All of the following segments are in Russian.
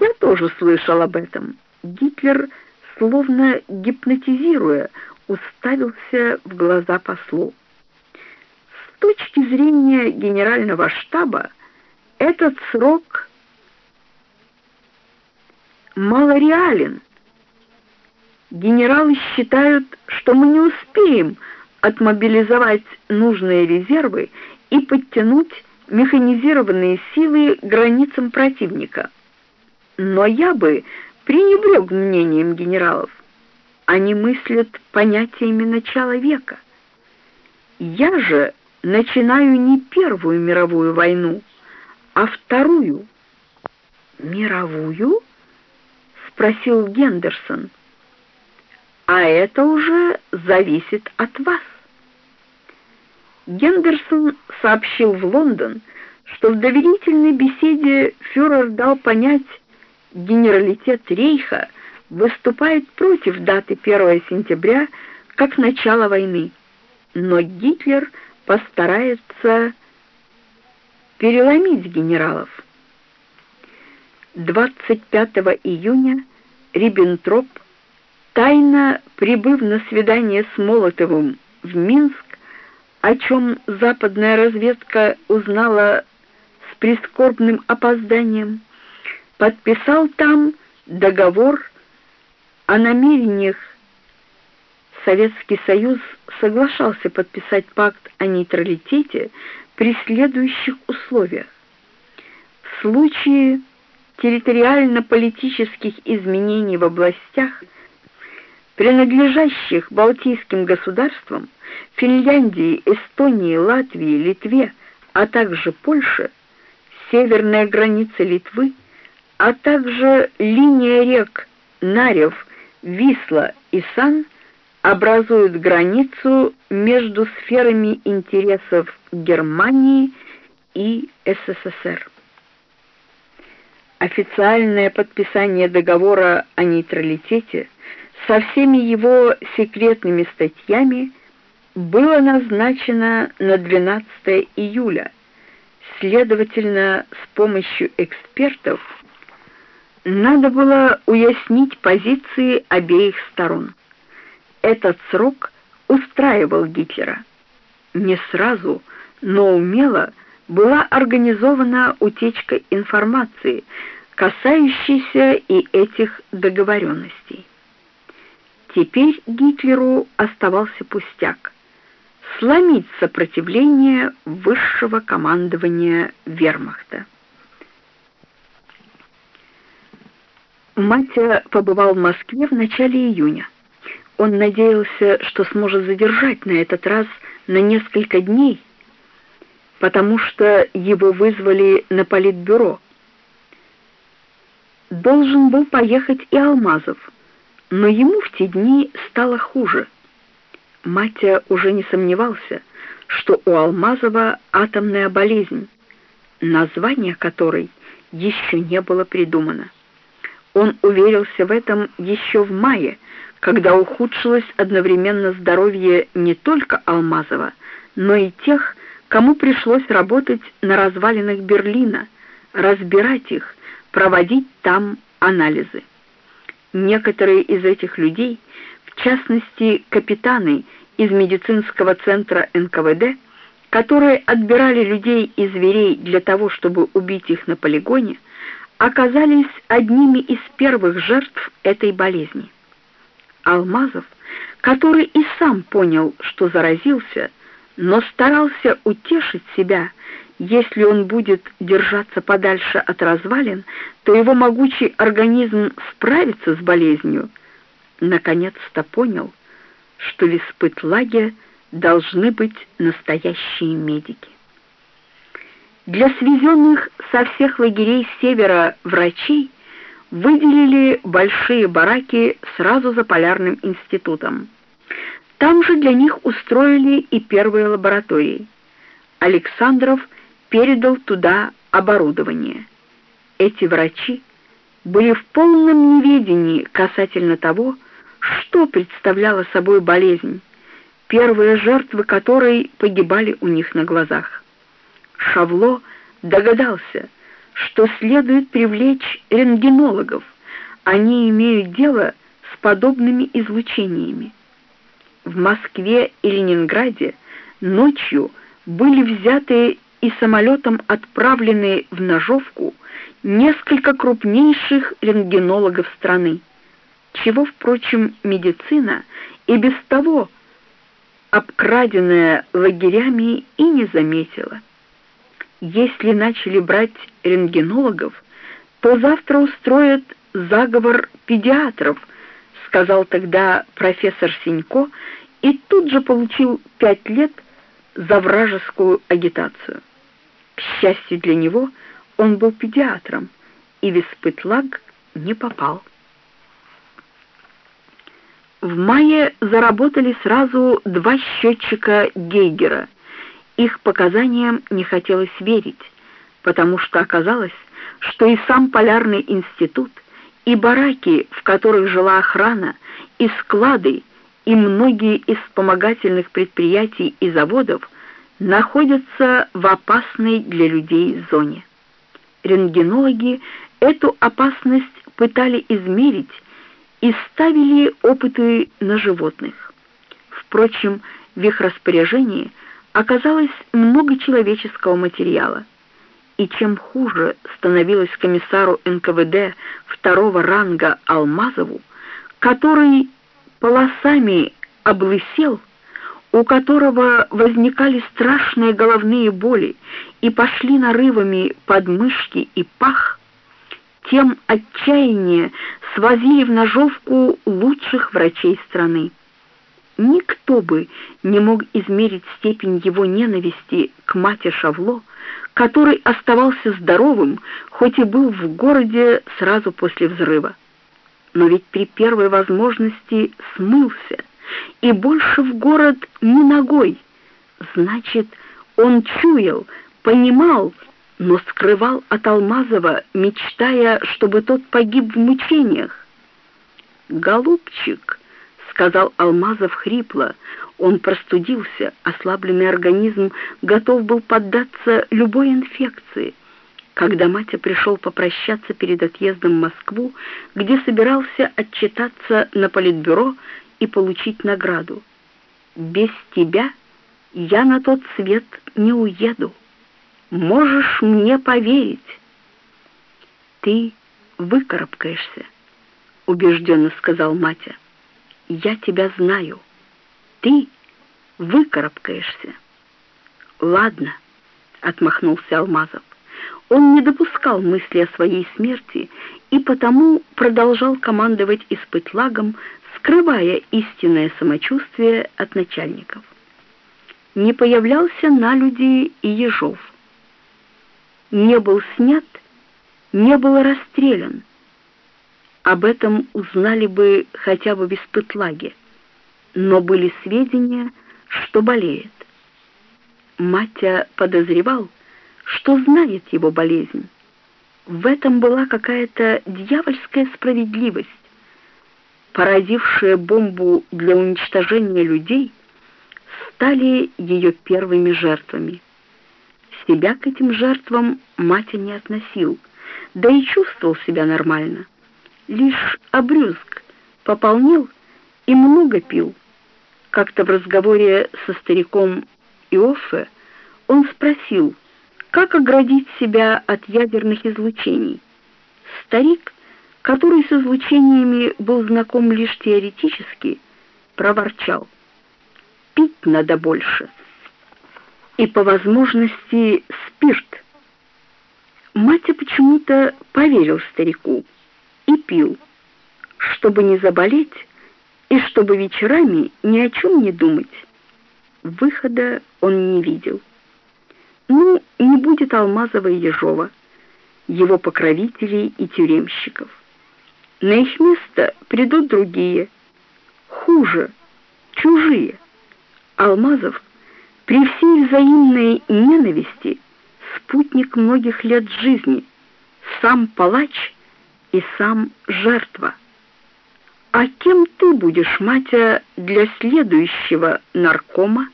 Я тоже слышал об этом. Гитлер, словно гипнотизируя, уставился в глаза послу. С точки зрения генерального штаба, этот срок малореален. Генералы считают, что мы не успеем отмобилизовать нужные резервы и подтянуть механизированные силы границам противника. Но я бы пренебрег мнением генералов. Они мыслят понятиями начала века. Я же начинаю не Первую мировую войну, а Вторую. Мировую? спросил Гендерсон. А это уже зависит от вас. Гендерсон сообщил в Лондон, что в доверительной беседе фюрер дал понять, генералитет Рейха выступает против даты 1 сентября как начало войны, но Гитлер постарается переломить генералов. 25 июня Риббентроп, тайно прибыв на свидание с Молотовым в Минск, о чем западная разведка узнала с прискорбным опозданием, подписал там договор о намерениях Советский Союз соглашался подписать пакт о нейтралитете при следующих условиях. В случае территориально-политических изменений в областях, принадлежащих Балтийским государствам, Финляндии, Эстонии, Латвии, Литве, а также Польше, северная граница Литвы, а также линия рек Нарев, Висла и Сан образуют границу между сферами интересов Германии и СССР. Официальное подписание договора о нейтралитете со всеми его секретными статьями было назначено на 12 июля. Следовательно, с помощью экспертов надо было уяснить позиции обеих сторон. Этот срок устраивал Гитлера. Не сразу, но умело была организована утечка информации, касающейся и этих договоренностей. Теперь Гитлеру оставался пустяк сломить сопротивление высшего командования Вермахта. Матя побывал в Москве в начале июня. Он надеялся, что сможет задержать на этот раз на несколько дней, потому что его вызвали на политбюро. Должен был поехать и Алмазов, но ему в те дни стало хуже. Матя уже не сомневался, что у Алмазова атомная болезнь, название которой еще не было придумано. Он уверился в этом еще в мае, когда ухудшилось одновременно здоровье не только Алмазова, но и тех, кому пришлось работать на развалинах Берлина, разбирать их, проводить там анализы. Некоторые из этих людей, в частности, капитаны из медицинского центра НКВД, которые отбирали людей и зверей для того, чтобы убить их на полигоне, оказались одними из первых жертв этой болезни. Алмазов, который и сам понял, что заразился, но старался утешить себя, если он будет держаться подальше от развалин, то его могучий организм справится с болезнью. Наконец-то понял, что в испытлаге должны быть настоящие медики. Для свезенных со всех лагерей севера врачей выделили большие бараки сразу за полярным институтом. Там же для них устроили и первые лаборатории. Александров передал туда оборудование. Эти врачи были в полном неведении касательно того, что представляла собой болезнь, первые жертвы которой погибали у них на глазах. Шавло догадался, что следует привлечь рентгенологов. Они имеют дело с подобными излучениями. В Москве и Ленинграде ночью были взяты и самолетом отправлены в Ножовку несколько крупнейших рентгенологов страны, чего, впрочем, медицина и без того обкраденная лагерями и не заметила. Если начали брать рентгенологов, то завтра устроят заговор педиатров, сказал тогда профессор Синько и тут же получил пять лет за вражескую агитацию. К счастью для него, он был педиатром и в испытлаг не попал. В мае заработали сразу два счетчика Гейгера. Их показаниям не хотелось верить, потому что оказалось, что и сам полярный институт, и бараки, в которых жила охрана, и склады, и многие из вспомогательных предприятий и заводов находятся в опасной для людей зоне. Рентгенологи эту опасность пытали измерить и ставили опыты на животных. Впрочем, в их распоряжении оказалось много человеческого материала, и чем хуже становилось комиссару НКВД второго ранга Алмазову, который полосами облысел, у которого возникали страшные головные боли и пошли нарывами подмышки и пах, тем отчаяние свозили в ножовку лучших врачей страны. Никто бы не мог измерить степень его ненависти к мате Шавло, который оставался здоровым, хоть и был в городе сразу после взрыва. Но ведь при первой возможности смылся, и больше в город ни ногой. Значит, он чуял, понимал, но скрывал от Алмазова, мечтая, чтобы тот погиб в мучениях. «Голубчик», — сказал Алмазов хрипло, он простудился, ослабленный организм готов был поддаться любой инфекции. Когда Матя пришел попрощаться перед отъездом в Москву, где собирался отчитаться на политбюро и получить награду. «Без тебя я на тот свет не уеду» можешь мне поверить. Ты выкарабкаешься, убежденно сказал Матя. Я тебя знаю. Ты выкарабкаешься. Ладно, отмахнулся Алмазов. Он не допускал мысли о своей смерти и потому продолжал командовать испытлагом, скрывая истинное самочувствие от начальников. Не появлялся на люди и Ежов не был снят, не был расстрелян. Об этом узнали бы хотя бы в испытлаге, но были сведения, что болеет. Матя подозревал, что знает его болезнь. В этом была какая-то дьявольская справедливость. Породившие бомбу для уничтожения людей стали ее первыми жертвами. Себя к этим жертвам Матя не относил, да и чувствовал себя нормально. Лишь обрюзг, пополнил и много пил. Как-то в разговоре со стариком Иоффе он спросил, как оградить себя от ядерных излучений. Старик, который с излучениями был знаком лишь теоретически, проворчал: "Пить надо больше" и по возможности спирт. Матя почему-то поверил старику и пил, чтобы не заболеть и чтобы вечерами ни о чем не думать. Выхода он не видел. Ну, не будет Алмазова и Ежова, его покровителей и тюремщиков. На их место придут другие, хуже, чужие. Алмазов при всей взаимной ненависти спутник многих лет жизни, сам палач и сам жертва. А кем ты будешь, Матя, для следующего наркома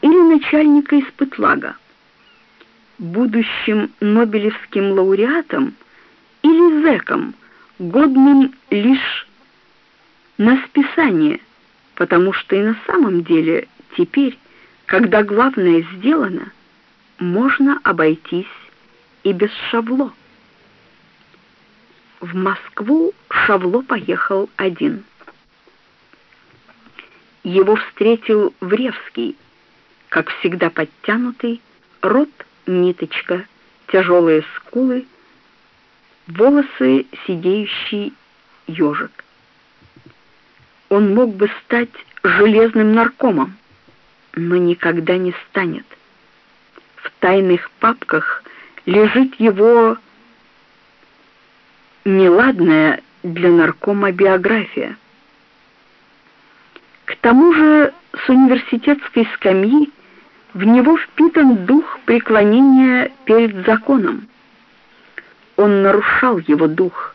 или начальника испытлага? будущим Нобелевским лауреатом или зэком, годным лишь на списание, потому что и на самом деле теперь, когда главное сделано, можно обойтись и без Шавло. В Москву Шавло поехал один. Его встретил Вревский, как всегда подтянутый, рот ниточка, тяжелые скулы, волосы сидеющий ежик. Он мог бы стать железным наркомом, но никогда не станет. В тайных папках лежит его неладная для наркома биография. К тому же с университетской скамьи в него впитан дух преклонения перед законом. Он нарушал его дух.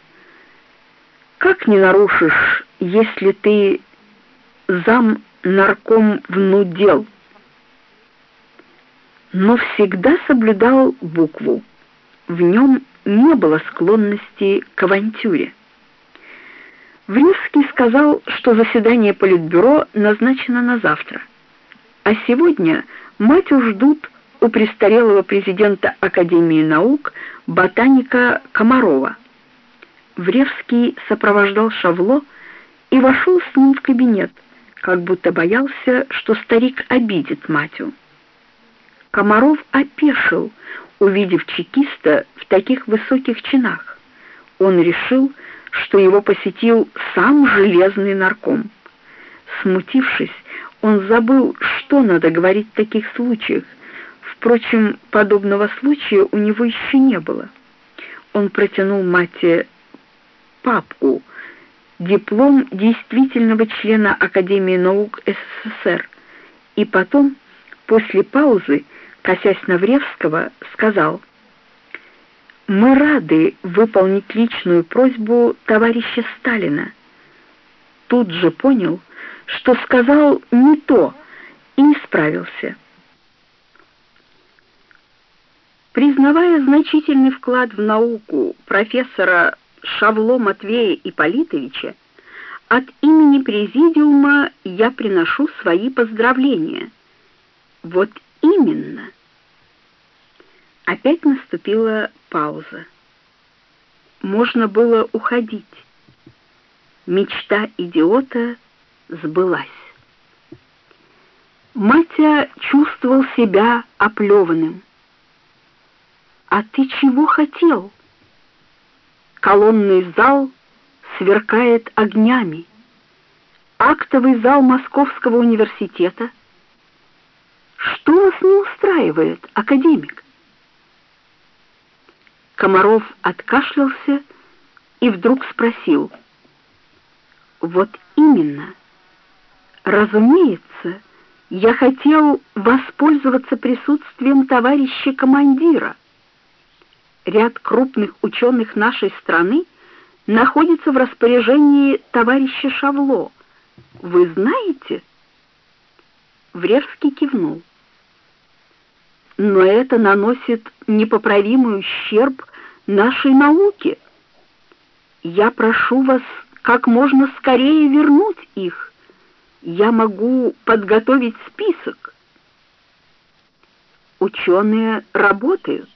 Как не нарушишь, если ты зам нарком внудел? Но всегда соблюдал букву. В нем не было склонности к авантюре. Вревский сказал, что заседание Политбюро назначено на завтра, а сегодня Матю ждут у престарелого президента Академии наук ботаника Комарова. Вревский сопровождал Шавло и вошел с ним в кабинет, как будто боялся, что старик обидит Матю. Комаров опешил, увидев чекиста в таких высоких чинах. Он решил, что его посетил сам железный нарком. Смутившись, он забыл, что надо говорить в таких случаях. Впрочем, подобного случая у него еще не было. Он протянул мате папку, диплом действительного члена Академии наук СССР, и потом, после паузы, косясь на Вревского, сказал: "Мы рады выполнить личную просьбу товарища Сталина". Тут же понял, что сказал не то и не справился. Признавая значительный вклад в науку профессора Шавло Матвея Ипполитовича, от имени президиума я приношу свои поздравления. Вот именно. Опять наступила пауза. Можно было уходить. Мечта идиота сбылась. Матя чувствовал себя оплеванным. «А ты чего хотел?» Колонный зал сверкает огнями. Актовый зал Московского университета. Что вас не устраивает, академик? Комаров откашлялся и вдруг спросил. «Вот именно». Разумеется, я хотел воспользоваться присутствием товарища командира. Ряд крупных ученых нашей страны находится в распоряжении товарища Шавло. Вы знаете? Вревский кивнул. Но это наносит непоправимый ущерб нашей науке. Я прошу вас как можно скорее вернуть их я могу подготовить список. Ученые работают.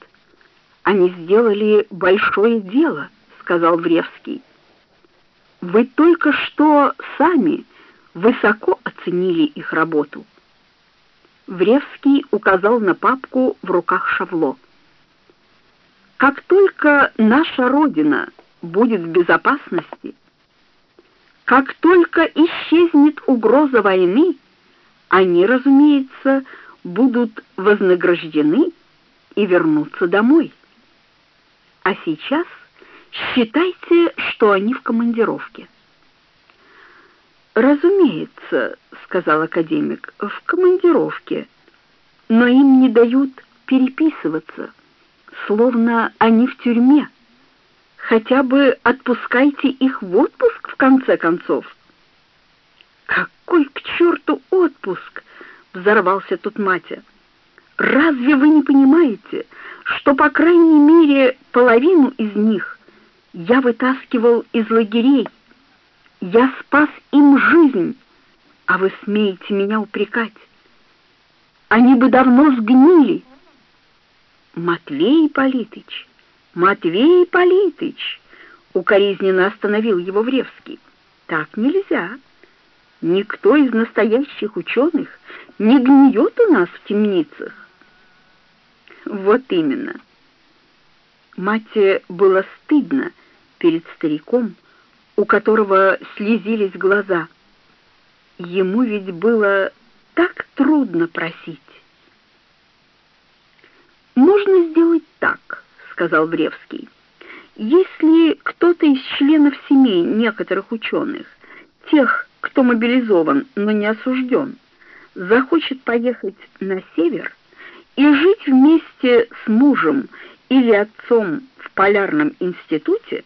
Они сделали большое дело, сказал Вревский. Вы только что сами высоко оценили их работу. Вревский указал на папку в руках Шавло. Как только наша родина будет в безопасности, как только исчезнет угроза войны, они, разумеется, будут вознаграждены и вернутся домой. А сейчас считайте, что они в командировке. Разумеется, сказал академик, в командировке, но им не дают переписываться, словно они в тюрьме хотя бы отпускайте их в отпуск в конце концов. Какой к черту отпуск? взорвался тут Матя. Разве вы не понимаете, что, по крайней мере, половину из них я вытаскивал из лагерей? Я спас им жизнь, а вы смеете меня упрекать? Они бы давно сгнили. Матвей Политыч, Матвей Политыч, укоризненно остановил его Вревский. Так нельзя. Никто из настоящих ученых не гниет у нас в темницах. Вот именно. Мате было стыдно перед стариком, у которого слезились глаза. Ему ведь было так трудно просить. «Можно сделать так», — сказал Бревский. «Если кто-то из членов семей некоторых ученых, тех, кто мобилизован, но не осужден, захочет поехать на север и жить вместе с мужем или отцом в полярном институте,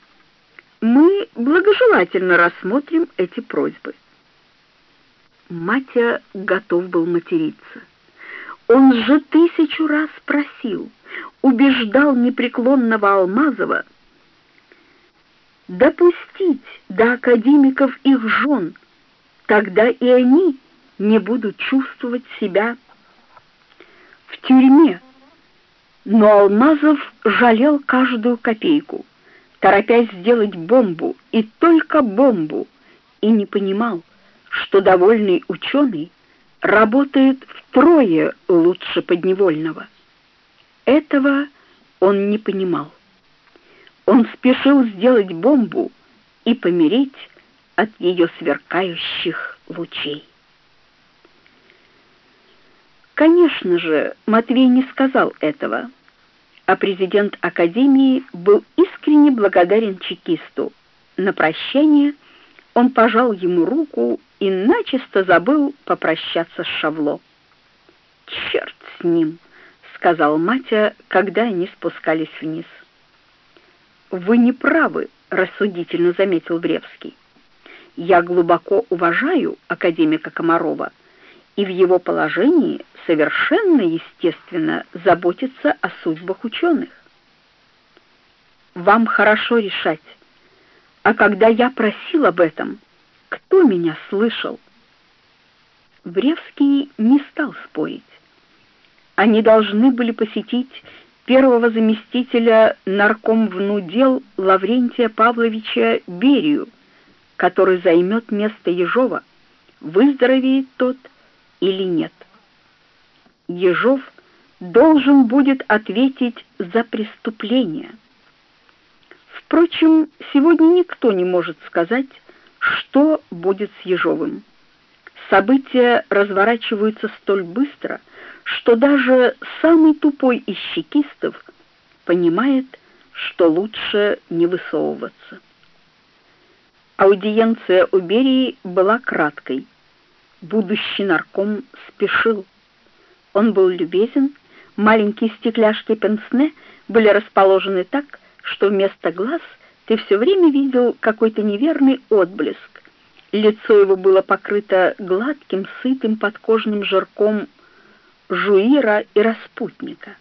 мы благожелательно рассмотрим эти просьбы. Матя готов был материться. Он же тысячу раз просил, убеждал непреклонного Алмазова допустить до академиков их жен, тогда и они не будут чувствовать себя в тюрьме. Но Алмазов жалел каждую копейку, торопясь сделать бомбу, и только бомбу, и не понимал, что довольный ученый работает втрое лучше подневольного. Этого он не понимал. Он спешил сделать бомбу и помереть от ее сверкающих лучей. Конечно же, Матвей не сказал этого, а президент Академии был искренне благодарен чекисту. На прощание он пожал ему руку и начисто забыл попрощаться с Шавло. «Черт с ним!» — сказал Матя, когда они спускались вниз. «Вы не правы», — рассудительно заметил Бревский. «Я глубоко уважаю академика Комарова, и в его положении совершенно естественно заботиться о судьбах ученых. Вам хорошо решать. А когда я просил об этом, кто меня слышал? Бревский не стал спорить. Они должны были посетить первого заместителя наркомвнудел Лаврентия Павловича Берию, который займет место Ежова, выздоровеет тот или нет. Ежов должен будет ответить за преступление. Впрочем, сегодня никто не может сказать, что будет с Ежовым. События разворачиваются столь быстро, что даже самый тупой из чекистов понимает, что лучше не высовываться. Аудиенция у Берии была краткой. Будущий нарком спешил. Он был любезен, маленькие стекляшки пенсне были расположены так, что вместо глаз ты все время видел какой-то неверный отблеск. Лицо его было покрыто гладким, сытым подкожным жирком жуира и распутника.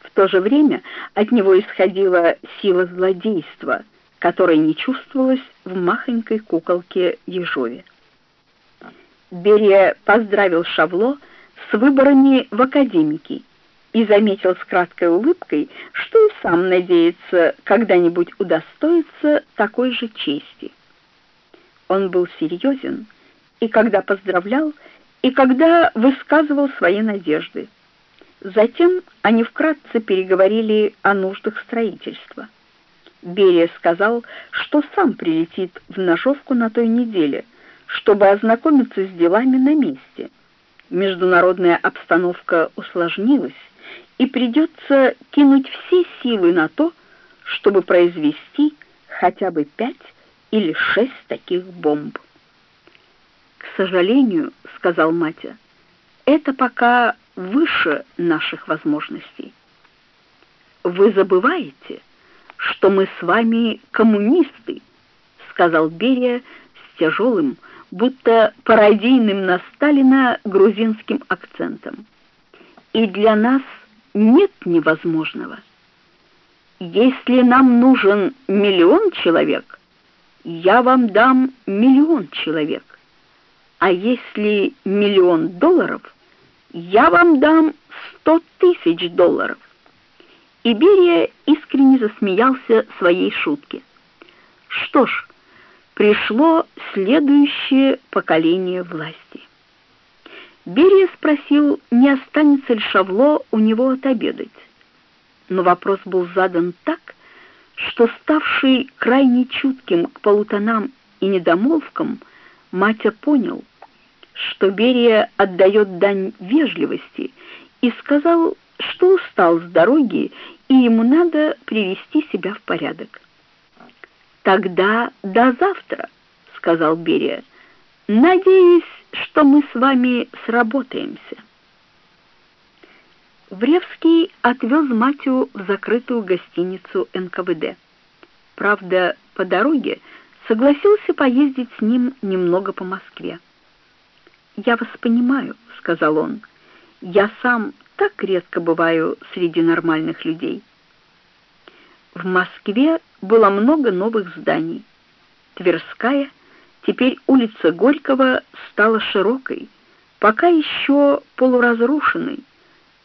В то же время от него исходила сила злодейства, которая не чувствовалась в махонькой куколке Ежове. Берия поздравил Шавло с выборами в академики и заметил с краткой улыбкой, что и сам надеется когда-нибудь удостоиться такой же чести. Он был серьезен и когда поздравлял, и когда высказывал свои надежды. Затем они вкратце переговорили о нуждах строительства. Берия сказал, что сам прилетит в Ножовку на той неделе, чтобы ознакомиться с делами на месте — международная обстановка усложнилась, и придется кинуть все силы на то, чтобы произвести хотя бы пять или шесть таких бомб. «К сожалению, — сказал Матя, — это пока выше наших возможностей. Вы забываете, что мы с вами коммунисты, — сказал Берия с тяжелым, будто пародийным на Сталина грузинским акцентом. и для нас нет невозможного. Если нам нужен миллион человек, я вам дам миллион человек. А если миллион долларов, я вам дам сто тысяч долларов. И Берия искренне засмеялся своей шутке. Что ж, пришло следующее поколение власти. Берия спросил, не останется ли Шавло у него отобедать. Но вопрос был задан так, что ставший крайне чутким к полутонам и недомолвкам, Матя понял, что Берия отдает дань вежливости и сказал, что устал с дороги и ему надо привести себя в порядок. «Тогда до завтра», — сказал Берия. «Надеюсь, что мы с вами сработаемся». Вревский отвез Матю в закрытую гостиницу НКВД. Правда, по дороге согласился поездить с ним немного по Москве. «Я вас понимаю», — сказал он. «Я сам так редко бываю среди нормальных людей». В Москве было много новых зданий. Тверская, теперь улица Горького, стала широкой, пока еще полуразрушенной,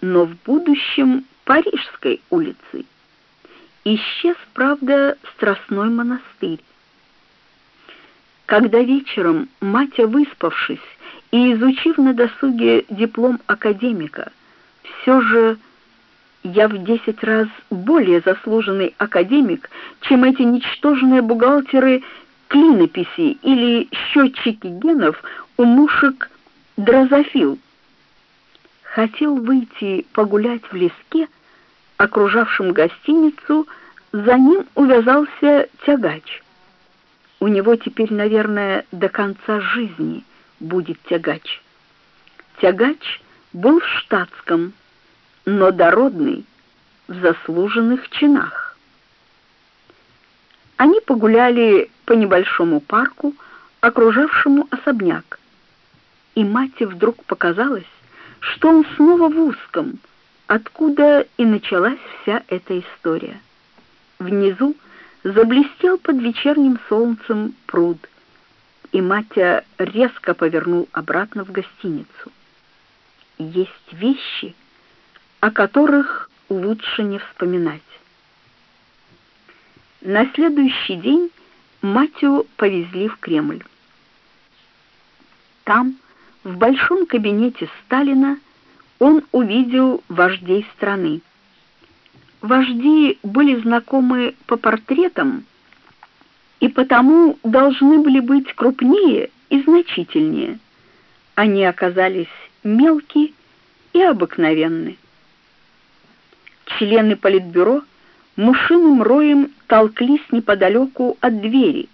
но в будущем Парижской улицей. Исчез, правда, Страстной монастырь. Когда вечером, Матя, выспавшись и изучив на досуге диплом академика, все же я в десять раз более заслуженный академик, чем эти ничтожные бухгалтеры клинописи или счетчики генов у мушек дрозофил хотел выйти погулять в леске, окружавшем гостиницу, за ним увязался тягач. У него теперь, наверное, до конца жизни будет тягач. Тягач был в штатском, но дородный, в заслуженных чинах. Они погуляли по небольшому парку, окружавшему особняк, и мате вдруг показалось, что он снова в узком, откуда и началась вся эта история. Внизу заблестел под вечерним солнцем пруд, и Матя резко повернул обратно в гостиницу. Есть вещи, о которых лучше не вспоминать. На следующий день Матю повезли в Кремль. Там, в большом кабинете Сталина он увидел вождей страны. Вожди были знакомы по портретам и потому должны были быть крупнее и значительнее. Они оказались мелкие и обыкновенны. Члены политбюро мушиным роем толклись неподалеку от двери,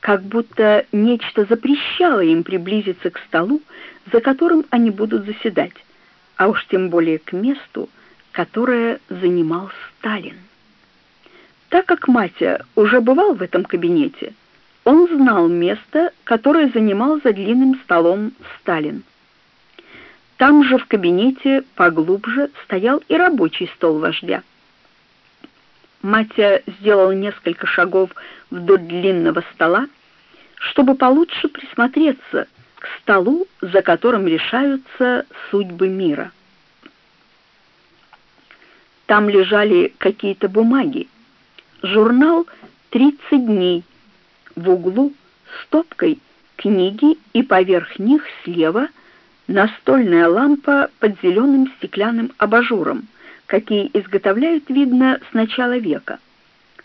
как будто нечто запрещало им приблизиться к столу, за которым они будут заседать, а уж тем более к месту, которое занимал Сталин. Так как Матя уже бывал в этом кабинете, он знал место, которое занимал за длинным столом Сталин. Там же в кабинете поглубже стоял и рабочий стол вождя. Матя сделал несколько шагов вдоль длинного стола, чтобы получше присмотреться к столу, за которым решаются судьбы мира. Там лежали какие-то бумаги. Журнал «Тридцать дней». В углу стопкой книги и поверх них слева настольная лампа под зеленым стеклянным абажуром — какие изготовляют, видно, с начала века.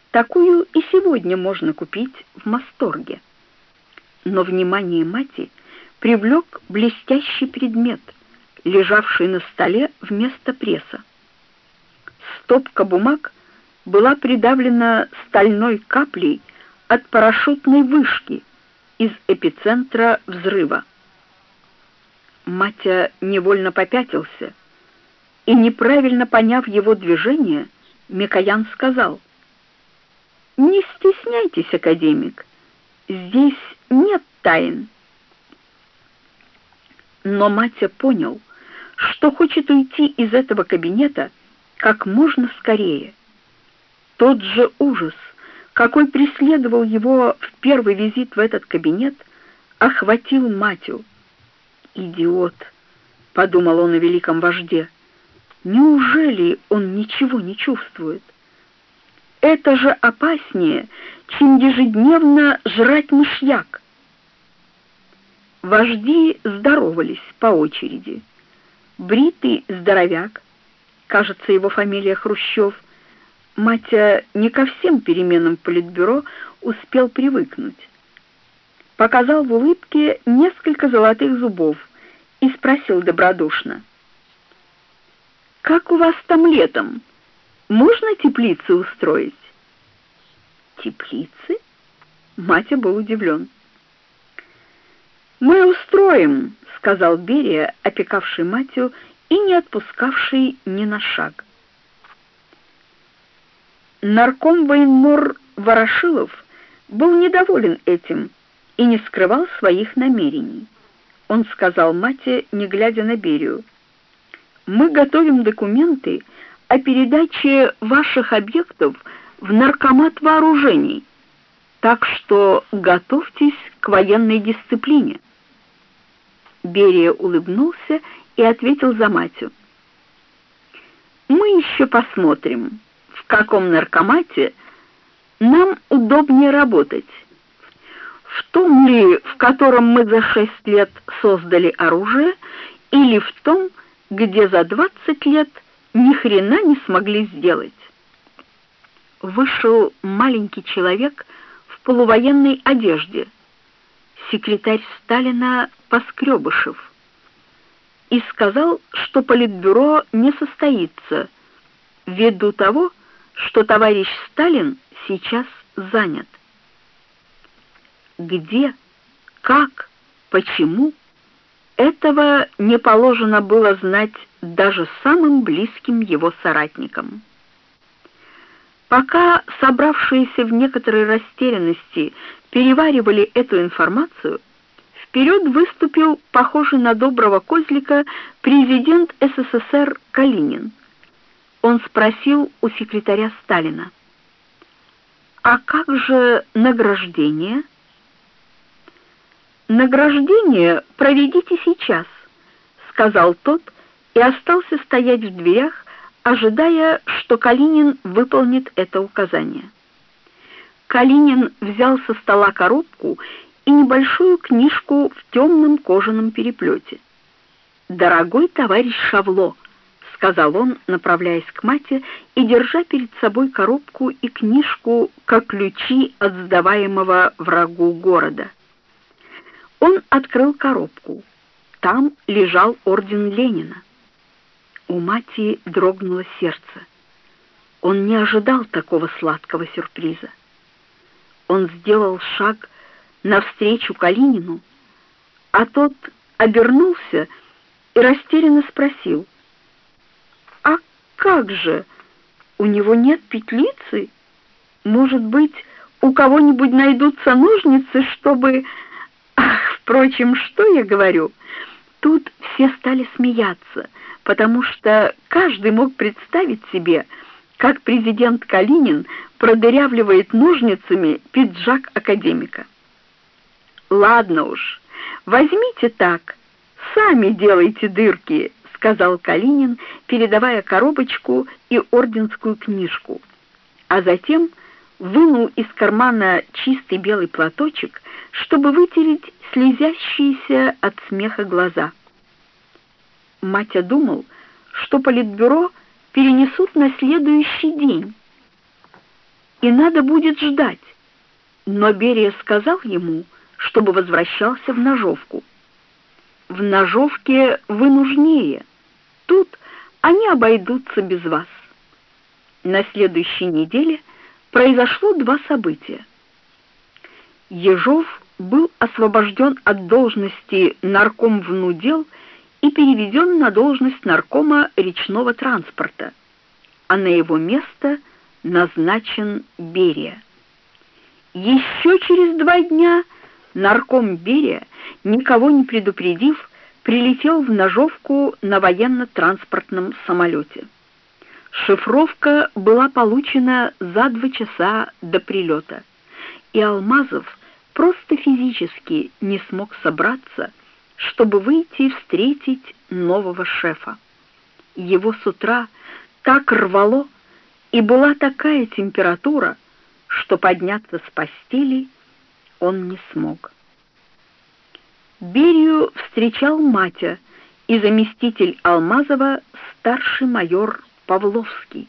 Такую и сегодня можно купить в Масторге. Но внимание мати привлек блестящий предмет, лежавший на столе вместо пресса. Стопка бумаг была придавлена стальной каплей от парашютной вышки из эпицентра взрыва. Матя невольно попятился — и, неправильно поняв его движение, Микоян сказал, «Не стесняйтесь, академик, здесь нет тайн». Но Матя понял, что хочет уйти из этого кабинета как можно скорее. Тот же ужас, какой преследовал его в первый визит в этот кабинет, охватил Матю. «Идиот!» — подумал он о великом вожде. «Неужели он ничего не чувствует?» Это же опаснее, чем ежедневно жрать мышьяк. Вожди здоровались по очереди. Бритый здоровяк, кажется, его фамилия Хрущев, Матя не ко всем переменам политбюро успел привыкнуть. Показал в улыбке несколько золотых зубов и спросил добродушно. «Как у вас там летом?» Можно теплицы устроить? Теплицы? Матя был удивлен. Мы устроим, сказал Берия, опекавший Матю и не отпускавший ни на шаг. Нарком военмор Ворошилов был недоволен этим и не скрывал своих намерений. Он сказал Мате, не глядя на Берию: "Мы готовим документы о передаче ваших объектов в наркомат вооружений, так что готовьтесь к военной дисциплине. Берия улыбнулся и ответил за Матю. Мы еще посмотрим, в каком наркомате нам удобнее работать. В том ли, в котором мы за шесть лет создали оружие, или в том, где за двадцать лет ни хрена не смогли сделать. Вышел маленький человек в полувоенной одежде, секретарь Сталина Поскребышев, и сказал, что политбюро не состоится ввиду того, что товарищ Сталин сейчас занят. Где, как, почему этого не положено было знать даже самым близким его соратникам. Пока собравшиеся в некоторой растерянности переваривали эту информацию, вперед выступил похожий на доброго козлика президент СССР Калинин. Он спросил у секретаря Сталина: "А как же награждение?" Награждение проведите сейчас, сказал тот и остался стоять в дверях, ожидая, что Калинин выполнит это указание. Калинин взял со стола коробку и небольшую книжку в темном кожаном переплете. «Дорогой товарищ Шавло», — сказал он, направляясь к мате и держа перед собой коробку и книжку как ключи от сдаваемого врагу города. Он открыл коробку. Там лежал орден Ленина. У Мати дрогнуло сердце. Он не ожидал такого сладкого сюрприза. Он сделал шаг навстречу Калинину, а тот обернулся и растерянно спросил: "А как же? У него нет петлицы? Может быть, у кого-нибудь найдутся ножницы, чтобы Впрочем, что я говорю? Тут все стали смеяться, потому что каждый мог представить себе, как президент Калинин продырявливает ножницами пиджак академика. Ладно уж, возьмите так, сами делайте дырки, сказал Калинин, передавая коробочку и орденскую книжку. А затем вынул из кармана чистый белый платочек, чтобы вытереть слезящиеся от смеха глаза. Матя думал, что политбюро перенесут на следующий день, и надо будет ждать. Но Берия сказал ему, чтобы возвращался в Ножовку. В Ножовке вы нужнее. Тут они обойдутся без вас. На следующей неделе произошло два события. Ежов был освобожден от должности нарком внудел и переведен на должность наркома речного транспорта, а на его место назначен Берия. Еще через два дня нарком Берия, никого не предупредив, прилетел в Ножовку на военно-транспортном самолете. Шифровка была получена за два часа до прилета, и Алмазов просто физически не смог собраться, чтобы выйти и встретить нового шефа. Его с утра так рвало, и была такая температура, что подняться с постели он не смог. Берию встречал Матя и заместитель Алмазова старший майор Павловский.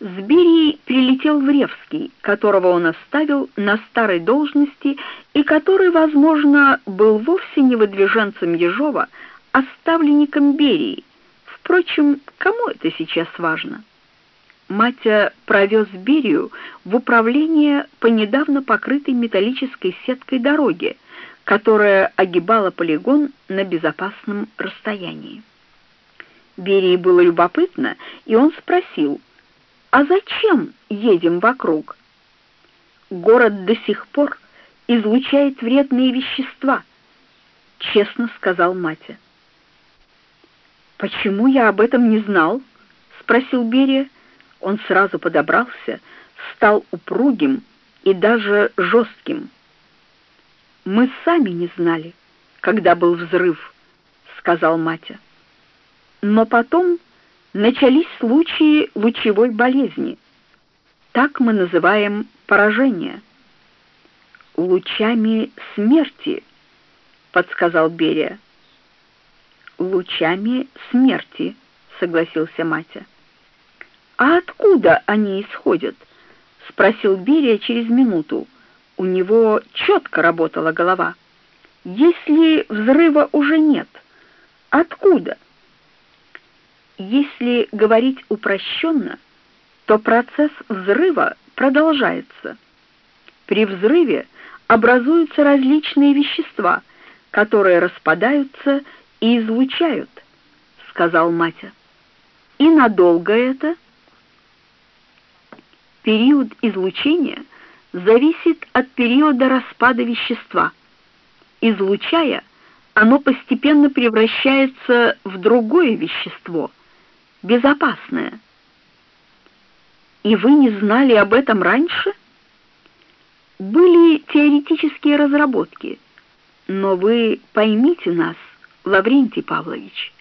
С Берией прилетел Вревский, которого он оставил на старой должности и который, возможно, был вовсе не выдвиженцем Ежова, а ставленником Берии. Впрочем, кому это сейчас важно? Матя провез Берию в управление по недавно покрытой металлической сеткой дороге, которая огибала полигон на безопасном расстоянии. Берии было любопытно, и он спросил, «А зачем едем вокруг?» «Город до сих пор излучает вредные вещества», — честно сказал Матя. «Почему я об этом не знал?» — спросил Берия. Он сразу подобрался, стал упругим и даже жестким. Мы сами не знали, когда был взрыв, сказал Матя. Но потом начались случаи лучевой болезни. Так мы называем поражение. Лучами смерти, подсказал Берия. Лучами смерти, согласился Матя. А откуда они исходят? спросил Берия через минуту у него четко работала голова. Если взрыва уже нет, откуда? Если говорить упрощенно, то процесс взрыва продолжается. При взрыве образуются различные вещества, которые распадаются и излучают, сказал Матя. И надолго это? Период излучения зависит от периода распада вещества. Излучая, оно постепенно превращается в другое вещество, безопасное. И вы не знали об этом раньше? Были теоретические разработки, но вы поймите нас, Лаврентий Павлович.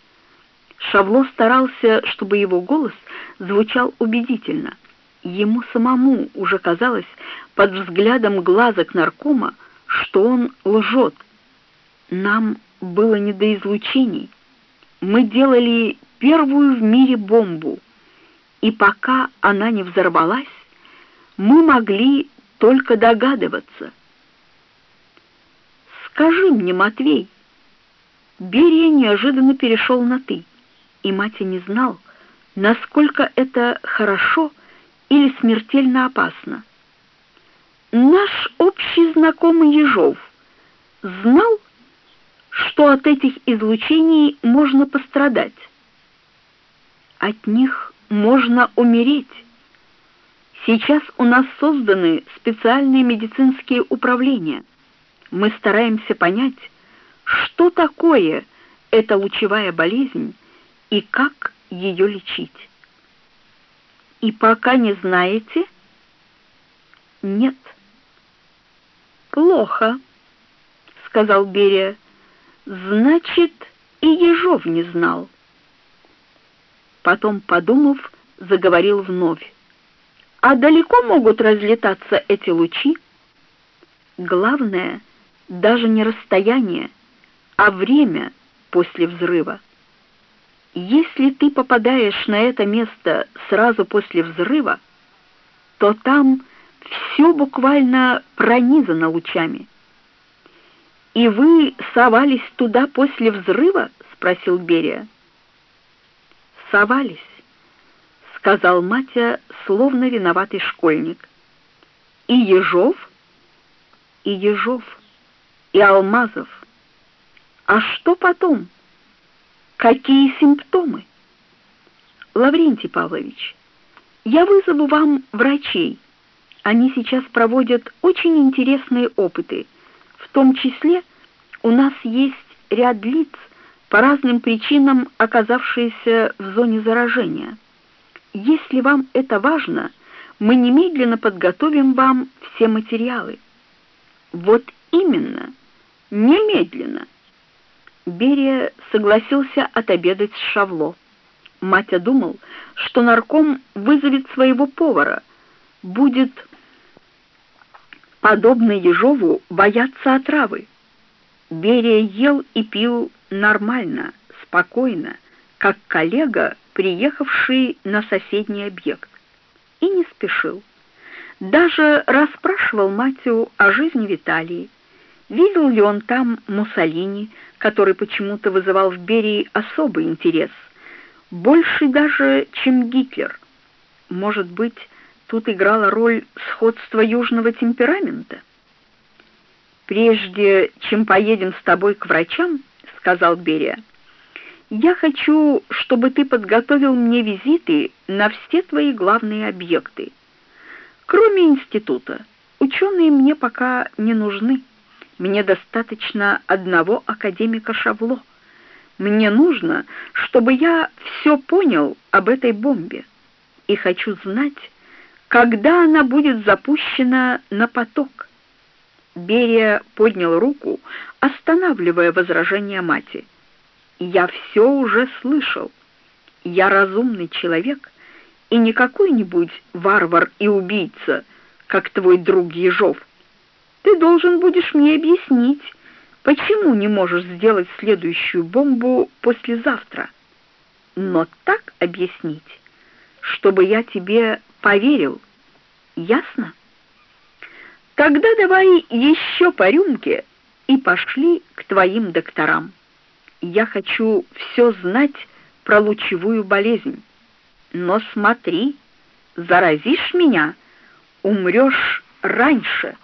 Шавло старался, чтобы его голос звучал убедительно. Ему самому уже казалось под взглядом глазок наркома, что он лжет. Нам было не до излучений. Мы делали первую в мире бомбу, и пока она не взорвалась, мы могли только догадываться. «Скажи мне, Матвей!» Берия неожиданно перешел на «ты», и Матя не знал, насколько это хорошо или смертельно опасно. Наш общий знакомый Ежов знал, что от этих излучений можно пострадать. От них можно умереть. Сейчас у нас созданы специальные медицинские управления. Мы стараемся понять, что такое эта лучевая болезнь и как ее лечить. И пока не знаете? Нет. Плохо, сказал Берия. Значит, и Ежов не знал. Потом, подумав, заговорил вновь. А далеко могут разлетаться эти лучи? Главное даже не расстояние, а время после взрыва. Если ты попадаешь на это место сразу после взрыва, то там все буквально пронизано лучами. «И вы совались туда после взрыва?» — спросил Берия. «Совались», — сказал Матя, словно виноватый школьник. «И Ежов?» «И Ежов, и Алмазов. А что потом? Какие симптомы?» «Лаврентий Павлович, я вызову вам врачей». Они сейчас проводят очень интересные опыты. В том числе у нас есть ряд лиц, по разным причинам оказавшиеся в зоне заражения. Если вам это важно, мы немедленно подготовим вам все материалы. Вот именно, немедленно. Берия согласился отобедать с Шавло. Матя думал, что нарком вызовет своего повара, будет подобно Ежову бояться отравы. Берия ел и пил нормально, спокойно, как коллега, приехавший на соседний объект, и не спешил. Даже расспрашивал Матю о жизни Виталии, видел ли он там Муссолини, который почему-то вызывал в Берии особый интерес, больше даже, чем Гитлер. Может быть, тут играла роль сходства южного темперамента? «Прежде чем поедем с тобой к врачам», — сказал Берия, — «я хочу, чтобы ты подготовил мне визиты на все твои главные объекты. Кроме института, ученые мне пока не нужны. Мне достаточно одного академика Шавло. Мне нужно, чтобы я все понял об этой бомбе. И хочу знать, когда она будет запущена на поток. Берия поднял руку, останавливая возражение мати. «Я все уже слышал. Я разумный человек и не какой-нибудь варвар и убийца, как твой друг Ежов. Ты должен будешь мне объяснить, почему не можешь сделать следующую бомбу послезавтра. Но так объяснить, чтобы я тебе поверил. Ясно?» Тогда давай еще по рюмке и пошли к твоим докторам. Я хочу все знать про лучевую болезнь. Но смотри, заразишь меня, умрешь раньше.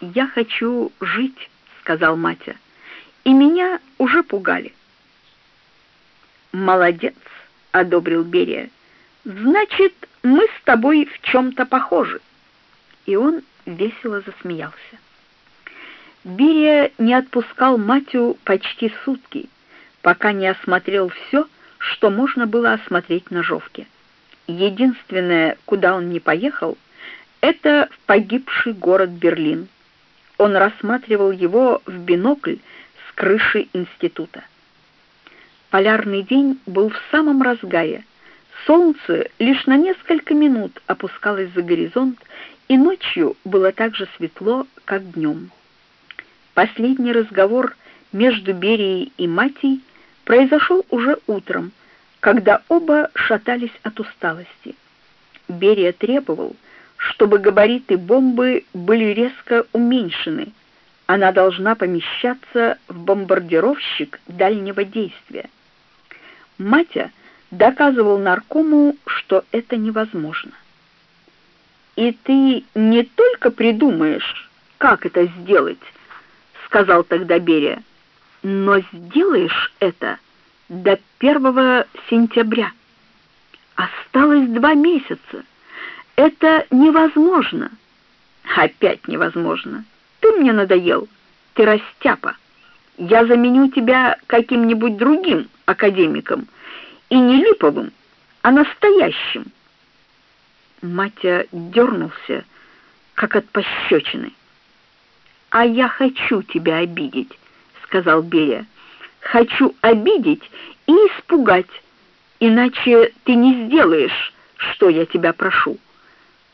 Я хочу жить, сказал Матя, и меня уже пугали. Молодец, одобрил Берия. Значит, мы с тобой в чем-то похожи. И он весело засмеялся. Берия не отпускал Матю почти сутки, пока не осмотрел все, что можно было осмотреть на Жовке. Единственное, куда он не поехал, это в погибший город Берлин. Он рассматривал его в бинокль с крыши института. Полярный день был в самом разгаре. Солнце лишь на несколько минут опускалось за горизонт и ночью было так же светло, как днем. Последний разговор между Берией и Матей произошел уже утром, когда оба шатались от усталости. Берия требовал, чтобы габариты бомбы были резко уменьшены. Она должна помещаться в бомбардировщик дальнего действия. Матя доказывал наркому, что это невозможно. «И ты не только придумаешь, как это сделать», — сказал тогда Берия, «но сделаешь это до первого сентября. Осталось два месяца. Это невозможно». «Опять невозможно. Ты мне надоел. Ты растяпа. Я заменю тебя каким-нибудь другим академиком, и не липовым, а настоящим». Матя дернулся, как от пощечины. «А я хочу тебя обидеть», — сказал Берия. «Хочу обидеть и испугать, иначе ты не сделаешь, что я тебя прошу.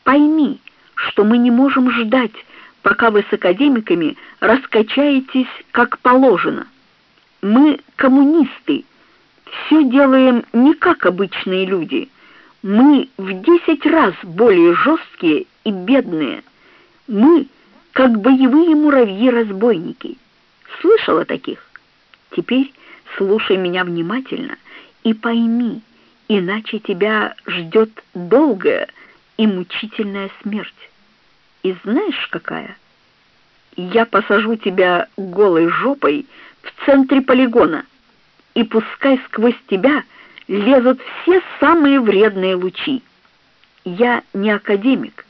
Пойми, что мы не можем ждать, пока вы с академиками раскачаетесь как положено. Мы коммунисты, все делаем не как обычные люди». Мы в десять раз более жесткие и бедные. Мы как боевые муравьи-разбойники. Слышал о таких? Теперь слушай меня внимательно и пойми, иначе тебя ждет долгая и мучительная смерть. И знаешь, какая? Я посажу тебя голой жопой в центре полигона, и пускай сквозь тебя — лезут все самые вредные лучи. Я не академик.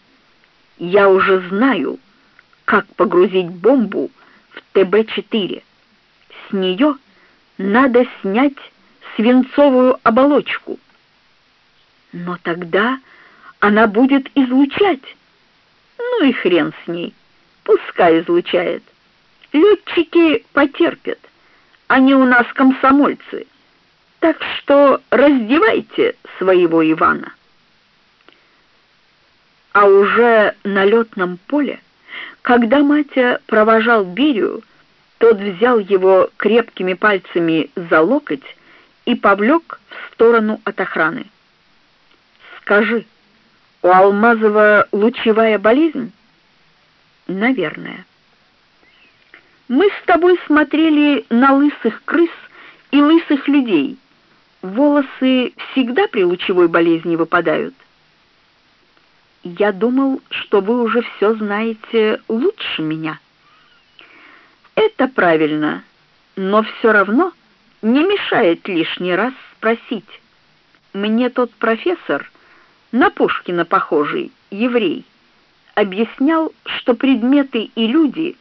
Я уже знаю, как погрузить бомбу в ТБ-4. с нее надо снять свинцовую оболочку. Но тогда она будет излучать. Ну и хрен с ней, пускай излучает. Летчики потерпят, они у нас комсомольцы, так что раздевайте своего Ивана. А уже на летном поле, когда Матя провожал Берию, тот взял его крепкими пальцами за локоть и повлек в сторону от охраны. «Скажи, у Алмазова лучевая болезнь?» «Наверное». «Мы с тобой смотрели на лысых крыс и лысых людей. Волосы всегда при лучевой болезни выпадают?» Я думал, что вы уже все знаете лучше меня. Это правильно, но все равно не мешает лишний раз спросить. Мне тот профессор, на Пушкина похожий, еврей, объяснял, что предметы и люди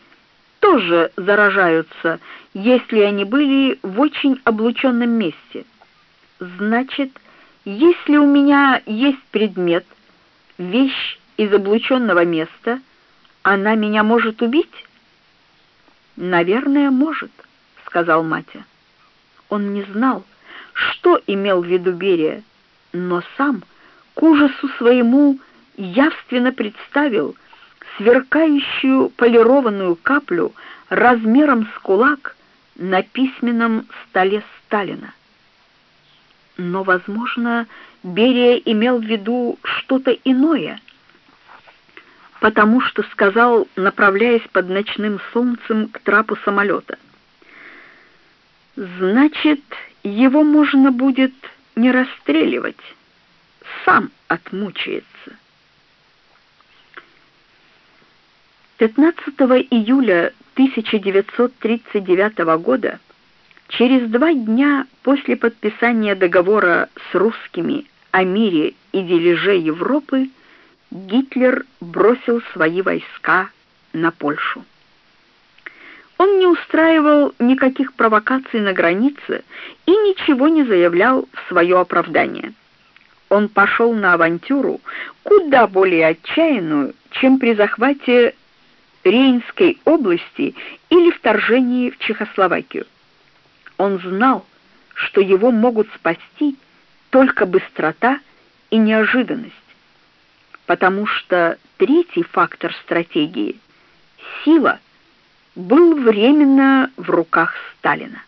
тоже заражаются, если они были в очень облученном месте. Значит, если у меня есть предмет, вещь из облученного места, она меня может убить? Наверное, может, сказал Матя. Он не знал, что имел в виду Берия, но сам к ужасу своему явственно представил сверкающую полированную каплю размером с кулак на письменном столе Сталина. Но, возможно, Берия имел в виду что-то иное, потому что сказал, направляясь под ночным солнцем к трапу самолета. «Значит, его можно будет не расстреливать, сам отмучается». 15 июля 1939 года Через два дня после подписания договора с русскими о мире и дележе Европы Гитлер бросил свои войска на Польшу. Он не устраивал никаких провокаций на границе и ничего не заявлял в свое оправдание. Он пошел на авантюру куда более отчаянную, чем при захвате Рейнской области или вторжении в Чехословакию. Он знал, что его могут спасти только быстрота и неожиданность, потому что третий фактор стратегии — сила — был временно в руках Сталина.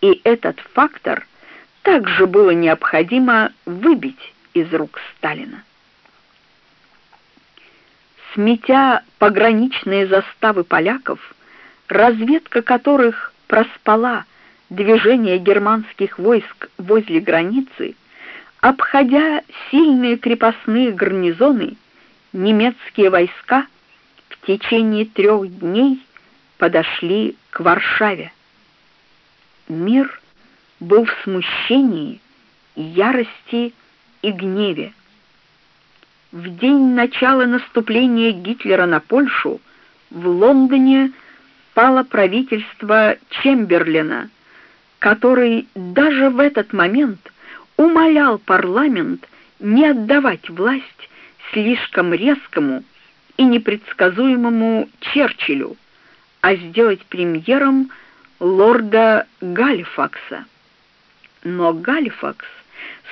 И этот фактор также было необходимо выбить из рук Сталина. Сметя пограничные заставы поляков, разведка которых проспала движение германских войск возле границы, обходя сильные крепостные гарнизоны, немецкие войска в течение трех дней подошли к Варшаве. Мир был в смущении, ярости и гневе. В день начала наступления Гитлера на Польшу в Лондоне пало правительство Чемберлена, который даже в этот момент умолял парламент не отдавать власть слишком резкому и непредсказуемому Черчиллю, а сделать премьером лорда Галифакса. Но Галифакс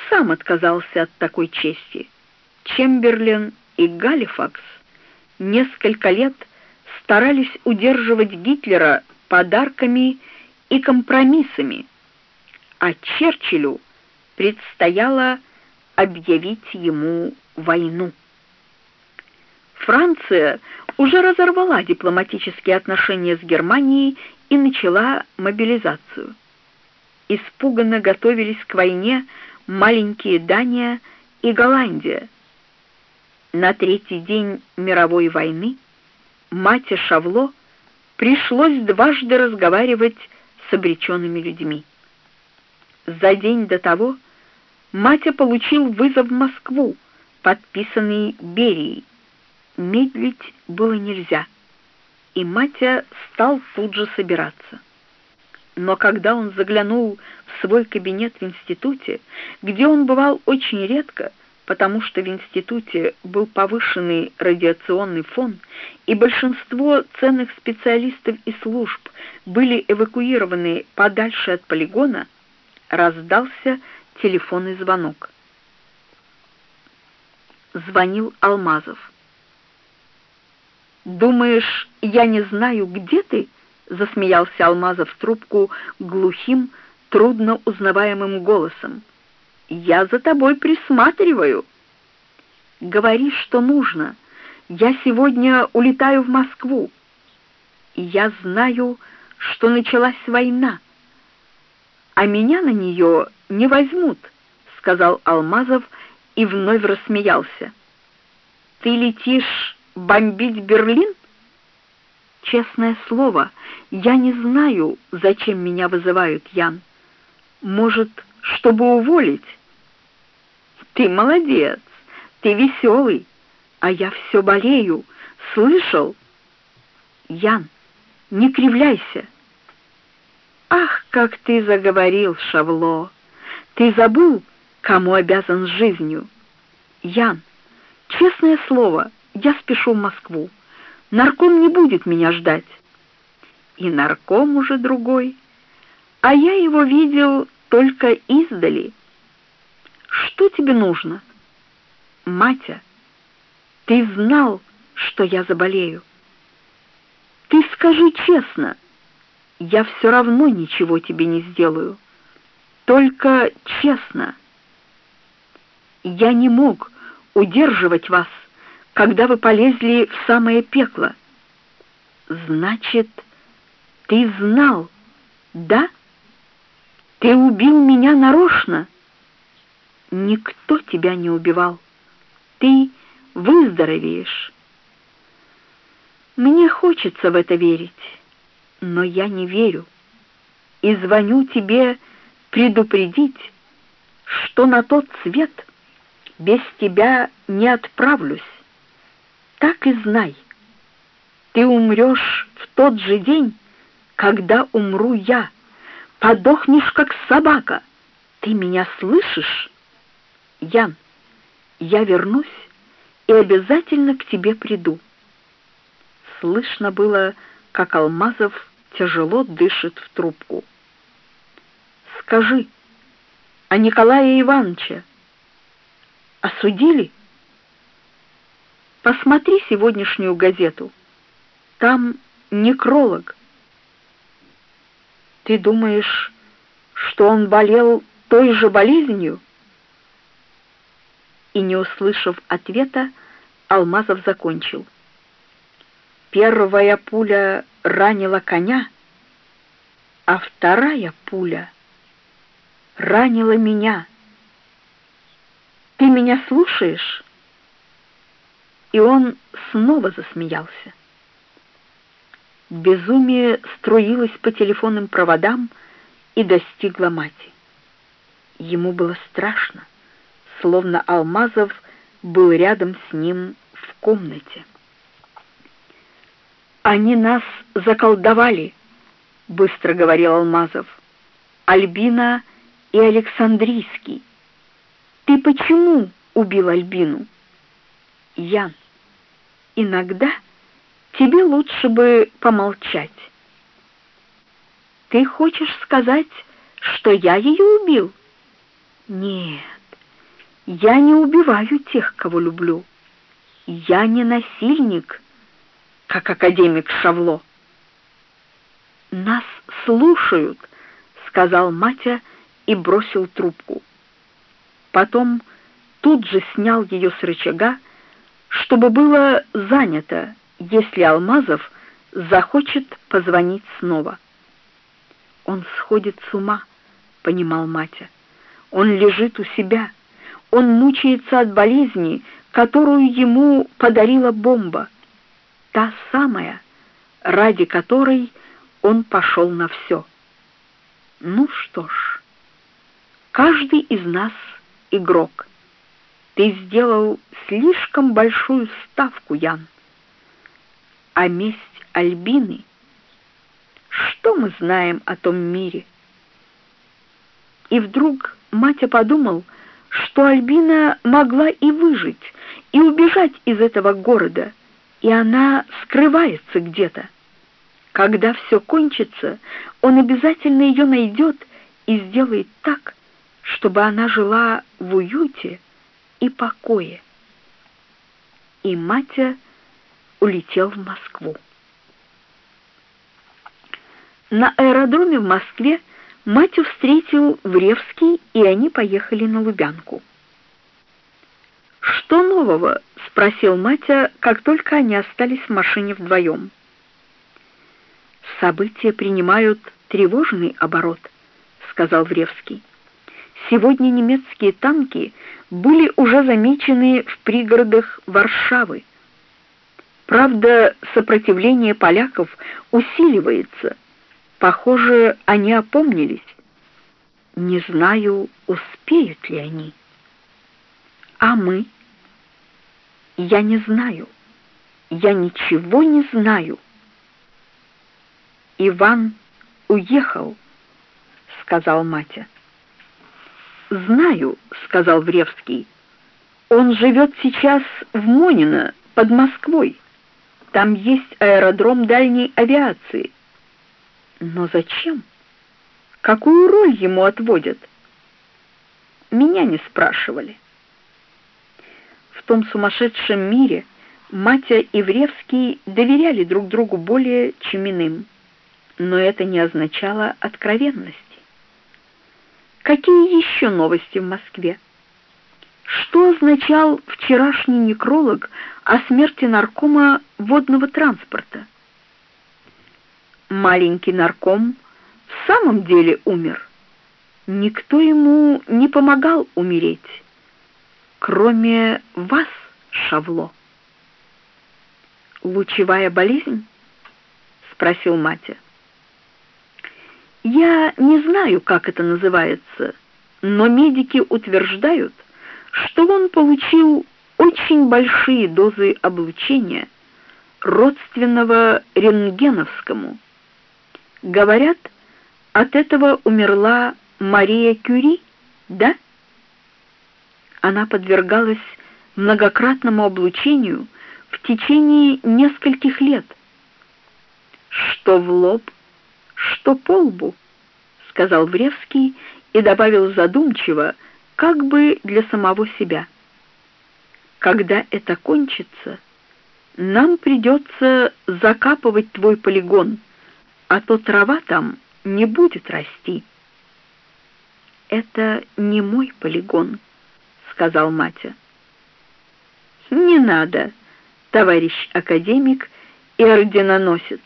сам отказался от такой чести. Чемберлен и Галифакс несколько лет старались удерживать Гитлера подарками и компромиссами, а Черчиллю предстояло объявить ему войну. Франция уже разорвала дипломатические отношения с Германией и начала мобилизацию. Испуганно готовились к войне маленькие Дания и Голландия. На третий день мировой войны Мате Шавло пришлось дважды разговаривать с обреченными людьми. За день до того Матя получил вызов в Москву, подписанный Берией. Медлить было нельзя, и Матя стал тут же собираться. Но когда он заглянул в свой кабинет в институте, где он бывал очень редко, потому что в институте был повышенный радиационный фон, и большинство ценных специалистов и служб были эвакуированы подальше от полигона, раздался телефонный звонок. Звонил Алмазов. «Думаешь, я не знаю, где ты?» — засмеялся Алмазов в трубку глухим, трудно узнаваемым голосом. «Я за тобой присматриваю». «Говори, что нужно. Я сегодня улетаю в Москву. Я знаю, что началась война, а меня на нее не возьмут», — сказал Алмазов и вновь рассмеялся. «Ты летишь бомбить Берлин?» Честное слово, я не знаю, зачем меня вызывают, Ян. Может, чтобы уволить? Ты молодец, ты веселый, а я все болею. Слышал? Ян, не кривляйся. Ах, как ты заговорил, Шавло. Ты забыл, кому обязан жизнью. Ян, честное слово, я спешу в Москву. Нарком не будет меня ждать. И нарком уже другой. А я его видел только издали. Что тебе нужно? Матя, ты знал, что я заболею. Ты скажи честно, я все равно ничего тебе не сделаю. Только честно. Я не мог удерживать вас когда вы полезли в самое пекло. Значит, ты знал, да? Ты убил меня нарочно? Никто тебя не убивал. Ты выздоровеешь. Мне хочется в это верить, но я не верю. И звоню тебе предупредить, что на тот свет без тебя не отправлюсь так и знай, ты умрешь в тот же день, когда умру я. Подохнешь, как собака. Ты меня слышишь? Ян, я вернусь и обязательно к тебе приду. Слышно было, как Алмазов тяжело дышит в трубку. Скажи, а Николая Ивановича осудили? Посмотри сегодняшнюю газету. Там некролог. Ты думаешь, что он болел той же болезнью? И не услышав ответа, Алмазов закончил. Первая пуля ранила коня, а вторая пуля ранила меня. Ты меня слушаешь? и он снова засмеялся. Безумие струилось по телефонным проводам и достигло мати. Ему было страшно, словно Алмазов был рядом с ним в комнате. «Они нас заколдовали», — быстро говорил Алмазов. «Альбина и Александрийский. Ты почему убил Альбину?» «Ян, иногда тебе лучше бы помолчать. Ты хочешь сказать, что я ее убил? Нет, я не убиваю тех, кого люблю. Я не насильник, как академик Шавло. Нас слушают, сказал Матя и бросил трубку. Потом тут же снял ее с рычага чтобы было занято, если Алмазов захочет позвонить снова. Он сходит с ума, понимал Матя. Он лежит у себя. Он мучается от болезни, которую ему подарила бомба. Та самая, ради которой он пошел на все. Ну что ж, каждый из нас игрок. Ты сделал слишком большую ставку, Ян. А месть Альбины... Что мы знаем о том мире? И вдруг Матя подумал, Альбина могла и выжить, и убежать из этого города, и она скрывается где-то. Когда все кончится, он обязательно ее найдет и сделает так, чтобы она жила в уюте и покое. И Матя улетел в Москву. На аэродроме в Москве Матю встретил Вревский, и они поехали на Лубянку. «Что нового?» — спросил Матя, как только они остались в машине вдвоем. «События принимают тревожный оборот», — сказал Вревский. «Сегодня немецкие танки были уже замечены в пригородах Варшавы. Правда, сопротивление поляков усиливается. Похоже, они опомнились. Не знаю, успеют ли они. А мы? Я не знаю. Я ничего не знаю. Иван уехал, сказал Матя. Знаю, сказал Вревский. Он живет сейчас в Монино, под Москвой. Там есть аэродром дальней авиации. Но зачем? Какую роль ему отводят? Меня не спрашивали. В том сумасшедшем мире Матя и Вревский доверяли друг другу более, чем иным. Но это не означало откровенности. Какие еще новости в Москве? Что означал вчерашний некролог о смерти наркома водного транспорта? Маленький нарком в самом деле умер. Никто ему не помогал умереть, кроме вас, Шавло. Лучевая болезнь? спросил Матя. Я не знаю, как это называется, но медики утверждают, что он получил очень большие дозы облучения, родственного рентгеновскому. Говорят, от этого умерла Мария Кюри, да? Она подвергалась многократному облучению в течение нескольких лет. Что в лоб, что по лбу, сказал Вревский и добавил задумчиво, как бы для самого себя. Когда это кончится, нам придется закапывать твой полигон, а то трава там не будет расти. Это не мой полигон, сказал Матя. Не надо, товарищ академик и орденоносец.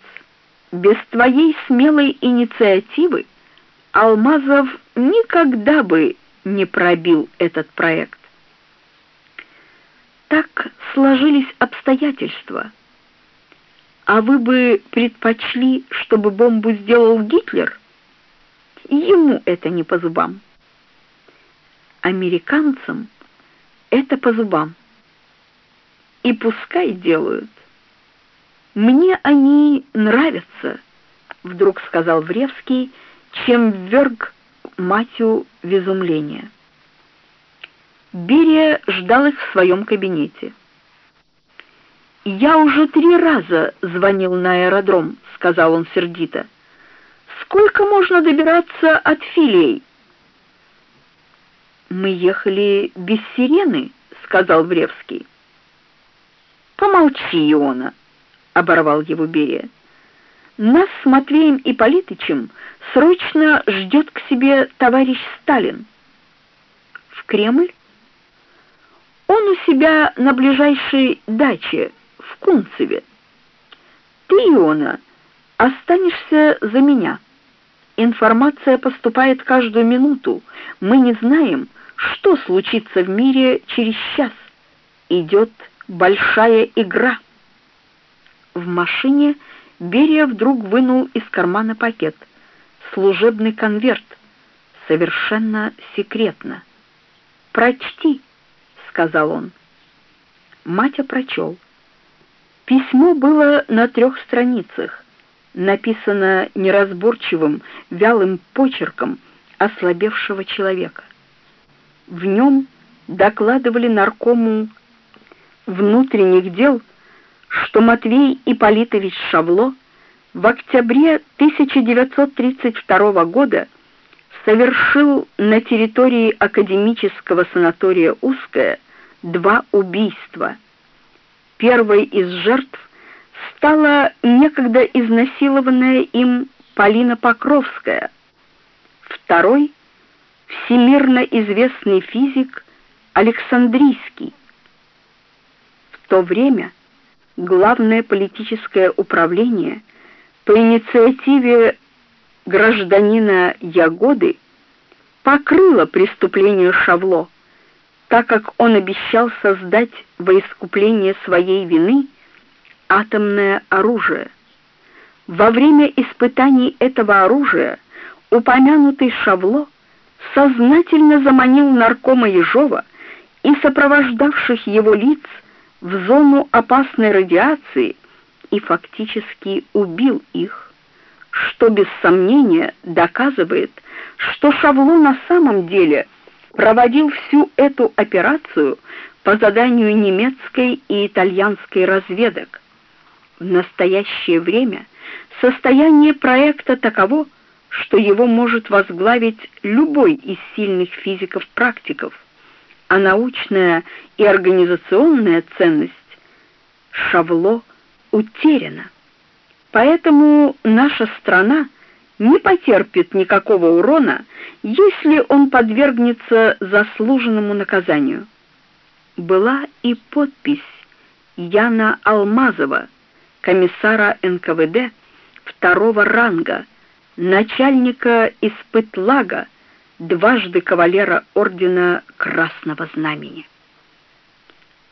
Без твоей смелой инициативы Алмазов никогда бы не пробил этот проект. Так сложились обстоятельства. А вы бы предпочли, чтобы бомбу сделал Гитлер? Ему это не по зубам. Американцам это по зубам. И пускай делают. Мне они нравятся, вдруг сказал Вревский, чем вверг Матью в изумление. Берия ждал их в своем кабинете. «Я уже три раза звонил на аэродром», — сказал он сердито. «Сколько можно добираться от филей?» «Мы ехали без сирены», — сказал Вревский. «Помолчи, Иона», — оборвал его Берия. Нас с Матвеем Ипполитычем срочно ждет к себе товарищ Сталин. В Кремль? Он у себя на ближайшей даче Кунцеве. Ты, Иона, останешься за меня. Информация поступает каждую минуту. Мы не знаем, что случится в мире через час. Идет большая игра. В машине Берия вдруг вынул из кармана пакет. Служебный конверт. Совершенно секретно. «Прочти», — сказал он. Матя прочел. Письмо было на трех страницах. написано неразборчивым, вялым почерком ослабевшего человека. В нем докладывали наркому внутренних дел, что Матвей Ипполитович Шавло в октябре 1932 года совершил на территории академического санатория Узкая два убийства. Первой из жертв стала некогда изнасилованная им Полина Покровская. Второй всемирно известный физик Александрийский. В то время главное политическое управление по инициативе гражданина Ягоды покрыло преступление Шавло, так как он обещал создать во искупление своей вины атомное оружие. Во время испытаний этого оружия упомянутый Шавло сознательно заманил наркома Ежова и сопровождавших его лиц в зону опасной радиации и фактически убил их, что без сомнения доказывает, что Шавло на самом деле проводил всю эту операцию по заданию немецкой и итальянской разведок. В настоящее время состояние проекта таково, что его может возглавить любой из сильных физиков-практиков, а научная и организационная ценность Шавло утеряна. Поэтому наша страна не потерпит никакого урона, если он подвергнется заслуженному наказанию. Была и подпись Яна Алмазова, комиссара НКВД второго ранга, начальника испытлага, дважды кавалера ордена Красного Знамени.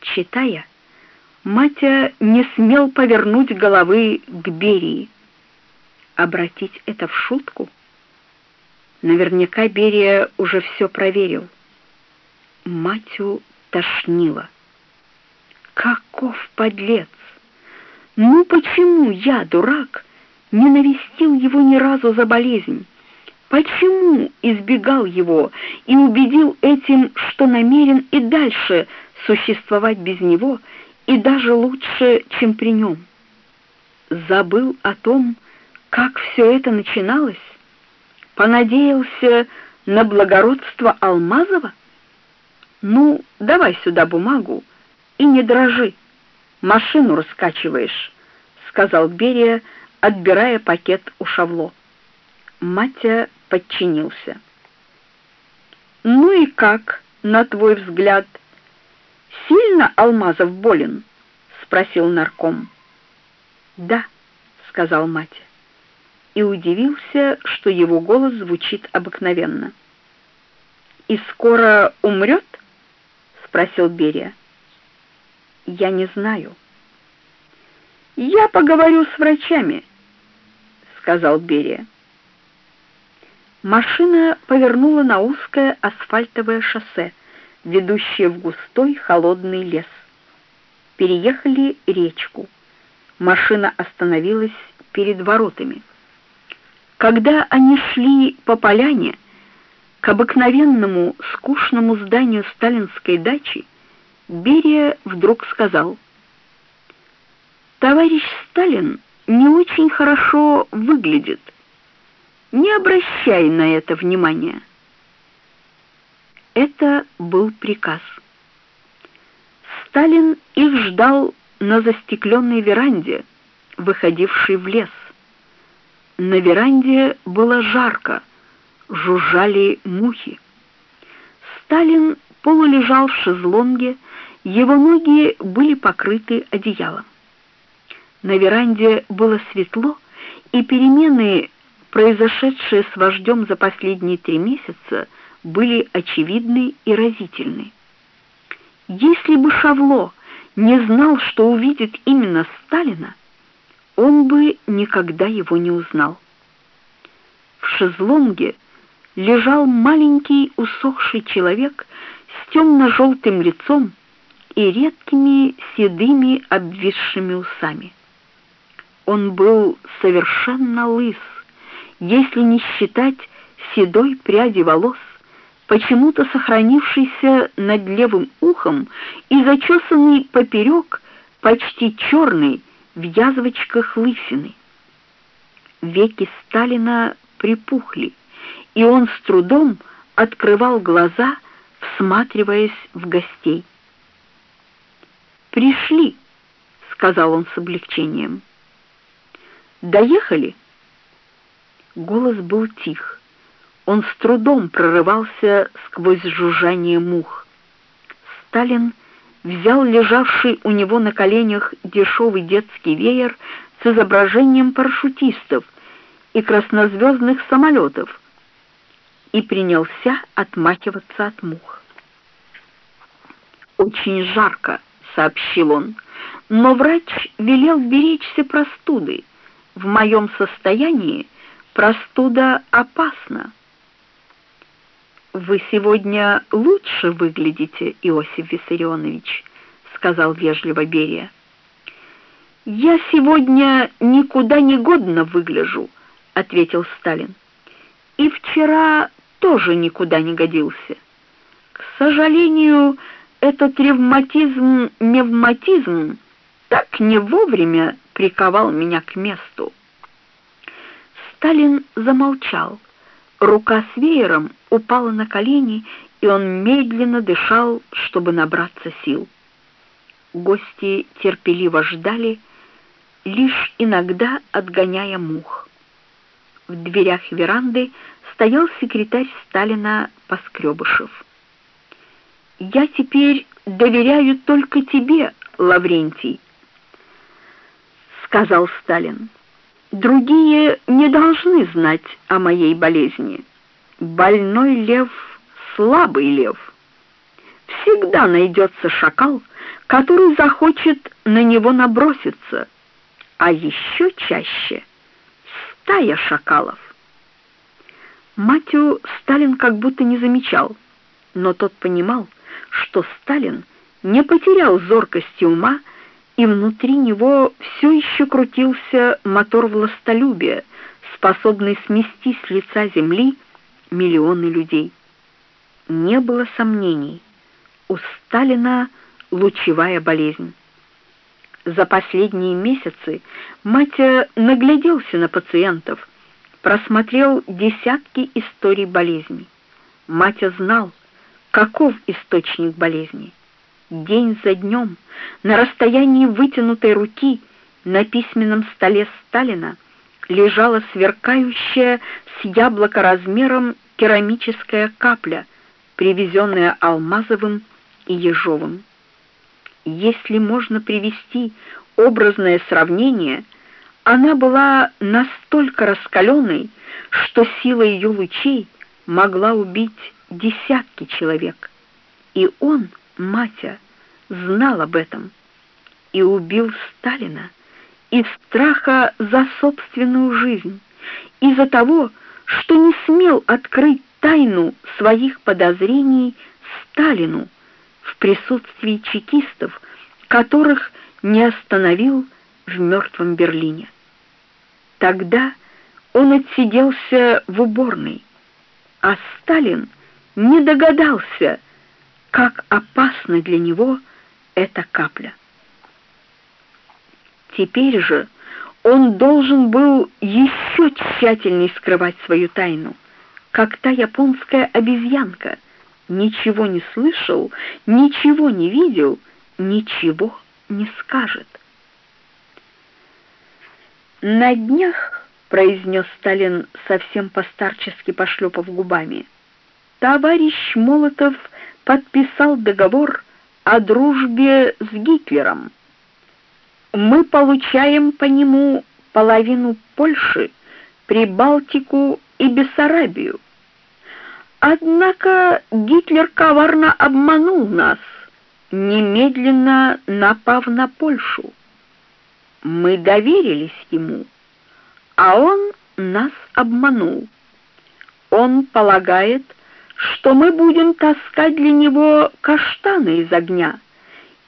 Читая, Матя не смел повернуть головы к Берии. Обратить это в шутку? Наверняка Берия уже все проверил. Матю тошнило. Каков подлец! Ну почему я, дурак, не навестил его ни разу за болезнь? Почему избегал его и убедил этим, что намерен и дальше существовать без него, и даже лучше, чем при нем? Забыл о том, как все это начиналось? Понадеялся на благородство Алмазова? Ну, давай сюда бумагу и не дрожи машину раскачиваешь», — сказал Берия, отбирая пакет у Шавло. Матя подчинился. «Ну и как, на твой взгляд, сильно Алмазов болен?» — спросил нарком. «Да», — сказал Матя, и удивился, что его голос звучит обыкновенно. «И скоро умрет?» — спросил Берия. Я не знаю. Я поговорю с врачами, сказал Берия. Машина повернула на узкое асфальтовое шоссе, ведущее в густой холодный лес. Переехали речку. Машина остановилась перед воротами. Когда они шли по поляне к обыкновенному скучному зданию сталинской дачи, Берия вдруг сказал: "Товарищ Сталин не очень хорошо выглядит. Не обращай на это внимания". Это был приказ. Сталин их ждал на застекленной веранде, выходившей в лес. На веранде было жарко, жужжали мухи. Сталин полулежал в шезлонге, его ноги были покрыты одеялом. На веранде было светло, и перемены, произошедшие с вождем за последние три месяца, были очевидны и разительны. Если бы Шавло не знал, что увидит именно Сталина, он бы никогда его не узнал. В шезлонге лежал маленький усохший человек с темно-желтым лицом, и редкими седыми обвисшими усами. он был совершенно лыс, если не считать седой пряди волос, почему-то сохранившейся над левым ухом и зачесанный поперек, почти черный, в язвочках лысины. Веки Сталина припухли, и он с трудом открывал глаза, всматриваясь в гостей. «Пришли», — сказал он с облегчением. «Доехали?» Голос был тих. Он с трудом прорывался сквозь жужжание мух. Сталин взял лежавший у него на коленях дешевый детский веер с изображением парашютистов и краснозвездных самолетов и принялся отмахиваться от мух. «Очень жарко», — сообщил он, — «но врач велел беречься простуды. В моем состоянии простуда опасна». «Вы сегодня лучше выглядите, Иосиф Виссарионович», — сказал вежливо Берия. «Я сегодня никуда не годно выгляжу», — ответил Сталин. «И вчера тоже никуда не годился. К сожалению, этот ревматизм-мевматизм так не вовремя приковал меня к месту». Сталин замолчал. Рука с веером упала на колени, и он медленно дышал, чтобы набраться сил. Гости терпеливо ждали, лишь иногда отгоняя мух. В дверях веранды стоял секретарь Сталина Поскребышев. «Я теперь доверяю только тебе, Лаврентий», — сказал Сталин. Другие не должны знать о моей болезни. Больной лев — слабый лев. Всегда найдется шакал, который захочет на него наброситься, а еще чаще — стая шакалов. Матю Сталин как будто не замечал, но тот понимал, что Сталин не потерял зоркости ума и внутри него все еще крутился мотор властолюбия, способный смести с лица земли миллионы людей. Не было сомнений, у Сталина лучевая болезнь. За последние месяцы Матя нагляделся на пациентов, просмотрел десятки историй болезни. Матя знал, каков источник болезни день за днем, на расстоянии вытянутой руки на письменном столе Сталина лежала сверкающая с яблоко размером керамическая капля, привезенная Алмазовым и Ежовым. Если можно привести образное сравнение, она была настолько раскаленной, что сила ее лучей могла убить десятки человек. И он — Матя знал об этом и убил Сталина из страха за собственную жизнь, из-за того, что не смел открыть тайну своих подозрений Сталину в присутствии чекистов, которых не остановил в мертвом Берлине. Тогда он отсиделся в уборной, а Сталин не догадался, как опасна для него эта капля. Теперь же он должен был еще тщательней скрывать свою тайну, как та японская обезьянка, ничего не слышал, ничего не видел, ничего не скажет. На днях, произнес Сталин совсем постарчески пошлепав губами, товарищ Молотов подписал договор о дружбе с Гитлером. Мы получаем по нему половину Польши, Прибалтику и Бессарабию. Однако Гитлер коварно обманул нас, немедленно напав на Польшу. Мы доверились ему, а он нас обманул. Он полагает, что мы будем таскать для него каштаны из огня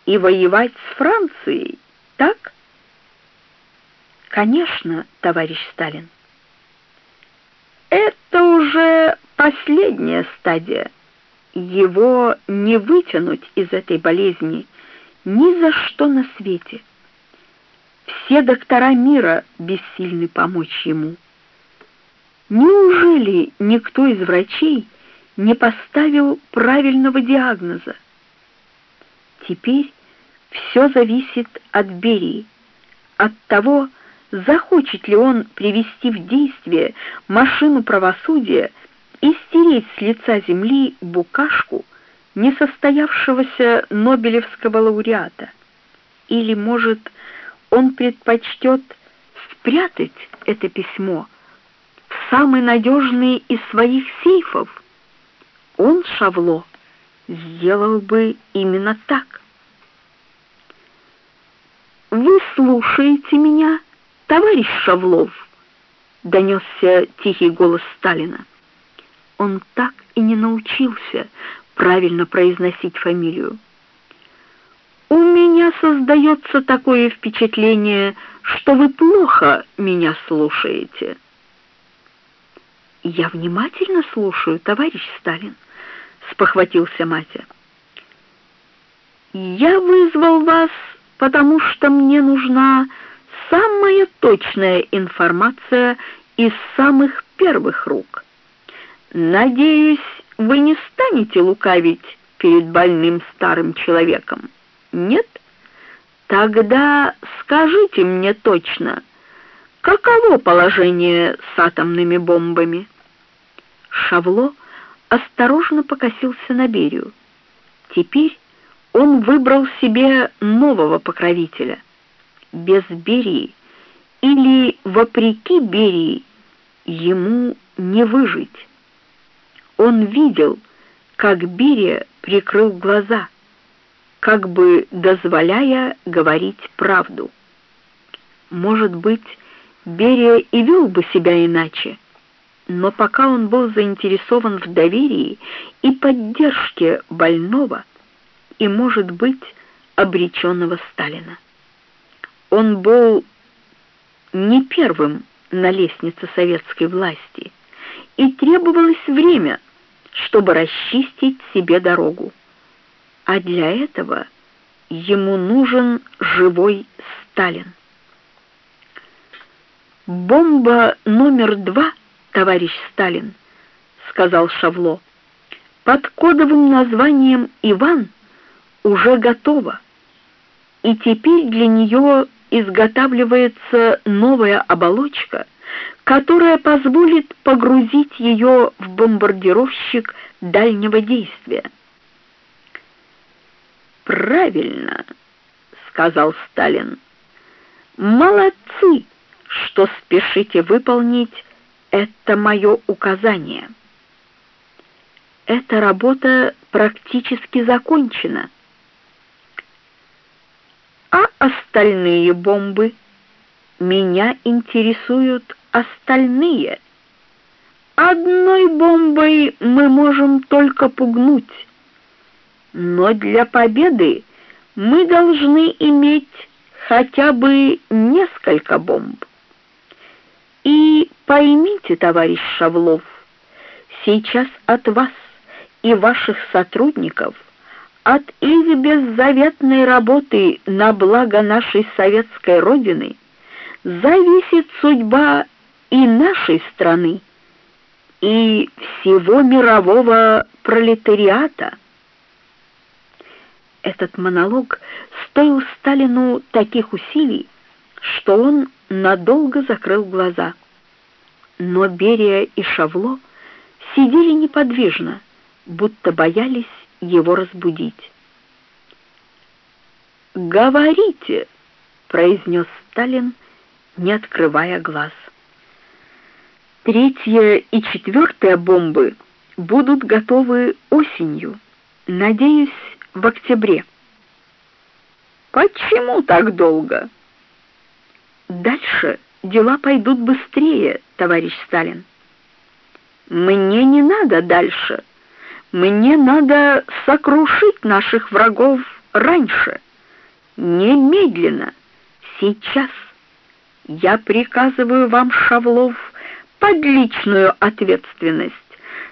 и воевать с Францией, так? Конечно, товарищ Сталин. Это уже последняя стадия. Его не вытянуть из этой болезни ни за что на свете. Все доктора мира бессильны помочь ему. Неужели никто из врачей не поставил правильного диагноза? Теперь все зависит от Берии, от того, захочет ли он привести в действие машину правосудия и стереть с лица земли букашку несостоявшегося Нобелевского лауреата. Или, может, он предпочтет спрятать это письмо в самый надежный из своих сейфов? Он, Шавло, сделал бы именно так. «Вы слушаете меня?» «Товарищ Шавлов!» — донесся тихий голос Сталина. Он так и не научился правильно произносить фамилию. «У меня создается такое впечатление, что вы плохо меня слушаете». «Я внимательно слушаю, товарищ Сталин», — спохватился Матя. «Я вызвал вас, потому что мне нужна самая точная информация из самых первых рук. Надеюсь, вы не станете лукавить перед больным старым человеком. Нет? Тогда скажите мне точно, каково положение с атомными бомбами? Шавло осторожно покосился на Берию. Теперь он выбрал себе нового покровителя — без Берии или вопреки Берии ему не выжить. Он видел, как Берия прикрыл глаза, как бы дозволяя говорить правду. Может быть, Берия и вел бы себя иначе, но пока он был заинтересован в доверии и поддержке больного и, может быть, обреченного Сталина. Он был не первым на лестнице советской власти, и требовалось время, чтобы расчистить себе дорогу. А для этого ему нужен живой Сталин. «Бомба номер два, товарищ Сталин», — сказал Шавло, — «под кодовым названием «Иван» уже готова, и теперь для нее изготавливается новая оболочка, которая позволит погрузить ее в бомбардировщик дальнего действия. «Правильно», — сказал Сталин. «Молодцы, что спешите выполнить это мое указание». Эта работа практически закончена а остальные бомбы? Меня интересуют остальные. Одной бомбой мы можем только пугнуть. Но для победы мы должны иметь хотя бы несколько бомб. И поймите, товарищ Шавлов, сейчас от вас и ваших сотрудников – от их беззаветной работы на благо нашей советской Родины зависит судьба и нашей страны, и всего мирового пролетариата. Этот монолог стоил Сталину таких усилий, что он надолго закрыл глаза. Но Берия и Шавло сидели неподвижно, будто боялись его разбудить. «Говорите!» — произнес Сталин, не открывая глаз. Третья и четвертая бомбы будут готовы осенью, надеюсь, в октябре. Почему так долго? Дальше дела пойдут быстрее, товарищ Сталин. Мне не надо дальше. Мне надо сокрушить наших врагов раньше, немедленно, сейчас. Я приказываю вам, Шавлов, под личную ответственность,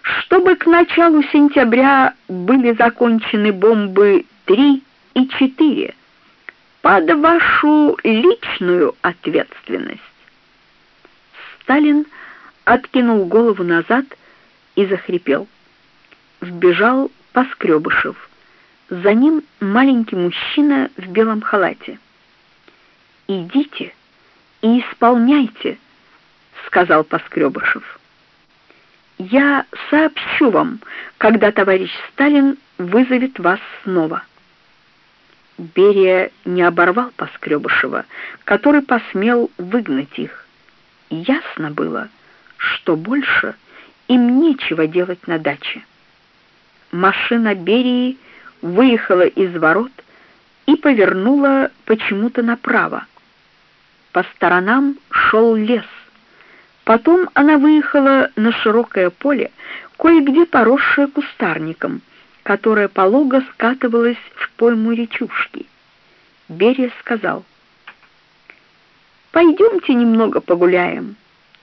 чтобы к началу сентября были закончены бомбы 3 и 4 под вашу личную ответственность. Сталин откинул голову назад и захрипел. Вбежал Поскребышев. За ним маленький мужчина в белом халате. «Идите и исполняйте», — сказал Поскребышев. «Я сообщу вам, когда товарищ Сталин вызовет вас снова». Берия не оборвал Поскребышева, который посмел выгнать их. Ясно было, что больше им нечего делать на даче. Машина Берии выехала из ворот и повернула почему-то направо. По сторонам шел лес. Потом она выехала на широкое поле, кое-где поросшее кустарником, которое полого скатывалось в пойму речушки. Берия сказал, «Пойдемте немного погуляем.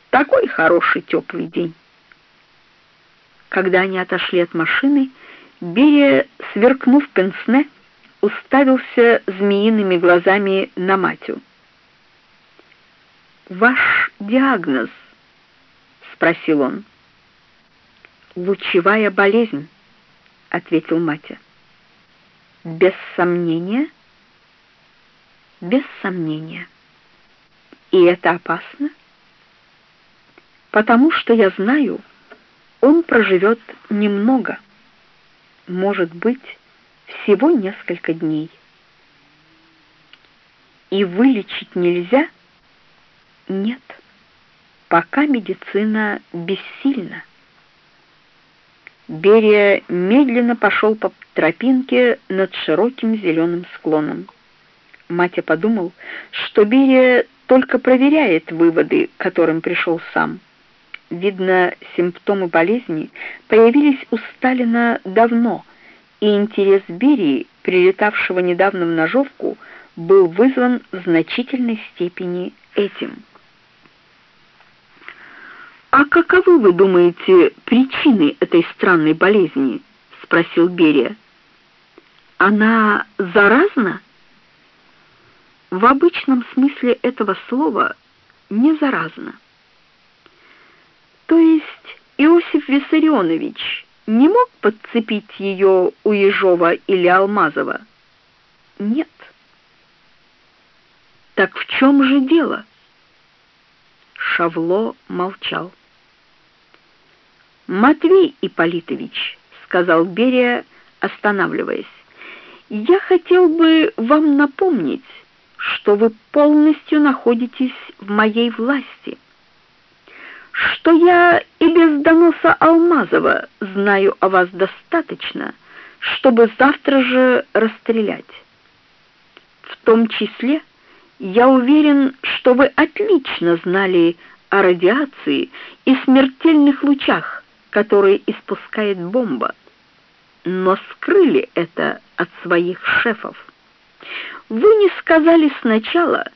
Такой хороший теплый день». Когда они отошли от машины, Берия, сверкнув пенсне, уставился змеиными глазами на Матю. «Ваш диагноз?» — спросил он. «Лучевая болезнь», — ответил Матя. «Без сомнения?» «Без сомнения. И это опасно?» «Потому что я знаю, он проживет немного» может быть, всего несколько дней. И вылечить нельзя? Нет. Пока медицина бессильна. Берия медленно пошел по тропинке над широким зеленым склоном. Матя подумал, что Берия только проверяет выводы, к которым пришел сам. Видно, симптомы болезни появились у Сталина давно, и интерес Берии, прилетавшего недавно в Ножовку, был вызван в значительной степени этим. «А каковы, вы думаете, причины этой странной болезни?» — спросил Берия. «Она заразна?» В обычном смысле этого слова не заразна. То есть Иосиф Виссарионович не мог подцепить ее у Ежова или Алмазова? Нет. Так в чем же дело? Шавло молчал. «Матвей Ипполитович», — сказал Берия, останавливаясь, — «я хотел бы вам напомнить, что вы полностью находитесь в моей власти» что я и без доноса Алмазова знаю о вас достаточно, чтобы завтра же расстрелять. В том числе я уверен, что вы отлично знали о радиации и смертельных лучах, которые испускает бомба, но скрыли это от своих шефов. Вы не сказали сначала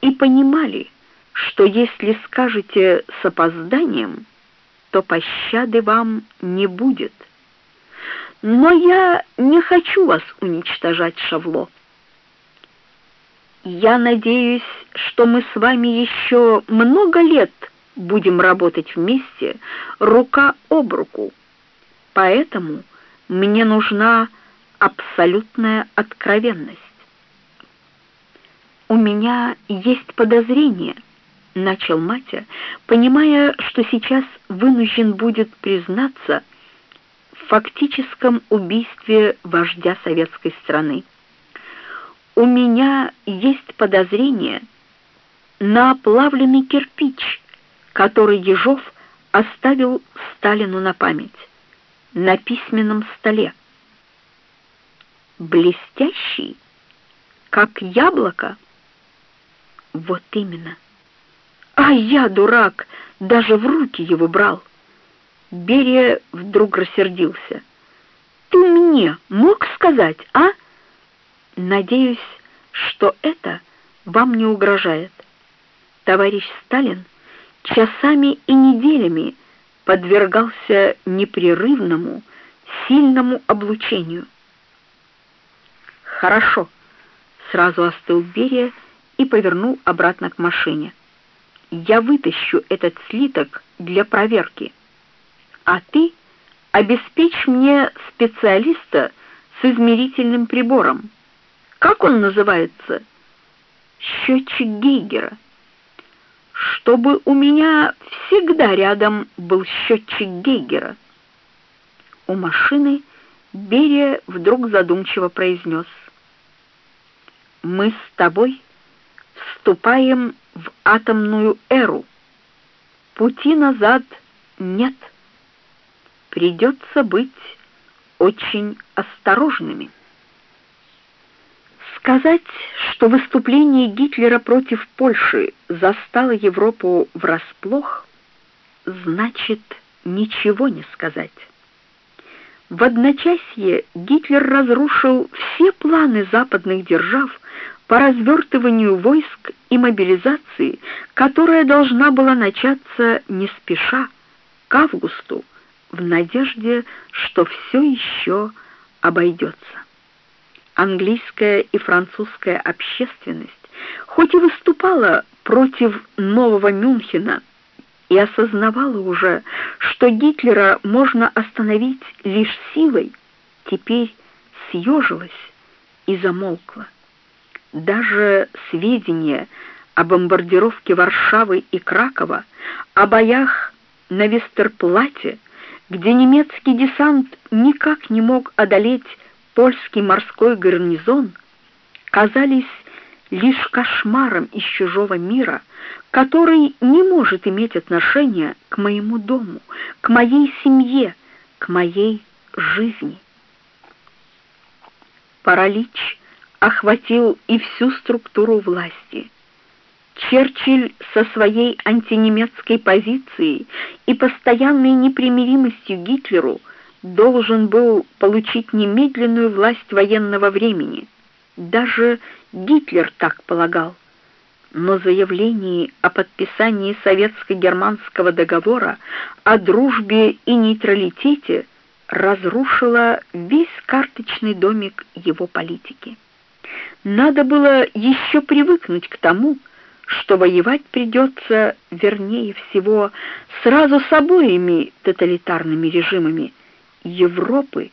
и понимали, что если скажете с опозданием, то пощады вам не будет. Но я не хочу вас уничтожать, Шавло. Я надеюсь, что мы с вами еще много лет будем работать вместе, рука об руку. Поэтому мне нужна абсолютная откровенность. У меня есть подозрение — начал Матя, понимая, что сейчас вынужден будет признаться в фактическом убийстве вождя советской страны. У меня есть подозрение на оплавленный кирпич, который Ежов оставил Сталину на память на письменном столе. Блестящий, как яблоко. Вот именно. А я, дурак, даже в руки его брал. Берия вдруг рассердился. Ты мне мог сказать, а? Надеюсь, что это вам не угрожает. Товарищ Сталин часами и неделями подвергался непрерывному, сильному облучению. «Хорошо», — сразу остыл Берия и повернул обратно к машине. «Я вытащу этот слиток для проверки, а ты обеспечь мне специалиста с измерительным прибором. Как он называется?» «Счетчик Гейгера» чтобы у меня всегда рядом был счетчик Гейгера. У машины Берия вдруг задумчиво произнес. «Мы с тобой вступаем в атомную эру. Пути назад нет. Придется быть очень осторожными». Сказать, что выступление Гитлера против Польши застало Европу врасплох, значит ничего не сказать. В одночасье Гитлер разрушил все планы западных держав по развертыванию войск и мобилизации, которая должна была начаться не спеша, к августу, в надежде, что все еще обойдется английская и французская общественность, хоть и выступала против нового Мюнхена и осознавала уже, что Гитлера можно остановить лишь силой, теперь съежилась и замолкла. Даже сведения о бомбардировке Варшавы и Кракова, о боях на Вестерплате, где немецкий десант никак не мог одолеть польский морской гарнизон казались лишь кошмаром из чужого мира, который не может иметь отношения к моему дому, к моей семье, к моей жизни. Паралич охватил и всю структуру власти. Черчилль со своей антинемецкой позицией и постоянной непримиримостью Гитлеру должен был получить немедленную власть военного времени. Даже Гитлер так полагал. Но заявление о подписании советско-германского договора о дружбе и нейтралитете разрушило весь карточный домик его политики. Надо было еще привыкнуть к тому, что воевать придется, вернее всего, сразу с обоими тоталитарными режимами – Европы,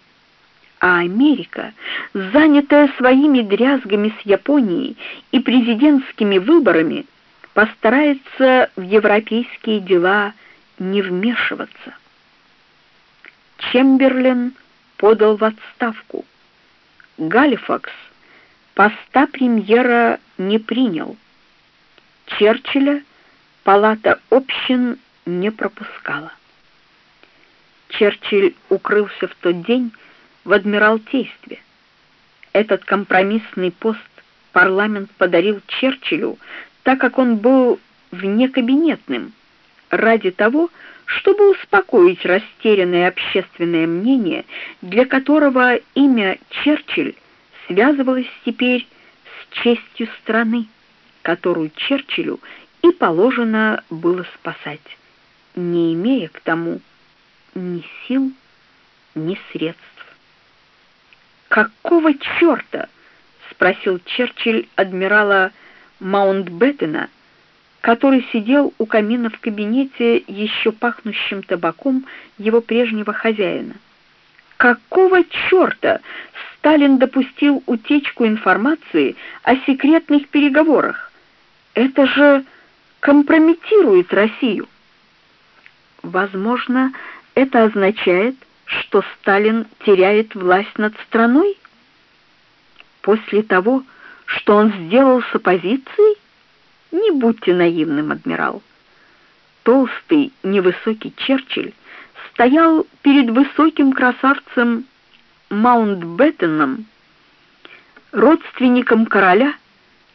а Америка, занятая своими дрязгами с Японией и президентскими выборами, постарается в европейские дела не вмешиваться. Чемберлен подал в отставку. Галифакс поста премьера не принял. Черчилля палата общин не пропускала. Черчилль укрылся в тот день в Адмиралтействе. Этот компромиссный пост парламент подарил Черчиллю, так как он был внекабинетным, ради того, чтобы успокоить растерянное общественное мнение, для которого имя Черчилль связывалось теперь с честью страны, которую Черчиллю и положено было спасать, не имея к тому ни сил, ни средств. «Какого черта?» — спросил Черчилль адмирала Маунтбеттена, который сидел у камина в кабинете, еще пахнущим табаком его прежнего хозяина. «Какого черта Сталин допустил утечку информации о секретных переговорах? Это же компрометирует Россию!» Возможно, это означает, что Сталин теряет власть над страной? После того, что он сделал с оппозицией? Не будьте наивным, адмирал. Толстый, невысокий Черчилль стоял перед высоким красавцем Маунтбеттеном, родственником короля,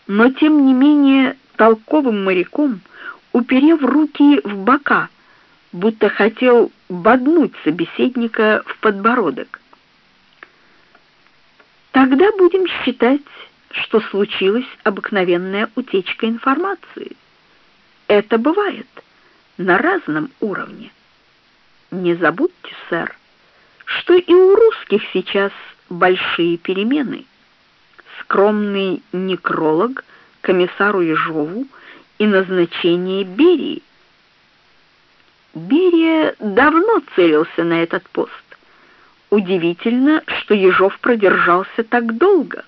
но тем не менее толковым моряком, уперев руки в бока, будто хотел боднуть собеседника в подбородок. Тогда будем считать, что случилась обыкновенная утечка информации. это бывает на разном уровне. Не забудьте, сэр, что и у русских сейчас большие перемены. Скромный некролог комиссару Ежову и назначение Берии. Берия давно целился на этот пост. Удивительно, что Ежов продержался так долго.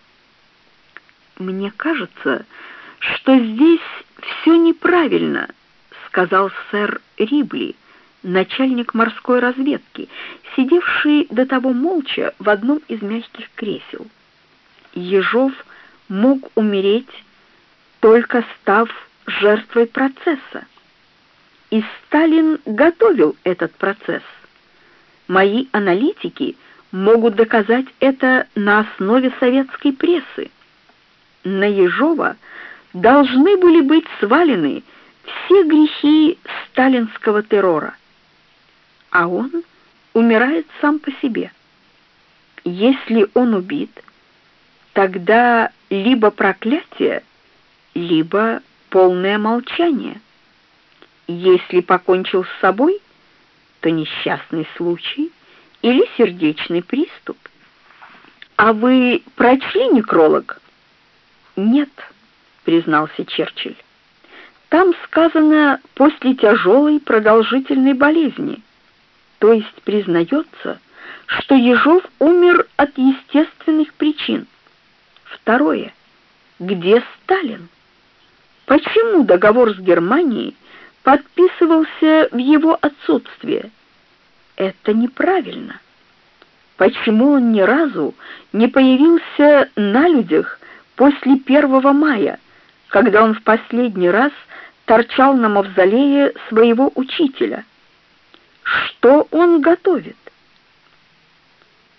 Мне кажется, что здесь все неправильно, сказал сэр Рибли, начальник морской разведки, сидевший до того молча в одном из мягких кресел. Ежов мог умереть, только став жертвой процесса. И Сталин готовил этот процесс. Мои аналитики могут доказать это на основе советской прессы. На Ежова должны были быть свалены все грехи сталинского террора. А он умирает сам по себе. Если он убит, тогда либо проклятие, либо полное молчание. Если покончил с собой, то несчастный случай или сердечный приступ. А вы прочли некролог? Нет, признался Черчилль. Там сказано после тяжелой продолжительной болезни. То есть признается, что Ежов умер от естественных причин. Второе. Где Сталин? Почему договор с Германией подписывался в его отсутствие? Это неправильно. Почему он ни разу не появился на людях после 1 мая, когда он в последний раз торчал на мавзолее своего учителя? Что он готовит?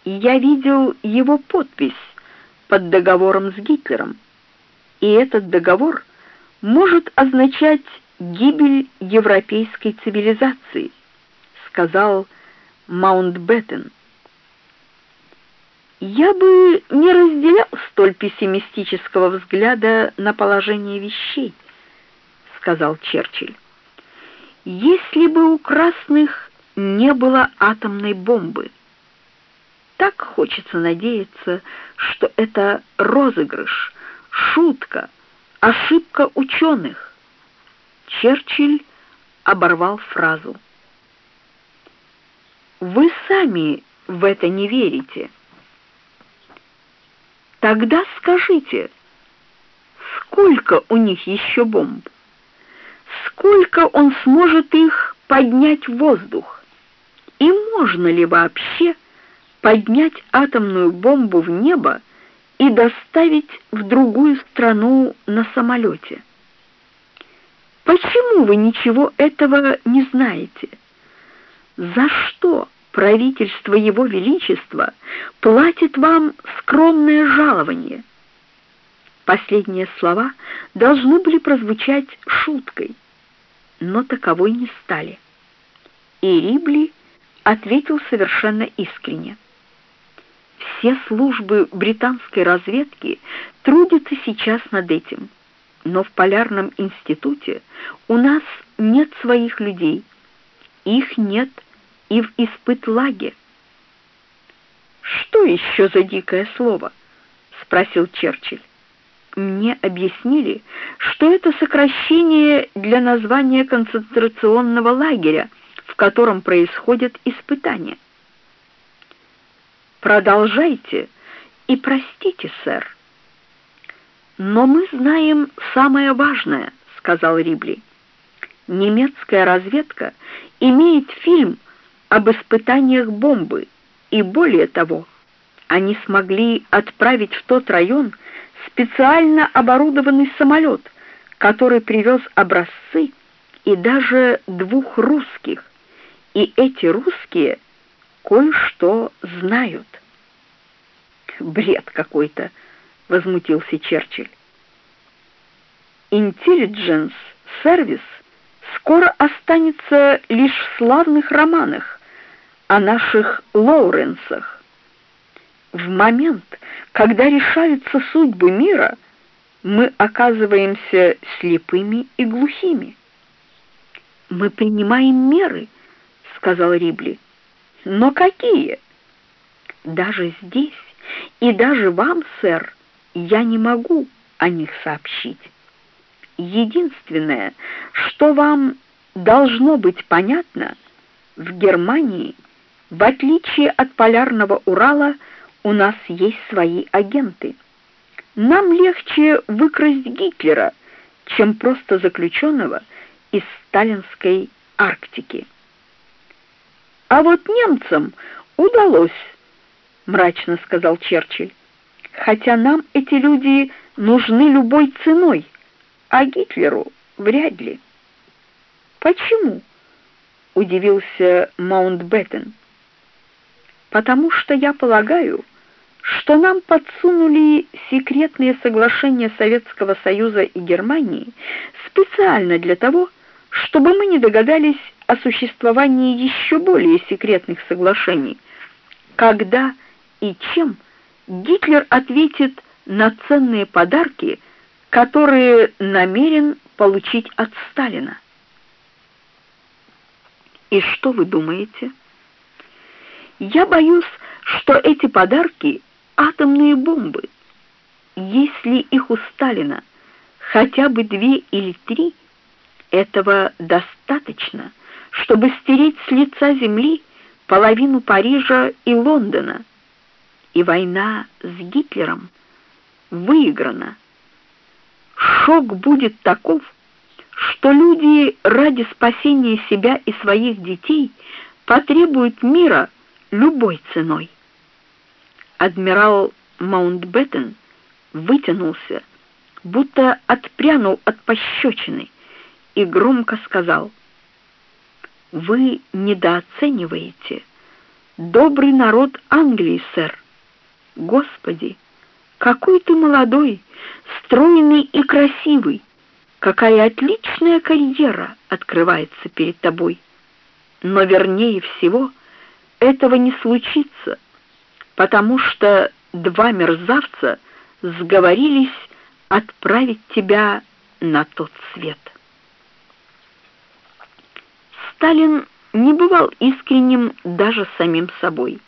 Я видел его подпись под договором с Гитлером. И этот договор может означать гибель европейской цивилизации, сказал Маунтбеттен. Я бы не разделял столь пессимистического взгляда на положение вещей, сказал Черчилль. Если бы у красных не было атомной бомбы, так хочется надеяться, что это розыгрыш, шутка, ошибка ученых. Черчилль оборвал фразу. Вы сами в это не верите. Тогда скажите, сколько у них еще бомб? Сколько он сможет их поднять в воздух? И можно ли вообще поднять атомную бомбу в небо и доставить в другую страну на самолете? Почему вы ничего этого не знаете? За что правительство его величества платит вам скромное жалование? Последние слова должны были прозвучать шуткой, но таковой не стали. И Рибли ответил совершенно искренне. Все службы британской разведки трудятся сейчас над этим. Но в полярном институте у нас нет своих людей. Их нет и в испытлаге. Что еще за дикое слово? спросил Черчилль. Мне объяснили, что это сокращение для названия концентрационного лагеря, в котором происходят испытания. Продолжайте и простите, сэр. Но мы знаем самое важное, сказал Рибли. Немецкая разведка имеет фильм об испытаниях бомбы, и более того, они смогли отправить в тот район специально оборудованный самолет, который привез образцы и даже двух русских. И эти русские кое-что знают. Бред какой-то, возмутился Черчилль. Service скоро останется лишь в славных романах о наших Лоуренсах. В момент, когда решаются судьбы мира, мы оказываемся слепыми и глухими. Мы принимаем меры, сказал Рибли. Но какие? Даже здесь и даже вам, сэр, я не могу о них сообщить. Единственное, что вам должно быть понятно, в Германии, в отличие от полярного Урала, у нас есть свои агенты. Нам легче выкрасть Гитлера, чем просто заключенного из сталинской Арктики. А вот немцам удалось, мрачно сказал Черчилль. Хотя нам эти люди нужны любой ценой, а Гитлеру вряд ли. Почему? удивился Маунтбеттен. Потому что я полагаю, что нам подсунули секретные соглашения Советского Союза и Германии специально для того, чтобы мы не догадались о существовании еще более секретных соглашений. Когда и чем Гитлер ответит на ценные подарки, которые намерен получить от Сталина. И что вы думаете? Я боюсь, что эти подарки атомные бомбы. Если их у Сталина хотя бы две или три, этого достаточно, чтобы стереть с лица земли половину Парижа и Лондона. И война с Гитлером выиграна. Шок будет таков, что люди ради спасения себя и своих детей потребуют мира любой ценой адмирал Маунтбеттен вытянулся, будто отпрянул от пощечины и громко сказал: "Вы недооцениваете добрый народ Англии, сэр. Господи, какой ты молодой, стройный и красивый. Какая отличная карьера открывается перед тобой. Но вернее всего, этого не случится, потому что два мерзавца сговорились отправить тебя на тот свет. Сталин не бывал искренним даже самим собой,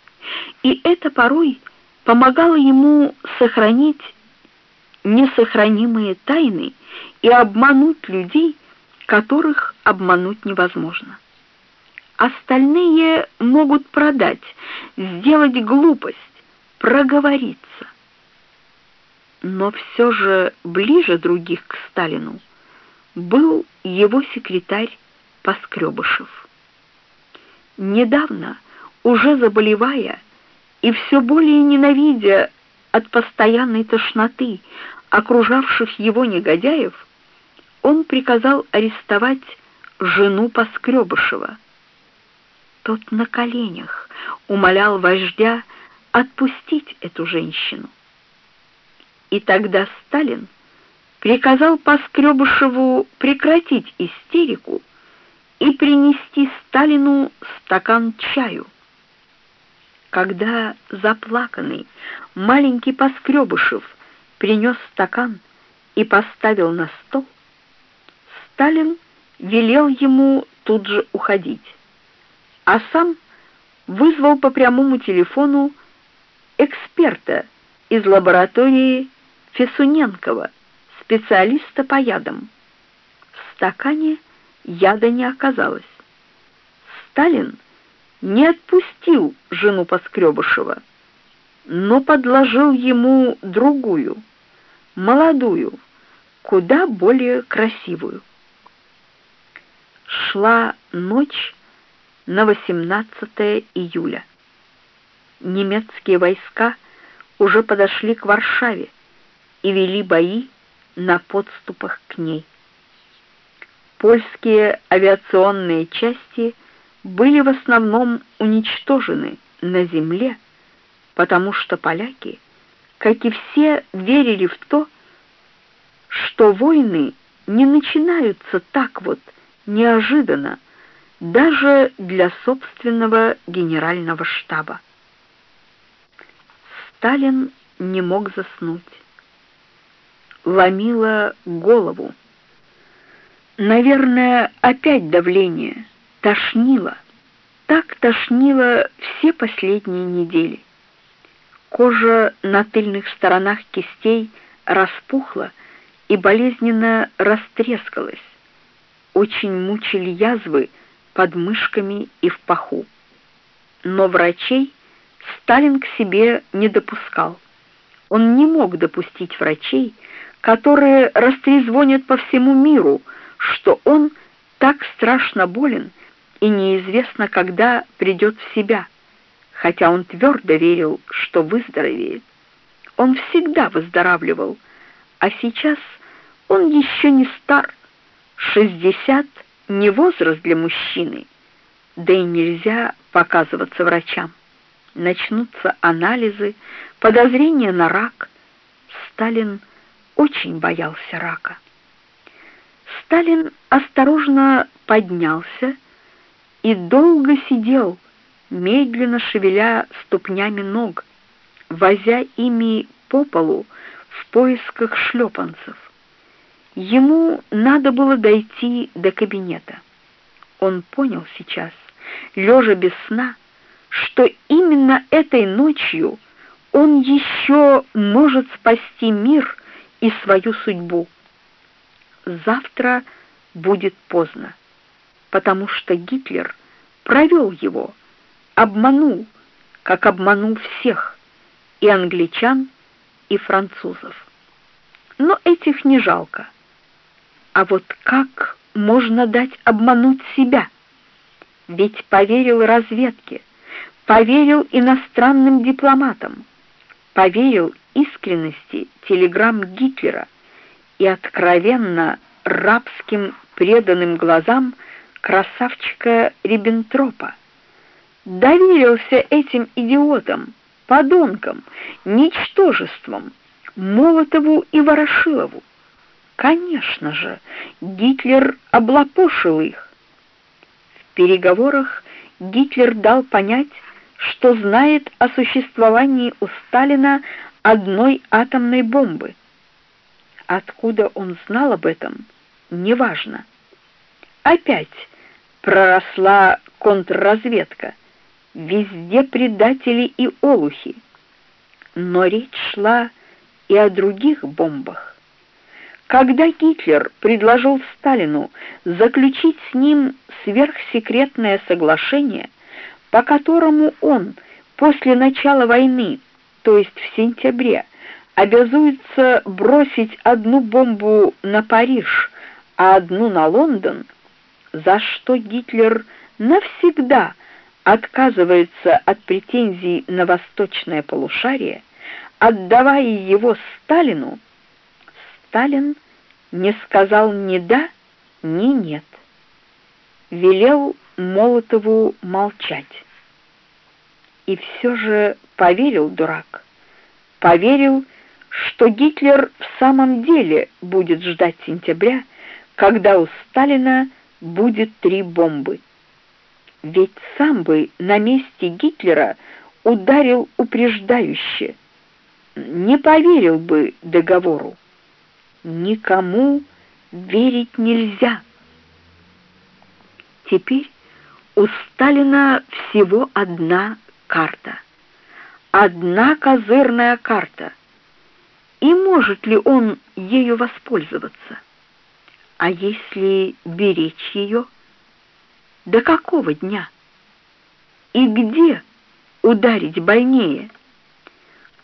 и это порой помогало ему сохранить несохранимые тайны и обмануть людей, которых обмануть невозможно. Остальные могут продать, сделать глупость, проговориться. Но все же ближе других к Сталину был его секретарь Поскребышев. Недавно, уже заболевая и все более ненавидя от постоянной тошноты окружавших его негодяев, он приказал арестовать жену Поскребышева тот на коленях умолял вождя отпустить эту женщину. И тогда Сталин приказал Поскребышеву прекратить истерику и принести Сталину стакан чаю. Когда заплаканный маленький Поскребышев принес стакан и поставил на стол, Сталин велел ему тут же уходить а сам вызвал по прямому телефону эксперта из лаборатории Фесуненкова, специалиста по ядам. В стакане яда не оказалось. Сталин не отпустил жену Поскребышева, но подложил ему другую, молодую, куда более красивую. Шла ночь, на 18 июля. Немецкие войска уже подошли к Варшаве и вели бои на подступах к ней. Польские авиационные части были в основном уничтожены на земле, потому что поляки, как и все, верили в то, что войны не начинаются так вот неожиданно, даже для собственного генерального штаба. Сталин не мог заснуть. Ломило голову. Наверное, опять давление. Тошнило. Так тошнило все последние недели. Кожа на тыльных сторонах кистей распухла и болезненно растрескалась. Очень мучили язвы под мышками и в паху. Но врачей Сталин к себе не допускал. Он не мог допустить врачей, которые растрезвонят по всему миру, что он так страшно болен и неизвестно, когда придет в себя, хотя он твердо верил, что выздоровеет. Он всегда выздоравливал, а сейчас он еще не стар. Шестьдесят — не возраст для мужчины, да и нельзя показываться врачам начнутся анализы, подозрения на рак. Сталин очень боялся рака. Сталин осторожно поднялся и долго сидел, медленно шевеля ступнями ног, возя ими по полу в поисках шлепанцев. Ему надо было дойти до кабинета. Он понял сейчас, лежа без сна, что именно этой ночью он еще может спасти мир и свою судьбу. Завтра будет поздно, потому что Гитлер провел его, обманул, как обманул всех, и англичан, и французов. Но этих не жалко. А вот как можно дать обмануть себя? Ведь поверил разведке, поверил иностранным дипломатам, поверил искренности телеграмм Гитлера и откровенно рабским преданным глазам красавчика Риббентропа. Доверился этим идиотам, подонкам, ничтожествам, Молотову и Ворошилову. Конечно же, Гитлер облапошил их. В переговорах Гитлер дал понять, что знает о существовании у Сталина одной атомной бомбы. Откуда он знал об этом, неважно. Опять проросла контрразведка. Везде предатели и олухи. Но речь шла и о других бомбах. Когда Гитлер предложил Сталину заключить с ним сверхсекретное соглашение, по которому он после начала войны, то есть в сентябре, обязуется бросить одну бомбу на Париж, а одну на Лондон, за что Гитлер навсегда отказывается от претензий на восточное полушарие, отдавая его Сталину, Сталин не сказал ни да, ни нет. Велел Молотову молчать и все же поверил дурак. Поверил, что Гитлер в самом деле будет ждать сентября, когда у Сталина будет три бомбы. Ведь сам бы на месте Гитлера ударил упреждающе, не поверил бы договору. Никому верить нельзя. Теперь у Сталина всего одна карта. Одна козырная карта. И может ли он ею воспользоваться? А если беречь ее? До какого дня? И где ударить больнее?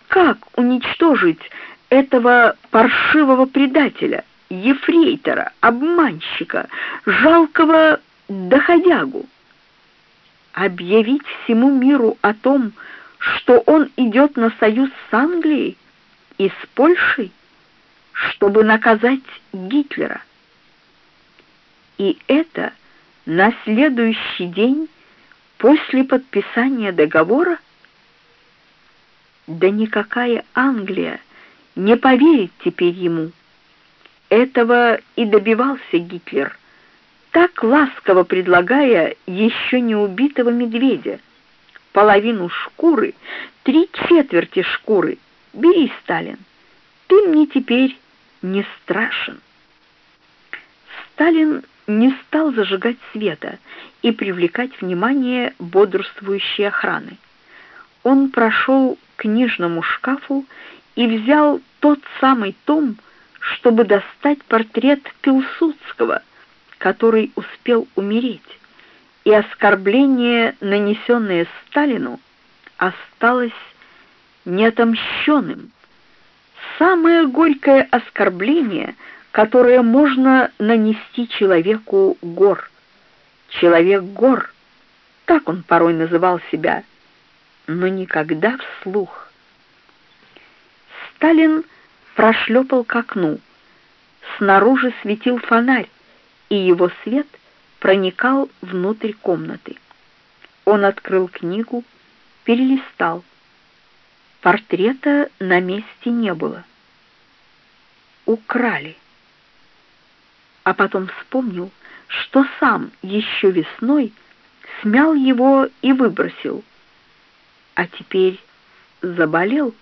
Как уничтожить этого паршивого предателя, ефрейтора, обманщика, жалкого доходягу? объявить всему миру о том, что он идет на союз с Англией и с Польшей, чтобы наказать Гитлера. И это на следующий день после подписания договора? Да никакая Англия не поверит теперь ему. Этого и добивался Гитлер так ласково предлагая еще не убитого медведя. Половину шкуры, три четверти шкуры. Бери, Сталин, ты мне теперь не страшен. Сталин не стал зажигать света и привлекать внимание бодрствующей охраны. Он прошел к книжному шкафу и взял тот самый том, чтобы достать портрет Пилсудского, который успел умереть, и оскорбление, нанесенное Сталину, осталось неотомщенным. Самое горькое оскорбление, которое можно нанести человеку гор. Человек гор, так он порой называл себя, но никогда вслух. Сталин прошлепал к окну. Снаружи светил фонарь, и его свет проникал внутрь комнаты. Он открыл книгу, перелистал. Портрета на месте не было. Украли. А потом вспомнил, что сам еще весной смял его и выбросил, а теперь заболел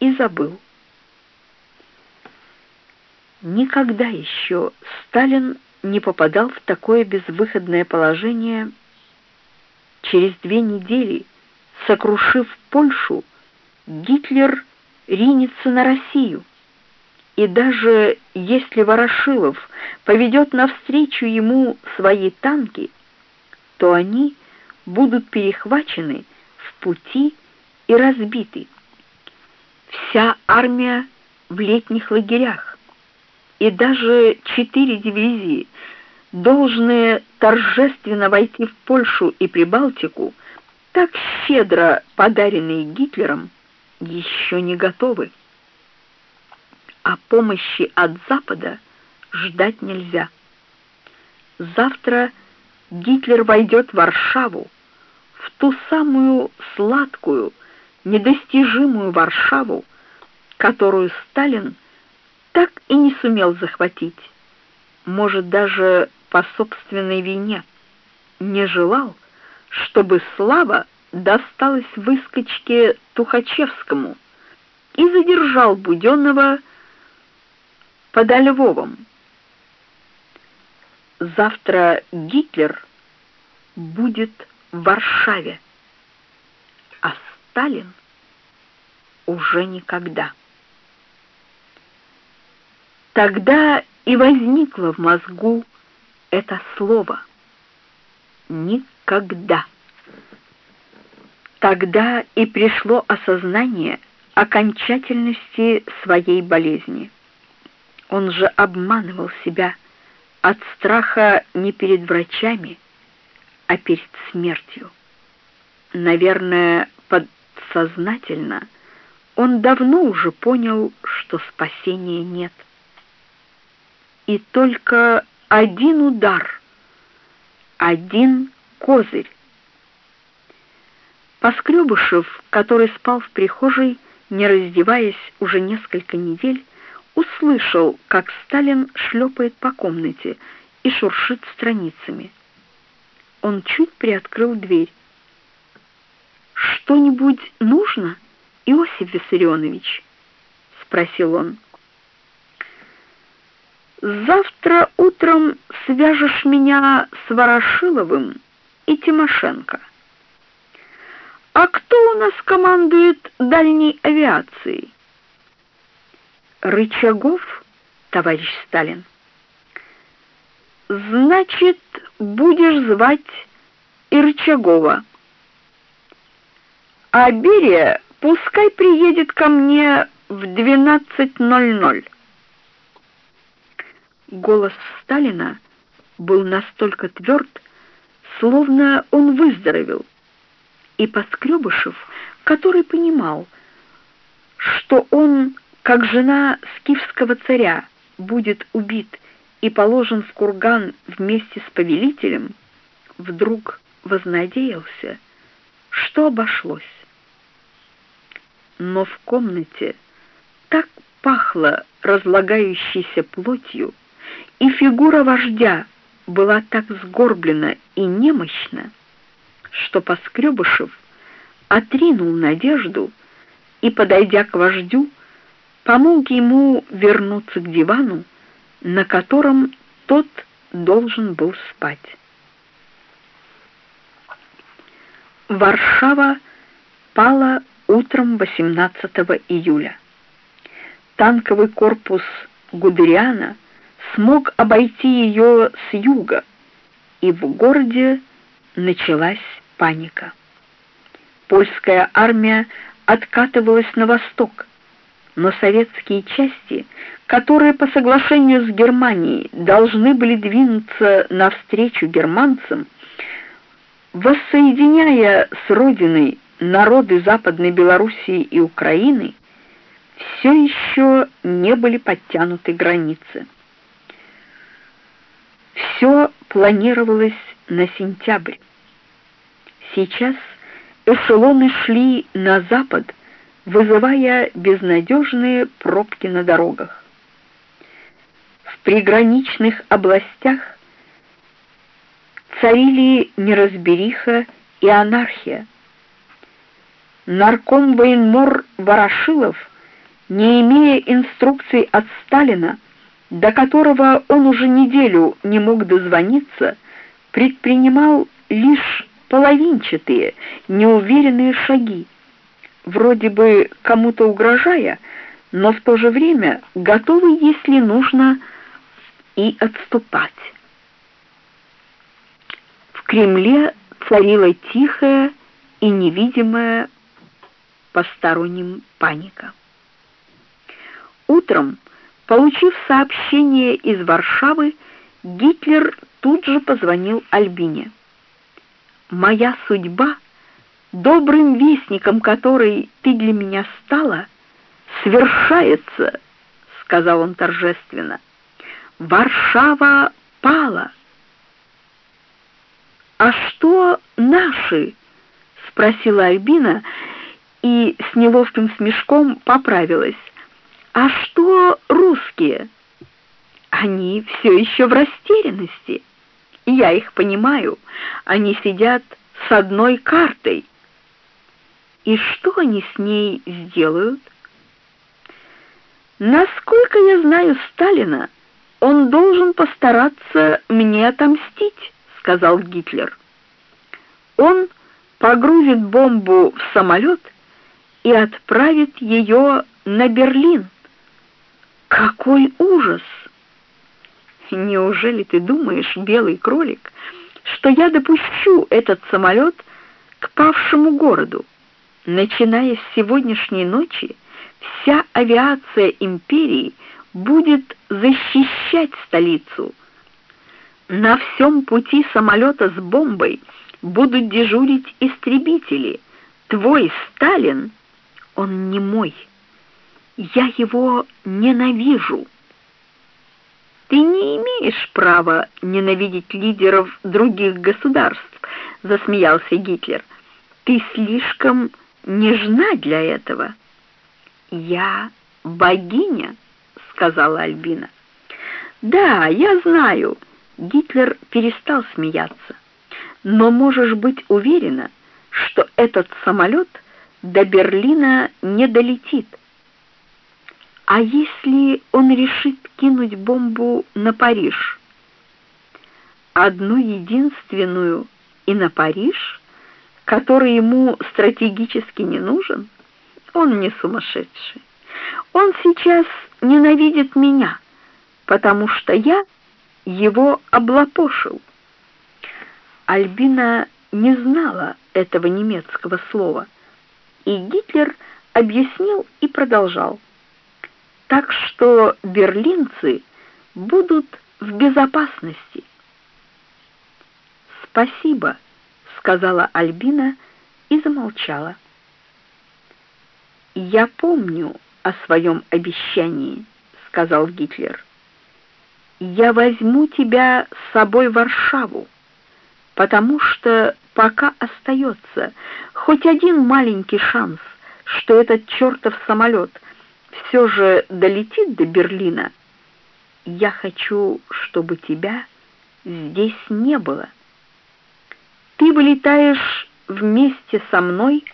и забыл. Никогда еще Сталин не попадал в такое безвыходное положение. Через две недели, сокрушив Польшу, Гитлер ринется на Россию. И даже если Ворошилов поведет навстречу ему свои танки, то они будут перехвачены в пути и разбиты. Вся армия в летних лагерях и даже четыре дивизии, должные торжественно войти в Польшу и Прибалтику, так щедро подаренные Гитлером, еще не готовы. А помощи от Запада ждать нельзя. Завтра Гитлер войдет в Варшаву, в ту самую сладкую, недостижимую Варшаву, которую Сталин так и не сумел захватить. Может, даже по собственной вине. Не желал, чтобы слава досталась выскочке Тухачевскому и задержал Буденного подо Львовом. Завтра Гитлер будет в Варшаве, а Сталин уже никогда. Тогда и возникло в мозгу это слово «никогда». Тогда и пришло осознание окончательности своей болезни. Он же обманывал себя от страха не перед врачами, а перед смертью. Наверное, подсознательно он давно уже понял, что спасения нет и только один удар, один козырь. Поскребышев, который спал в прихожей, не раздеваясь уже несколько недель, услышал, как Сталин шлепает по комнате и шуршит страницами. Он чуть приоткрыл дверь. «Что-нибудь нужно, Иосиф Виссарионович?» — спросил он. Завтра утром свяжешь меня с Ворошиловым и Тимошенко. А кто у нас командует дальней авиацией? Рычагов, товарищ Сталин. Значит, будешь звать и Рычагова. А Берия пускай приедет ко мне в 12:00. Голос Сталина был настолько тверд, словно он выздоровел. И Поскребышев, который понимал, что он, как жена скифского царя, будет убит и положен в курган вместе с повелителем, вдруг вознадеялся, что обошлось. Но в комнате так пахло разлагающейся плотью, и фигура вождя была так сгорблена и немощна, что Поскребышев отринул надежду и, подойдя к вождю, помог ему вернуться к дивану, на котором тот должен был спать. Варшава пала утром 18 июля. Танковый корпус Гудериана смог обойти ее с юга, и в городе началась паника. Польская армия откатывалась на восток, но советские части, которые по соглашению с Германией должны были двинуться навстречу германцам, воссоединяя с родиной народы Западной Белоруссии и Украины, все еще не были подтянуты границы. Все планировалось на сентябрь. Сейчас эшелоны шли на запад, вызывая безнадежные пробки на дорогах. В приграничных областях царили неразбериха и анархия. Нарком военмор Ворошилов, не имея инструкций от Сталина, до которого он уже неделю не мог дозвониться, предпринимал лишь половинчатые, неуверенные шаги, вроде бы кому-то угрожая, но в то же время готовый, если нужно, и отступать. В Кремле царила тихая и невидимая посторонним паника. Утром, получив сообщение из Варшавы, Гитлер тут же позвонил Альбине моя судьба, добрым вестником которой ты для меня стала, свершается, сказал он торжественно. Варшава пала. А что наши? спросила Альбина и с неловким смешком поправилась. А что русские? Они все еще в растерянности. Я их понимаю. Они сидят с одной картой. И что они с ней сделают? Насколько я знаю Сталина, он должен постараться мне отомстить, сказал Гитлер. Он погрузит бомбу в самолет и отправит ее на Берлин. Какой ужас! Неужели ты думаешь, белый кролик, что я допущу этот самолет к павшему городу? Начиная с сегодняшней ночи, вся авиация империи будет защищать столицу. На всем пути самолета с бомбой будут дежурить истребители. Твой Сталин, он не мой. Я его ненавижу. Ты не имеешь права ненавидеть лидеров других государств, засмеялся Гитлер. Ты слишком нежна для этого. Я богиня, сказала Альбина. Да, я знаю. Гитлер перестал смеяться. Но можешь быть уверена, что этот самолет до Берлина не долетит. А если он решит кинуть бомбу на Париж? Одну единственную и на Париж, который ему стратегически не нужен? Он не сумасшедший. Он сейчас ненавидит меня, потому что я его облапошил. Альбина не знала этого немецкого слова, и Гитлер объяснил и продолжал так что берлинцы будут в безопасности. Спасибо, сказала Альбина и замолчала. Я помню о своем обещании, сказал Гитлер. Я возьму тебя с собой в Варшаву, потому что пока остается хоть один маленький шанс, что этот чертов самолет — все же долетит до Берлина, я хочу, чтобы тебя здесь не было. Ты вылетаешь вместе со мной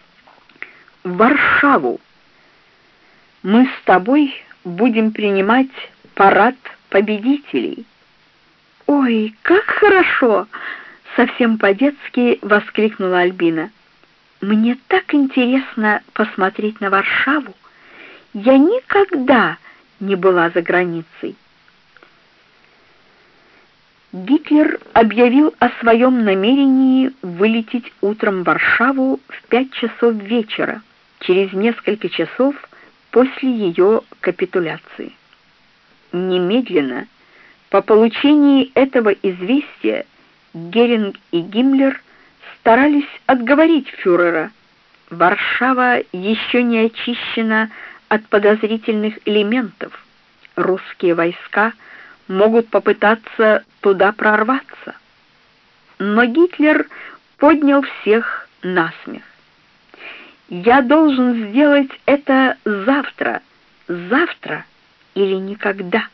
в Варшаву. Мы с тобой будем принимать парад победителей. Ой, как хорошо, совсем по-детски воскликнула Альбина. Мне так интересно посмотреть на Варшаву. Я никогда не была за границей. Гитлер объявил о своем намерении вылететь утром в Варшаву в пять часов вечера, через несколько часов после ее капитуляции. Немедленно по получении этого известия Геринг и Гиммлер старались отговорить фюрера. Варшава еще не очищена от подозрительных элементов. Русские войска могут попытаться туда прорваться. Но Гитлер поднял всех на смех. Я должен сделать это завтра, завтра или никогда.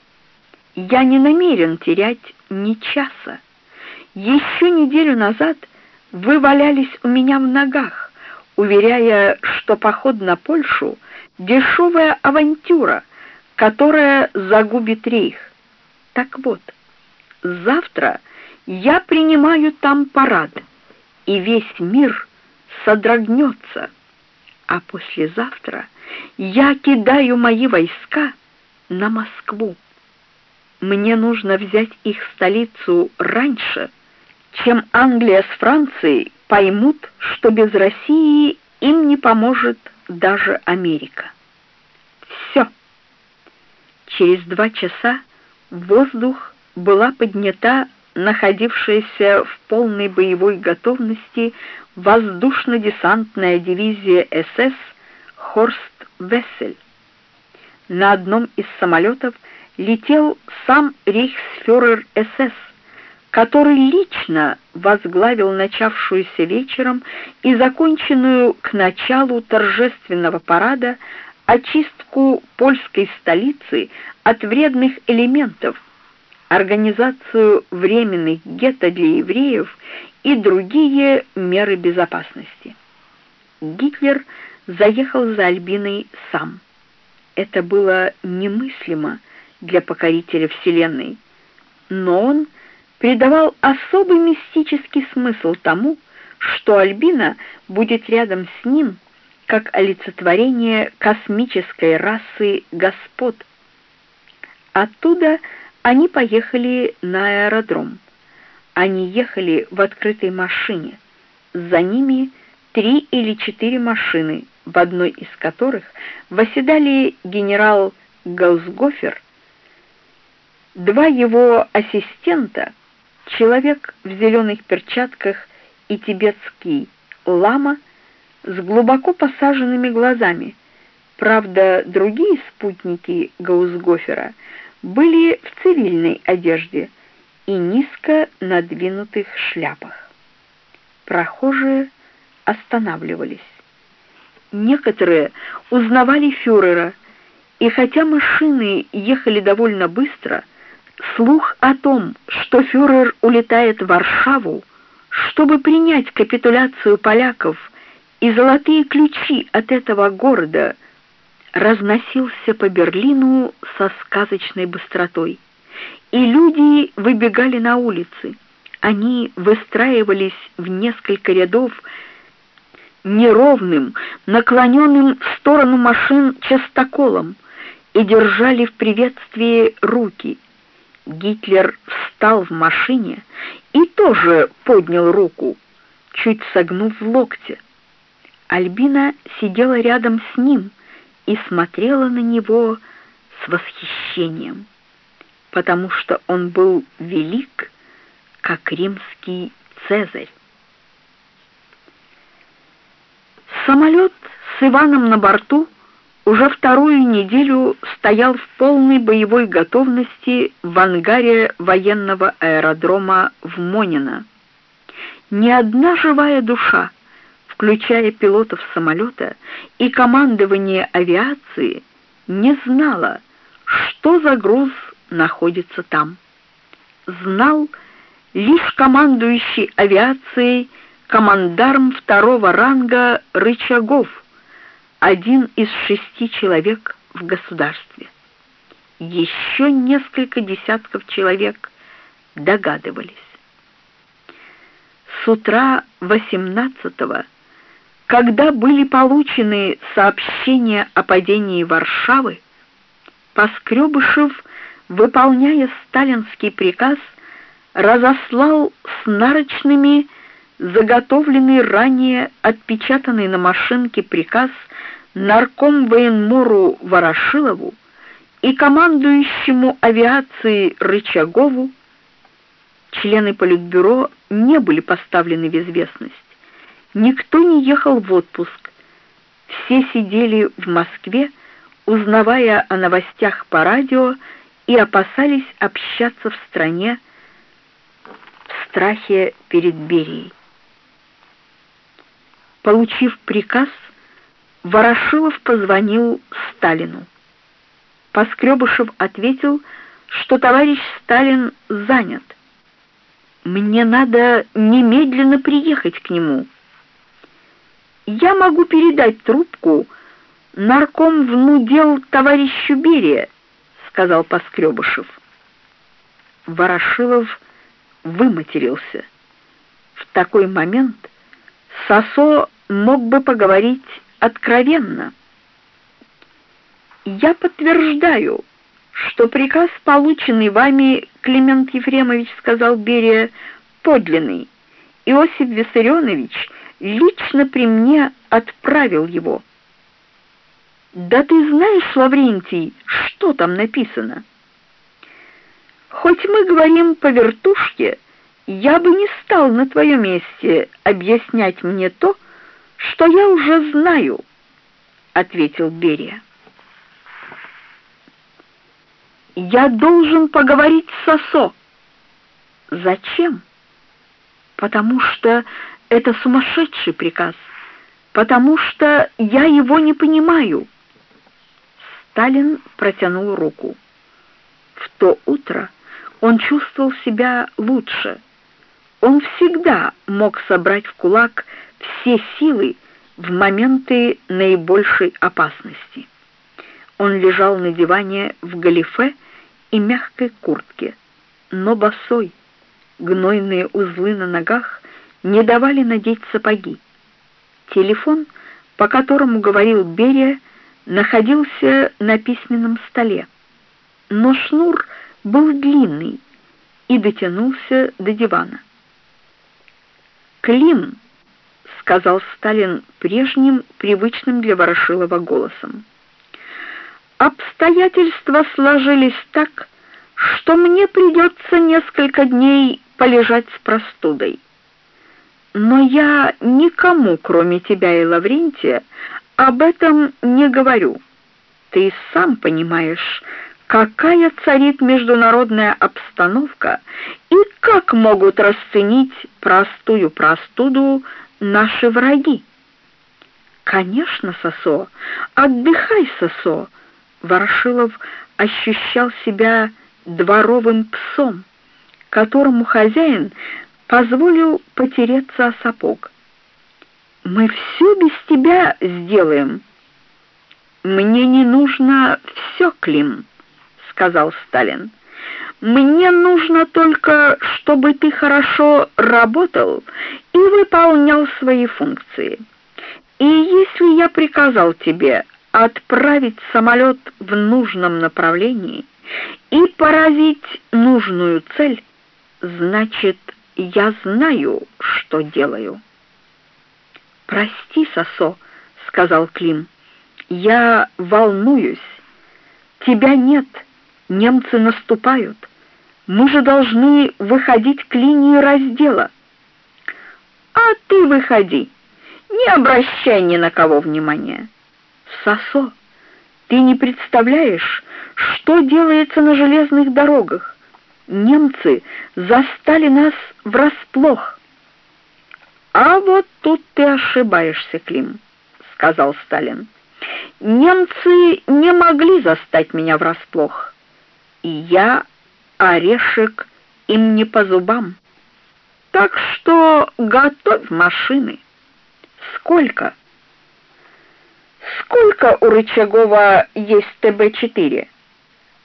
Я не намерен терять ни часа. Еще неделю назад вы валялись у меня в ногах, уверяя, что поход на Польшу дешевая авантюра, которая загубит рейх. Так вот, завтра я принимаю там парад, и весь мир содрогнется, а послезавтра я кидаю мои войска на Москву. Мне нужно взять их столицу раньше, чем Англия с Францией поймут, что без России им не поможет даже Америка. Все. Через два часа в воздух была поднята находившаяся в полной боевой готовности воздушно-десантная дивизия СС Хорст Вессель. На одном из самолетов летел сам рейхсфюрер СС, который лично возглавил начавшуюся вечером и законченную к началу торжественного парада очистку польской столицы от вредных элементов, организацию временных гетто для евреев и другие меры безопасности. Гитлер заехал за Альбиной сам. Это было немыслимо для покорителя Вселенной, но он придавал особый мистический смысл тому, что Альбина будет рядом с ним, как олицетворение космической расы господ. Оттуда они поехали на аэродром. Они ехали в открытой машине. За ними три или четыре машины, в одной из которых восседали генерал Гаусгофер, два его ассистента, человек в зеленых перчатках и тибетский лама с глубоко посаженными глазами. Правда, другие спутники Гаусгофера были в цивильной одежде и низко надвинутых шляпах. Прохожие останавливались. Некоторые узнавали фюрера, и хотя машины ехали довольно быстро, слух о том, что фюрер улетает в Варшаву, чтобы принять капитуляцию поляков и золотые ключи от этого города, разносился по Берлину со сказочной быстротой. И люди выбегали на улицы. Они выстраивались в несколько рядов неровным, наклоненным в сторону машин частоколом и держали в приветствии руки. Гитлер встал в машине и тоже поднял руку, чуть согнув в локте. Альбина сидела рядом с ним и смотрела на него с восхищением, потому что он был велик, как римский Цезарь. Самолет с Иваном на борту уже вторую неделю стоял в полной боевой готовности в ангаре военного аэродрома в Монино. Ни одна живая душа, включая пилотов самолета и командование авиации, не знала, что за груз находится там. Знал лишь командующий авиацией командарм второго ранга Рычагов, один из шести человек в государстве. Еще несколько десятков человек догадывались. С утра 18-го, когда были получены сообщения о падении Варшавы, Поскребышев, выполняя сталинский приказ, разослал с нарочными заготовленный ранее отпечатанный на машинке приказ нарком военмору Ворошилову и командующему авиации Рычагову члены политбюро не были поставлены в известность. Никто не ехал в отпуск. Все сидели в Москве, узнавая о новостях по радио и опасались общаться в стране в страхе перед Берией. Получив приказ, Ворошилов позвонил Сталину. Поскребышев ответил, что товарищ Сталин занят. Мне надо немедленно приехать к нему. Я могу передать трубку нарком внудел товарищу Берия, сказал Поскребышев. Ворошилов выматерился. В такой момент Сосо мог бы поговорить откровенно. Я подтверждаю, что приказ, полученный вами, Климент Ефремович, сказал Берия, подлинный. Иосиф Виссарионович лично при мне отправил его. Да ты знаешь, Лаврентий, что там написано? Хоть мы говорим по вертушке, я бы не стал на твоем месте объяснять мне то, что я уже знаю, ответил Берия. Я должен поговорить с Сосо. Зачем? Потому что это сумасшедший приказ. Потому что я его не понимаю. Сталин протянул руку. В то утро он чувствовал себя лучше. Он всегда мог собрать в кулак все силы в моменты наибольшей опасности. Он лежал на диване в галифе и мягкой куртке, но босой. Гнойные узлы на ногах не давали надеть сапоги. Телефон, по которому говорил Берия, находился на письменном столе, но шнур был длинный и дотянулся до дивана. «Клим!» — сказал Сталин прежним, привычным для Ворошилова голосом. Обстоятельства сложились так, что мне придется несколько дней полежать с простудой. Но я никому, кроме тебя и Лаврентия, об этом не говорю. Ты сам понимаешь, какая царит международная обстановка и как могут расценить простую простуду наши враги. Конечно, Сосо, отдыхай, Сосо. Ворошилов ощущал себя дворовым псом, которому хозяин позволил потереться о сапог. Мы все без тебя сделаем. Мне не нужно все, Клим, сказал Сталин. Мне нужно только, чтобы ты хорошо работал и выполнял свои функции. И если я приказал тебе отправить самолет в нужном направлении и поразить нужную цель, значит, я знаю, что делаю. Прости, Сосо, сказал Клим. Я волнуюсь. Тебя нет. Немцы наступают. Мы же должны выходить к линии раздела. А ты выходи. Не обращай ни на кого внимания. Сосо, ты не представляешь, что делается на железных дорогах. Немцы застали нас врасплох. А вот тут ты ошибаешься, Клим, сказал Сталин. Немцы не могли застать меня врасплох. И я орешек им не по зубам. Так что готовь машины. Сколько? Сколько у Рычагова есть ТБ-4?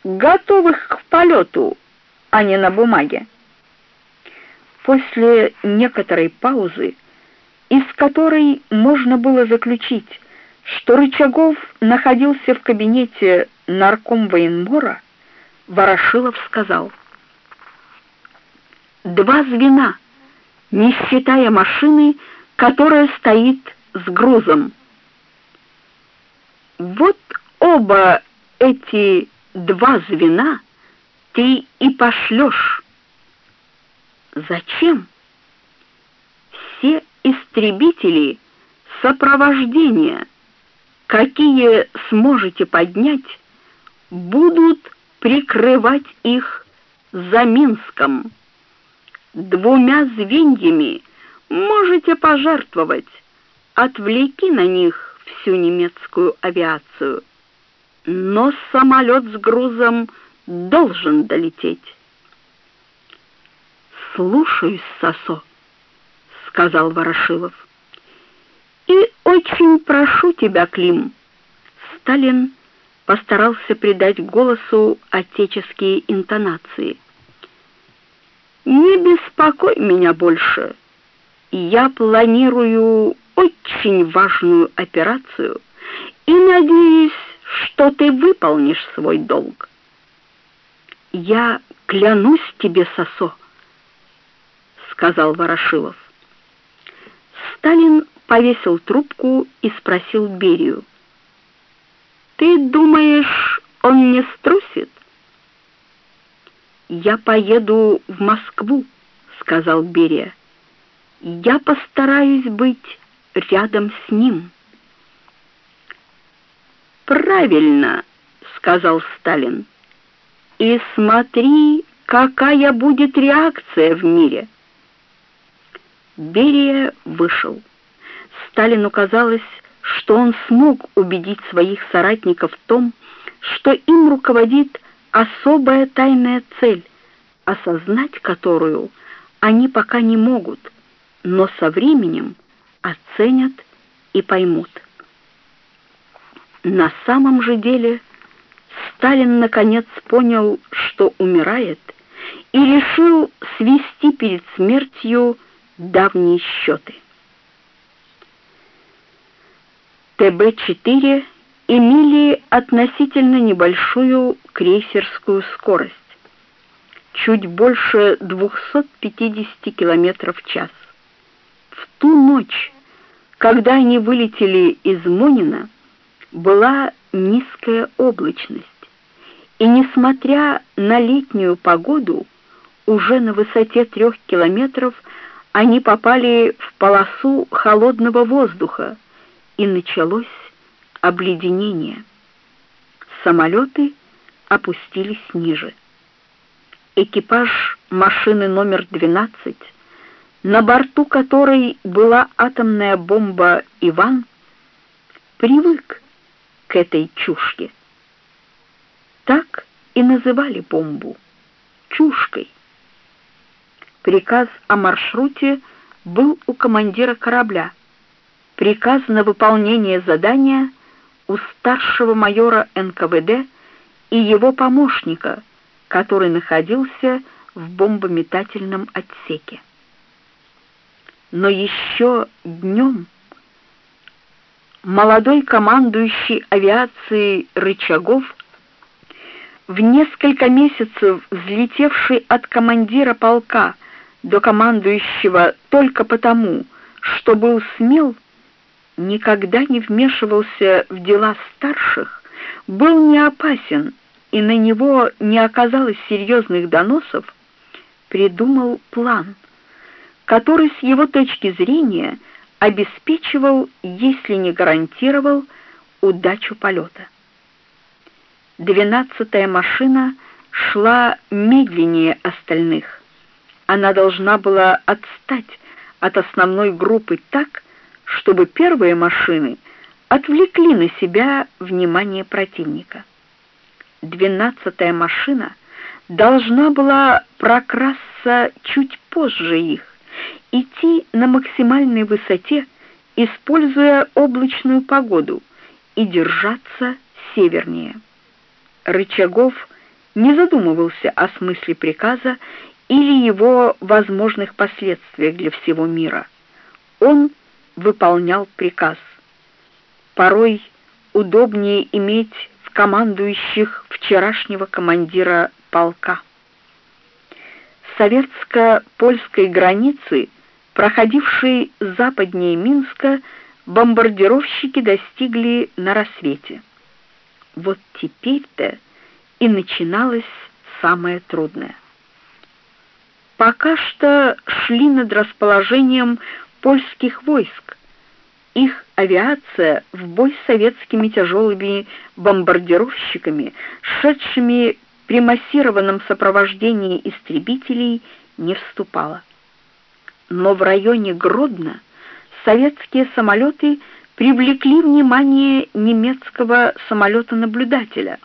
Готовых к полету, а не на бумаге. После некоторой паузы, из которой можно было заключить, что Рычагов находился в кабинете нарком военмора, Ворошилов сказал: «Два звена, не считая машины, которая стоит с грузом. Вот оба эти два звена ты и пошлешь. Зачем? Все истребители сопровождения, какие сможете поднять, будут прикрывать их за Минском. Двумя звеньями можете пожертвовать, отвлеки на них всю немецкую авиацию. Но самолет с грузом должен долететь. «Слушаюсь, Сосо», — сказал Ворошилов. «И очень прошу тебя, Клим». Сталин постарался придать голосу отеческие интонации. «Не беспокой меня больше. Я планирую очень важную операцию и надеюсь, что ты выполнишь свой долг». «Я клянусь тебе, Сосо», — сказал Ворошилов. Сталин повесил трубку и спросил Берию. Ты думаешь, он не струсит? Я поеду в Москву, сказал Берия. Я постараюсь быть рядом с ним. Правильно, сказал Сталин. И смотри, какая будет реакция в мире. Берия вышел. Сталину казалось, что он смог убедить своих соратников в том, что им руководит особая тайная цель, осознать которую они пока не могут, но со временем оценят и поймут. На самом же деле Сталин наконец понял, что умирает, и решил свести перед смертью давние счеты. ТБ-4 имели относительно небольшую крейсерскую скорость, чуть больше 250 км в час. В ту ночь, когда они вылетели из Монина, была низкая облачность, и несмотря на летнюю погоду, уже на высоте трех километров они попали в полосу холодного воздуха, и началось обледенение. Самолеты опустились ниже. Экипаж машины номер 12, на борту которой была атомная бомба «Иван», привык к этой чушке. Так и называли бомбу — чушкой. Приказ о маршруте был у командира корабля — приказ на выполнение задания у старшего майора НКВД и его помощника, который находился в бомбометательном отсеке. Но еще днем молодой командующий авиацией Рычагов, в несколько месяцев взлетевший от командира полка до командующего только потому, что был смел, никогда не вмешивался в дела старших, был не опасен и на него не оказалось серьезных доносов, придумал план, который с его точки зрения обеспечивал, если не гарантировал, удачу полета. Двенадцатая машина шла медленнее остальных. Она должна была отстать от основной группы так, чтобы первые машины отвлекли на себя внимание противника. Двенадцатая машина должна была прокрасться чуть позже их, идти на максимальной высоте, используя облачную погоду, и держаться севернее. Рычагов не задумывался о смысле приказа или его возможных последствиях для всего мира. Он выполнял приказ. Порой удобнее иметь в командующих вчерашнего командира полка. С советско-польской границы, проходившей западнее Минска, бомбардировщики достигли на рассвете. Вот теперь-то и начиналось самое трудное. Пока что шли над расположением польских войск. Их авиация в бой с советскими тяжелыми бомбардировщиками, шедшими при массированном сопровождении истребителей, не вступала. Но в районе Гродно советские самолеты привлекли внимание немецкого самолета-наблюдателя,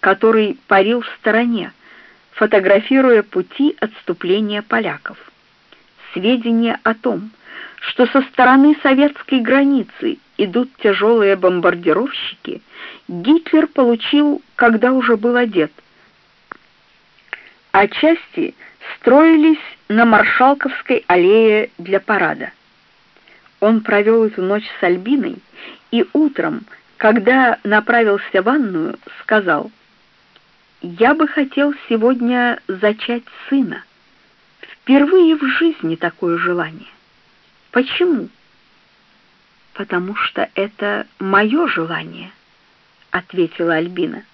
который парил в стороне, фотографируя пути отступления поляков. Сведения о том, что со стороны советской границы идут тяжелые бомбардировщики, Гитлер получил, когда уже был одет. А части строились на Маршалковской аллее для парада. Он провел эту ночь с Альбиной и утром, когда направился в ванную, сказал: "Я бы хотел сегодня зачать сына. Впервые в жизни такое желание. Почему? Потому что это мое желание", ответила Альбина.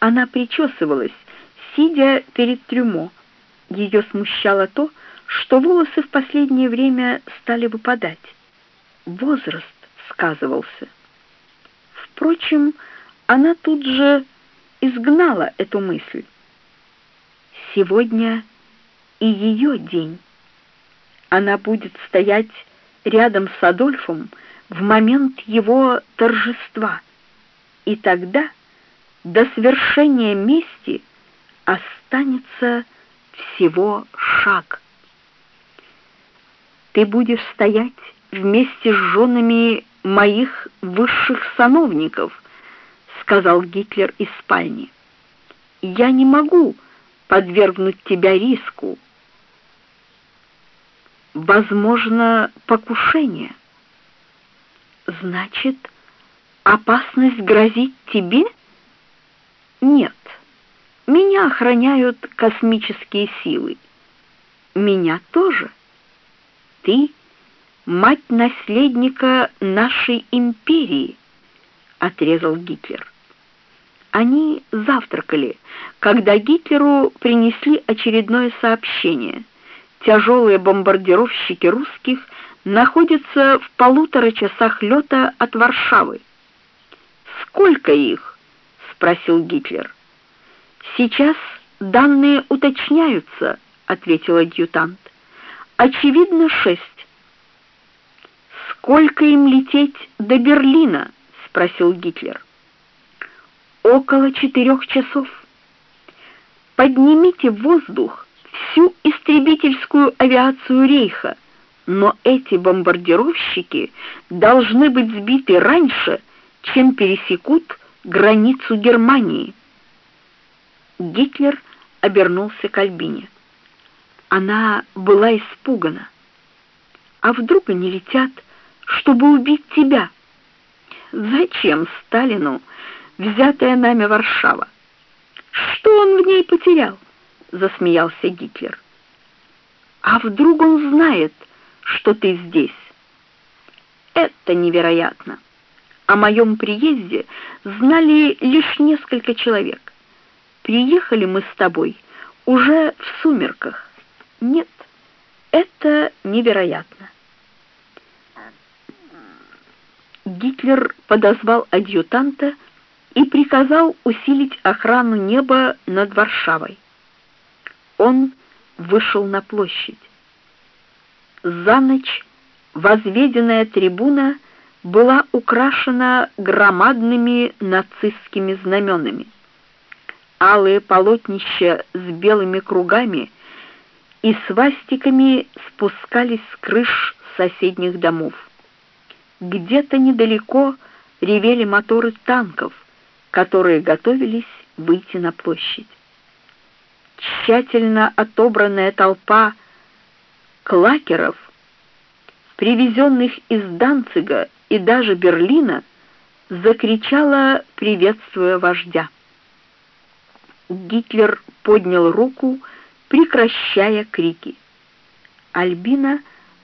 Она причесывалась, сидя перед трюмо. Ее смущало то, что волосы в последнее время стали выпадать. Возраст сказывался. Впрочем, она тут же изгнала эту мысль. Сегодня и ее день. Она будет стоять рядом с Адольфом в момент его торжества, и тогда до свершения мести останется всего шаг ты будешь стоять вместе с женами моих высших сановников, сказал Гитлер из спальни. Я не могу подвергнуть тебя риску. Возможно, покушение. Значит, опасность грозит тебе? Нет. Меня охраняют космические силы. Меня тоже ты мать наследника нашей империи, отрезал Гитлер. Они завтракали, когда Гитлеру принесли очередное сообщение. Тяжелые бомбардировщики русских находятся в полутора часах лета от Варшавы. Сколько их? спросил Гитлер. Сейчас данные уточняются, ответил адъютант. Очевидно, шесть. Сколько им лететь до Берлина? спросил Гитлер. Около четырех часов. Поднимите в воздух всю истребительскую авиацию Рейха, но эти бомбардировщики должны быть сбиты раньше, чем пересекут границу Германии. Гитлер обернулся к Альбине. Она была испугана. А вдруг они летят, чтобы убить тебя? Зачем Сталину взятая нами Варшава? Что он в ней потерял? засмеялся Гитлер. А вдруг он знает, что ты здесь? Это невероятно. О моем приезде знали лишь несколько человек. Приехали мы с тобой уже в сумерках. Нет, это невероятно. Гитлер подозвал адъютанта и приказал усилить охрану неба над Варшавой. Он вышел на площадь. За ночь возведенная трибуна была украшена громадными нацистскими знаменами. Алые полотнища с белыми кругами и свастиками спускались с крыш соседних домов. Где-то недалеко ревели моторы танков, которые готовились выйти на площадь. тщательно отобранная толпа клакеров, привезенных из Данцига и даже Берлина, закричала, приветствуя вождя. Гитлер поднял руку, прекращая крики. Альбина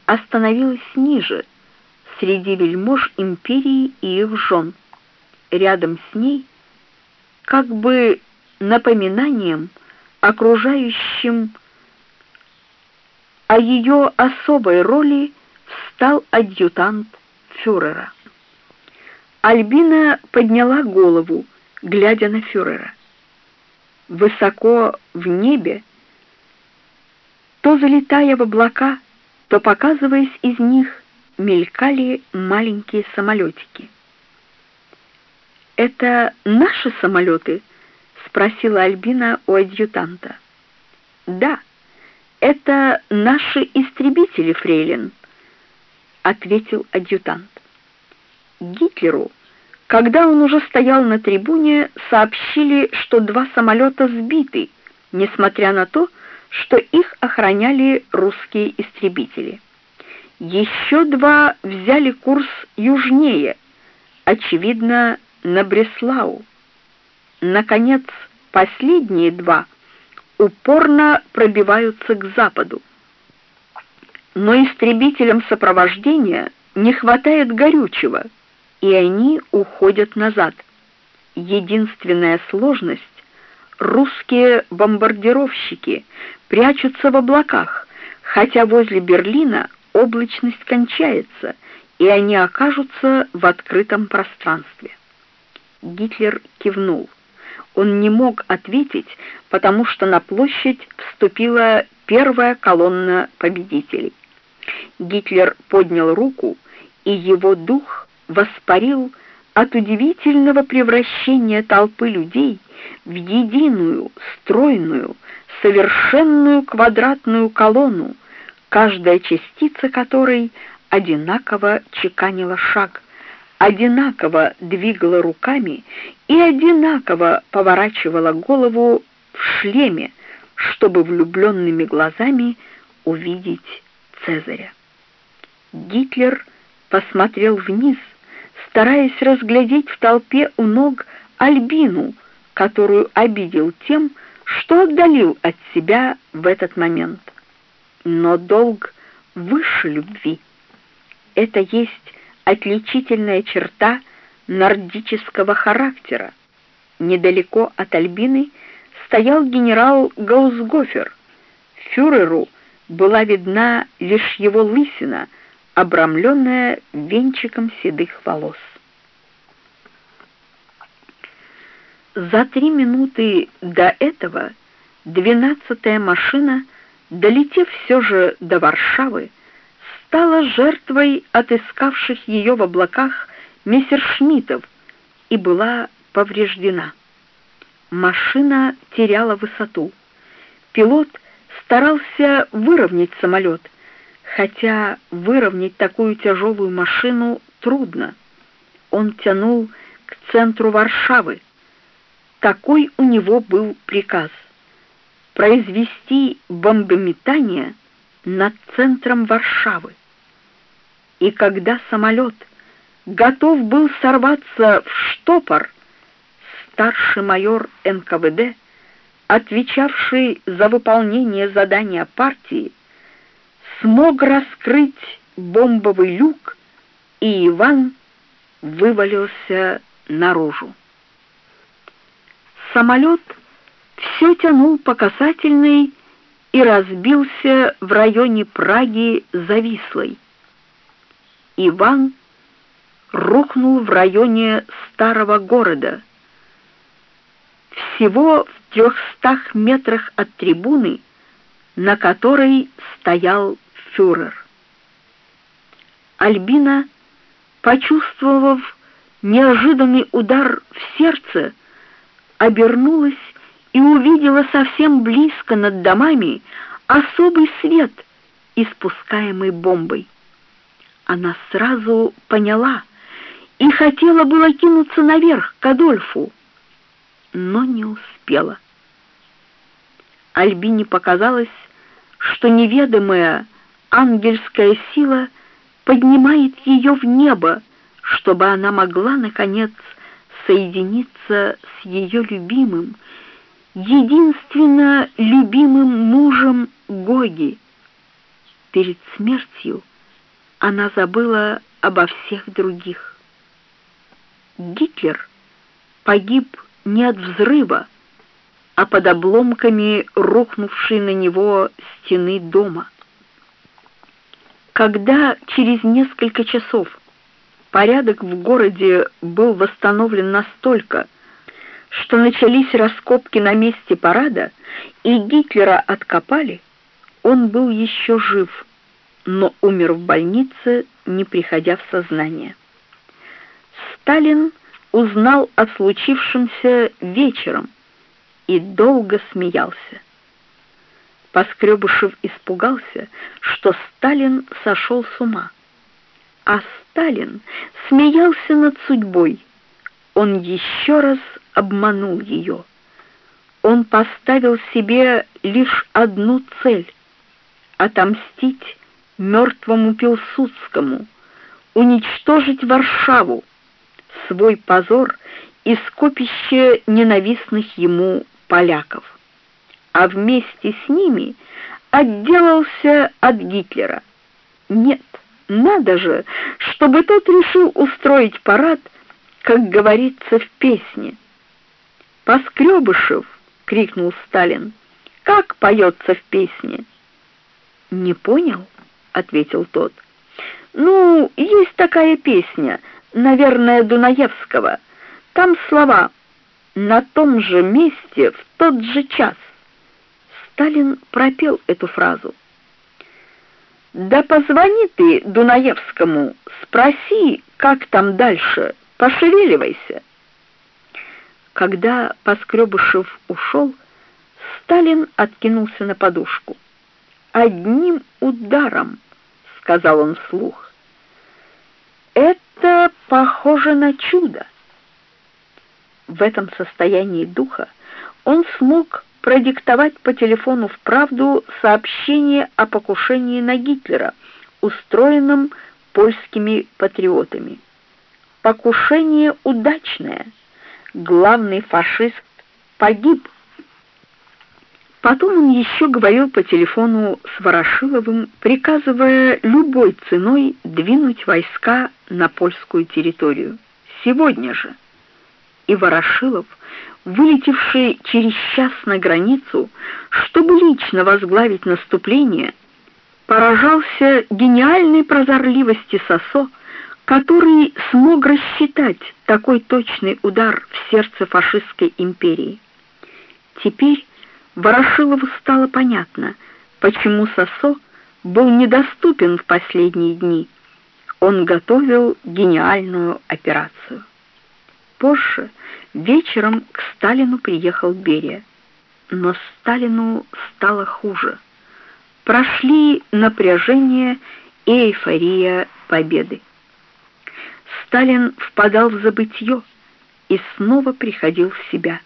остановилась ниже, среди вельмож империи и их жен. Рядом с ней, как бы напоминанием окружающим о ее особой роли, встал адъютант фюрера. Альбина подняла голову, глядя на фюрера. Высоко в небе, то залетая в облака, то показываясь из них, мелькали маленькие самолетики. «Это наши самолеты?» — спросила Альбина у адъютанта. «Да, это наши истребители, фрейлин», — ответил адъютант. Гитлеру, когда он уже стоял на трибуне, сообщили, что два самолета сбиты, несмотря на то, что их охраняли русские истребители. Еще два взяли курс южнее, очевидно, на Бреслау. Наконец, последние два упорно пробиваются к западу. Но истребителям сопровождения не хватает горючего, и они уходят назад. Единственная сложность — русские бомбардировщики прячутся в облаках, хотя возле Берлина облачность кончается, и они окажутся в открытом пространстве. Гитлер кивнул. Он не мог ответить, потому что на площадь вступила первая колонна победителей. Гитлер поднял руку, и его дух воспарил от удивительного превращения толпы людей в единую, стройную, совершенную квадратную колонну, каждая частица которой одинаково чеканила шаг, одинаково двигала руками и одинаково поворачивала голову в шлеме, чтобы влюбленными глазами увидеть Цезаря. Гитлер посмотрел вниз, стараясь разглядеть в толпе у ног Альбину, которую обидел тем, что отдалил от себя в этот момент. Но долг выше любви. Это есть отличительная черта нордического характера. Недалеко от Альбины стоял генерал Гаусгофер. Фюреру была видна лишь его лысина, обрамленная венчиком седых волос. За три минуты до этого двенадцатая машина, долетев все же до Варшавы, стала жертвой отыскавших ее в облаках мессершмиттов и была повреждена. Машина теряла высоту. Пилот старался выровнять самолет, хотя выровнять такую тяжелую машину трудно. Он тянул к центру Варшавы. Такой у него был приказ — произвести бомбометание над центром Варшавы и когда самолет готов был сорваться в штопор, старший майор НКВД, отвечавший за выполнение задания партии, смог раскрыть бомбовый люк, и Иван вывалился наружу. Самолет все тянул по касательной и разбился в районе Праги Завислой. Иван рухнул в районе старого города. Всего в трехстах метрах от трибуны, на которой стоял фюрер. Альбина, почувствовав неожиданный удар в сердце, обернулась и увидела совсем близко над домами особый свет, испускаемый бомбой она сразу поняла и хотела было кинуться наверх к Адольфу, но не успела. Альбине показалось, что неведомая ангельская сила поднимает ее в небо, чтобы она могла, наконец, соединиться с ее любимым, единственно любимым мужем Гоги. Перед смертью она забыла обо всех других. Гитлер погиб не от взрыва, а под обломками рухнувшей на него стены дома. Когда через несколько часов порядок в городе был восстановлен настолько, что начались раскопки на месте парада, и Гитлера откопали, он был еще жив, но умер в больнице, не приходя в сознание. Сталин узнал о случившемся вечером и долго смеялся. Поскребышев испугался, что Сталин сошел с ума. А Сталин смеялся над судьбой. Он еще раз обманул ее. Он поставил себе лишь одну цель — отомстить мертвому Пилсудскому, уничтожить Варшаву, свой позор и скопище ненавистных ему поляков. А вместе с ними отделался от Гитлера. Нет, надо же, чтобы тот решил устроить парад, как говорится в песне. «Поскребышев!» — крикнул Сталин. «Как поется в песне?» «Не понял?» — ответил тот. «Ну, есть такая песня, наверное, Дунаевского. Там слова «на том же месте в тот же час». Сталин пропел эту фразу. «Да позвони ты Дунаевскому, спроси, как там дальше, пошевеливайся». Когда Поскребышев ушел, Сталин откинулся на подушку. «Одним ударом», — сказал он вслух. «Это похоже на чудо». В этом состоянии духа он смог продиктовать по телефону вправду сообщение о покушении на Гитлера, устроенном польскими патриотами. Покушение удачное — главный фашист погиб. Потом он еще говорил по телефону с Ворошиловым, приказывая любой ценой двинуть войска на польскую территорию. Сегодня же. И Ворошилов, вылетевший через час на границу, чтобы лично возглавить наступление, поражался гениальной прозорливости Сосо, который смог рассчитать такой точный удар в сердце фашистской империи. Теперь Ворошилову стало понятно, почему Сосо был недоступен в последние дни. Он готовил гениальную операцию. Позже вечером к Сталину приехал Берия. Но Сталину стало хуже. Прошли напряжение и эйфория победы. Сталин впадал в забытье и снова приходил в себя.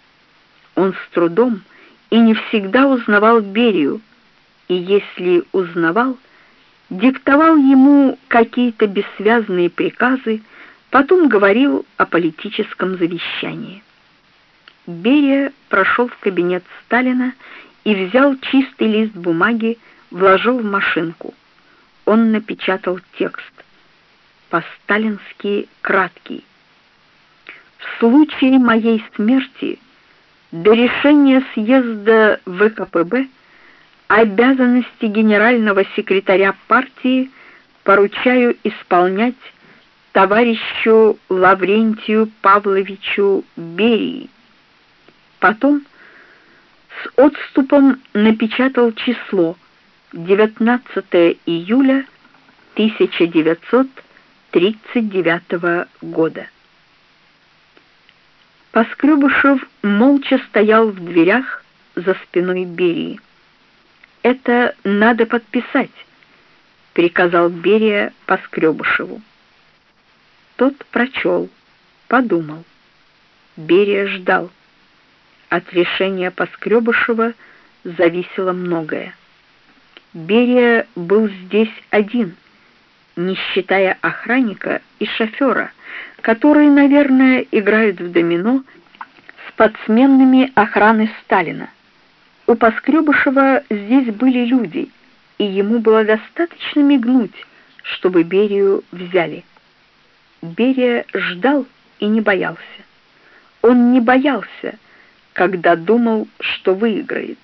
Он с трудом и не всегда узнавал Берию, и если узнавал, диктовал ему какие-то бессвязные приказы, потом говорил о политическом завещании. Берия прошел в кабинет Сталина и взял чистый лист бумаги, вложил в машинку. Он напечатал текст по-сталински краткий. В случае моей смерти до решения съезда ВКПБ обязанности генерального секретаря партии поручаю исполнять товарищу Лаврентию Павловичу Берии. Потом с отступом напечатал число 19 июля 1900 1939 года. Поскребышев молча стоял в дверях за спиной Берии. «Это надо подписать», — приказал Берия Поскребышеву. Тот прочел, подумал. Берия ждал. От решения Поскребышева зависело многое. Берия был здесь один, не считая охранника и шофера, которые, наверное, играют в домино с подсменными охраны Сталина. У Поскребышева здесь были люди, и ему было достаточно мигнуть, чтобы Берию взяли. Берия ждал и не боялся. Он не боялся, когда думал, что выиграет.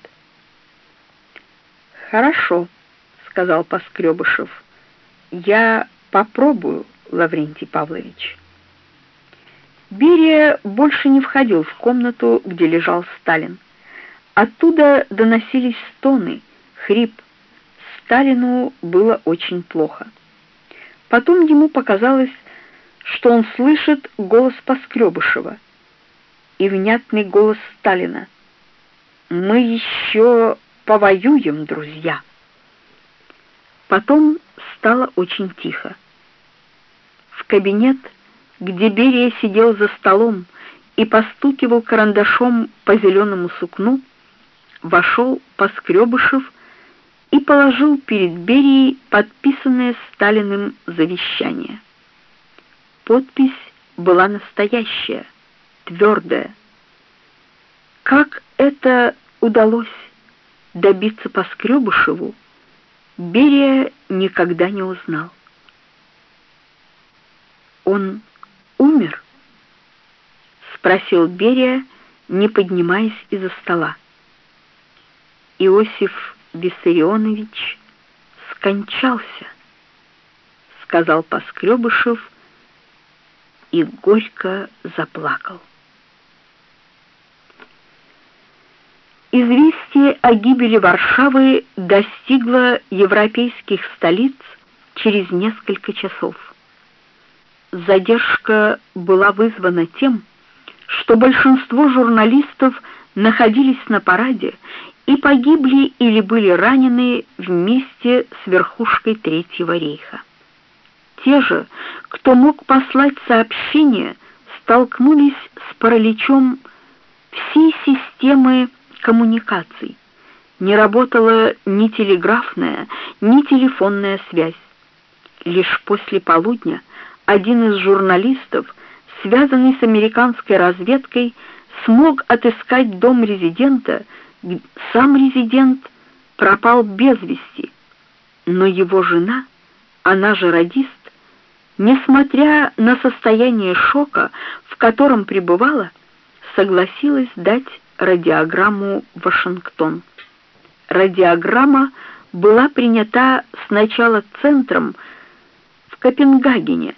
«Хорошо», — сказал Поскребышев. «Я попробую, Лаврентий Павлович». Берия больше не входил в комнату, где лежал Сталин. Оттуда доносились стоны, хрип. Сталину было очень плохо. Потом ему показалось, что он слышит голос Поскребышева и внятный голос Сталина. «Мы еще повоюем, друзья!» Потом стало очень тихо. В кабинет, где Берия сидел за столом и постукивал карандашом по зеленому сукну, вошел Поскребышев и положил перед Берией подписанное Сталиным завещание. Подпись была настоящая, твердая. Как это удалось добиться Поскребышеву, Берия никогда не узнал. «Он умер?» — спросил Берия, не поднимаясь из-за стола. Иосиф Виссарионович скончался, — сказал Поскребышев, и горько заплакал. Известие о гибели Варшавы достигло европейских столиц через несколько часов. Задержка была вызвана тем, что большинство журналистов находились на параде и погибли или были ранены вместе с верхушкой Третьего рейха. Те же, кто мог послать сообщение, столкнулись с параличом всей системы коммуникаций. Не работала ни телеграфная, ни телефонная связь. Лишь после полудня один из журналистов, связанный с американской разведкой, смог отыскать дом резидента. Сам резидент пропал без вести, но его жена, она же радист, несмотря на состояние шока, в котором пребывала, согласилась дать радиограмму Вашингтон. Радиограмма была принята сначала центром в Копенгагене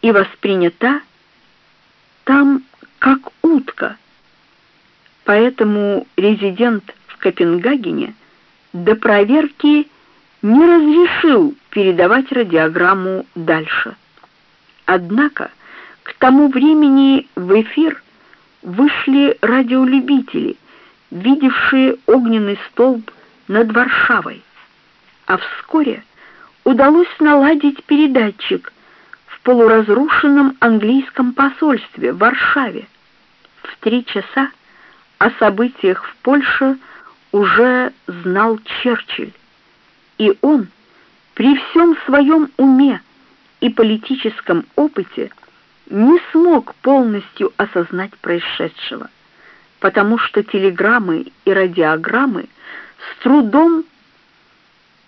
и воспринята там как утка. Поэтому резидент в Копенгагене до проверки не разрешил передавать радиограмму дальше. Однако к тому времени в эфир вышли радиолюбители, видевшие огненный столб над Варшавой, а вскоре удалось наладить передатчик в полуразрушенном английском посольстве в Варшаве. В три часа о событиях в Польше уже знал Черчилль и он при всем своем уме и политическом опыте не смог полностью осознать происшедшего, потому что телеграммы и радиограммы с трудом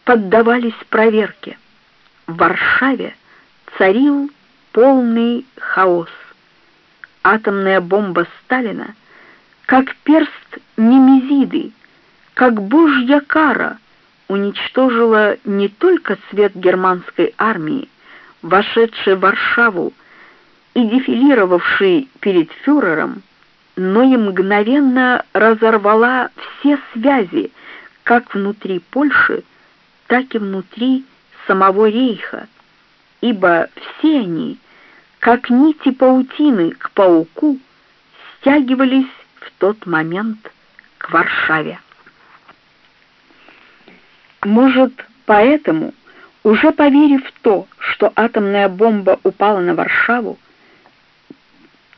поддавались проверке. В Варшаве царил полный хаос. Атомная бомба Сталина, как перст Немезиды, как божья кара — уничтожила не только цвет германской армии, вошедшей в Варшаву и дефилировавшей перед фюрером, но и мгновенно разорвала все связи как внутри Польши, так и внутри самого рейха, ибо все они, как нити паутины к пауку, стягивались в тот момент к Варшаве. Может, поэтому, уже поверив в то, что атомная бомба упала на Варшаву,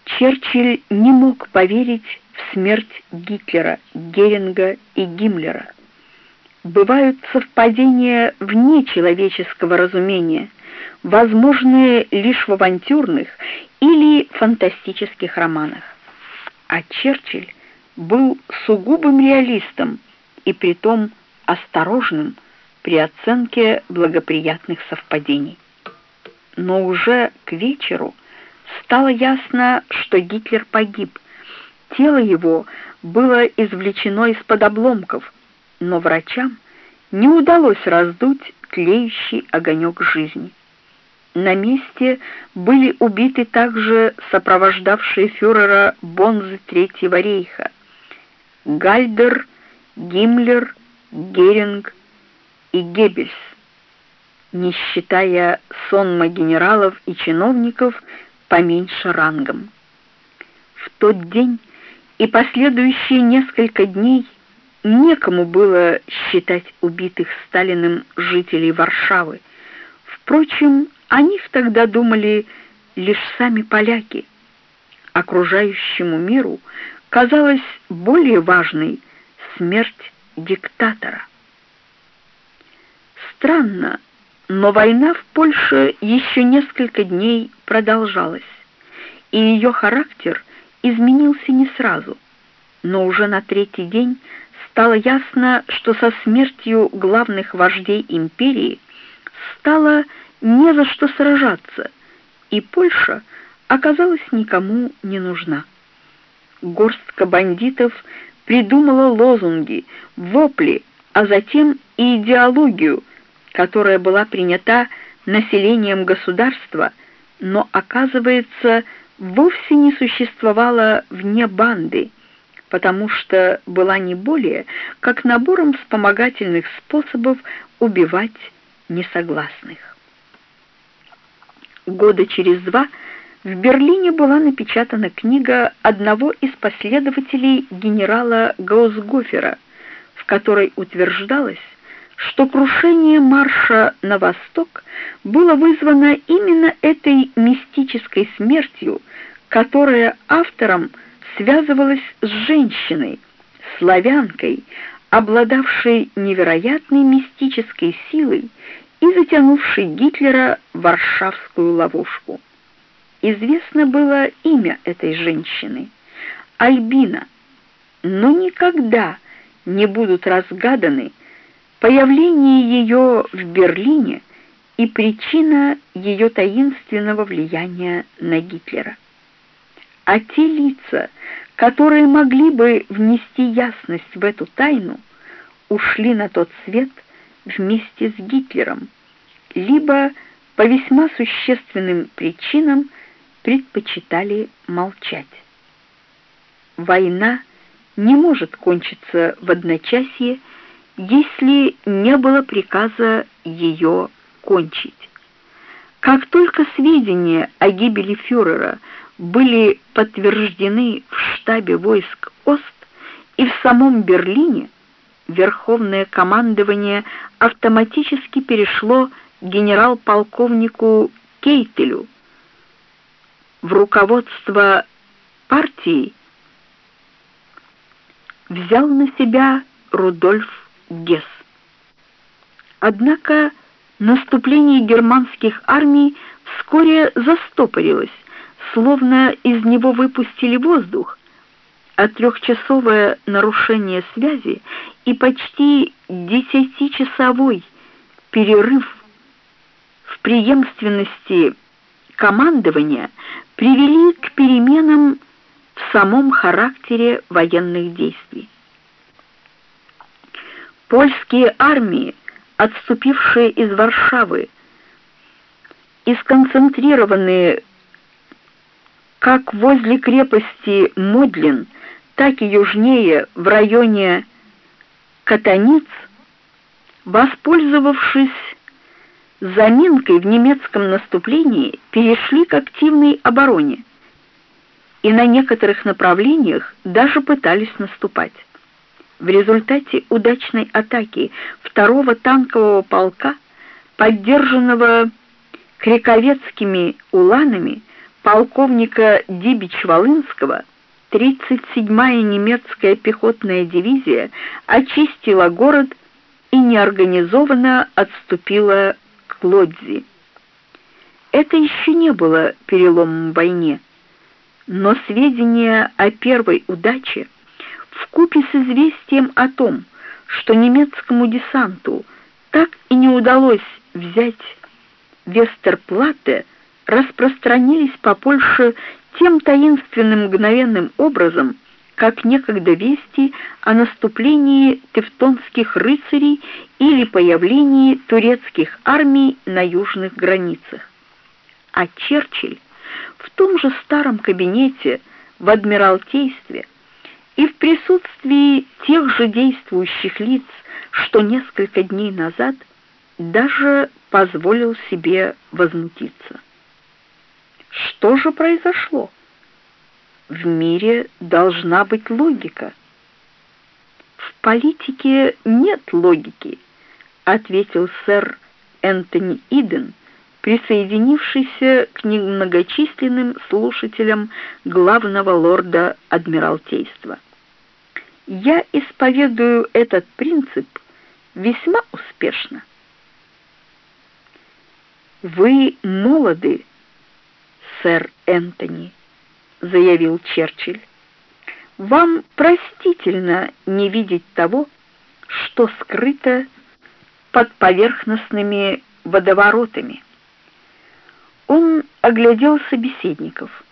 Черчилль не мог поверить в смерть Гитлера, Геринга и Гиммлера. Бывают совпадения вне человеческого разумения, возможные лишь в авантюрных или фантастических романах. А Черчилль был сугубым реалистом и притом осторожным при оценке благоприятных совпадений. Но уже к вечеру стало ясно, что Гитлер погиб. Тело его было извлечено из-под обломков, но врачам не удалось раздуть тлеющий огонек жизни. На месте были убиты также сопровождавшие фюрера бонзы Третьего рейха Гальдер, Гиммлер, Геринг и Геббельс, не считая сонма генералов и чиновников поменьше рангом. В тот день и последующие несколько дней некому было считать убитых Сталиным жителей Варшавы. Впрочем, о них тогда думали лишь сами поляки. Окружающему миру казалось более важной смерть диктатора. Странно, но война в Польше еще несколько дней продолжалась, и ее характер изменился не сразу, но уже на третий день стало ясно, что со смертью главных вождей империи стало не за что сражаться, и Польша оказалась никому не нужна. Горстка бандитов придумала лозунги, вопли, а затем и идеологию, которая была принята населением государства, но, оказывается, вовсе не существовала вне банды, потому что была не более как набором вспомогательных способов убивать несогласных. Года через два в Берлине была напечатана книга одного из последователей генерала Гаусгофера, в которой утверждалось, что крушение марша на восток было вызвано именно этой мистической смертью, которая автором связывалась с женщиной, славянкой, обладавшей невероятной мистической силой и затянувшей Гитлера в варшавскую ловушку. Известно было имя этой женщины — Альбина, но никогда не будут разгаданы появление ее в Берлине и причина ее таинственного влияния на Гитлера. А те лица, которые могли бы внести ясность в эту тайну, ушли на тот свет вместе с Гитлером, либо по весьма существенным причинам предпочитали молчать. Война не может кончиться в одночасье, если не было приказа ее кончить. Как только сведения о гибели фюрера были подтверждены в штабе войск Ост и в самом Берлине, верховное командование автоматически перешло генерал-полковнику Кейтелю. В руководство партии взял на себя Рудольф Гесс. Однако наступление германских армий вскоре застопорилось, словно из него выпустили воздух, а трехчасовое нарушение связи и почти десятичасовой перерыв в преемственности командования привели к переменам в самом характере военных действий. Польские армии, отступившие из Варшавы и сконцентрированные как возле крепости Модлин, так и южнее в районе Катаниц, воспользовавшись заминкой в немецком наступлении, перешли к активной обороне и на некоторых направлениях даже пытались наступать. В результате удачной атаки второго танкового полка, поддержанного крековецкими уланами, полковника Дибич-Волынского 37-я немецкая пехотная дивизия очистила город и неорганизованно отступила Лодзи. Это еще не было переломом в войне, но сведения о первой удаче вкупе с известием о том, что немецкому десанту так и не удалось взять Вестерплатте, распространились по Польше тем таинственным мгновенным образом, как некогда вести о наступлении тевтонских рыцарей или появлении турецких армий на южных границах. А Черчилль в том же старом кабинете в Адмиралтействе и в присутствии тех же действующих лиц, что несколько дней назад даже позволил себе возмутиться. Что же произошло? В мире должна быть логика. В политике нет логики, ответил сэр Энтони Иден, присоединившийся к немногочисленным слушателям главного лорда Адмиралтейства. Я исповедую этот принцип весьма успешно. Вы молоды, сэр Энтони, заявил Черчилль. Вам простительно не видеть того, что скрыто под поверхностными водоворотами. Он оглядел собеседников.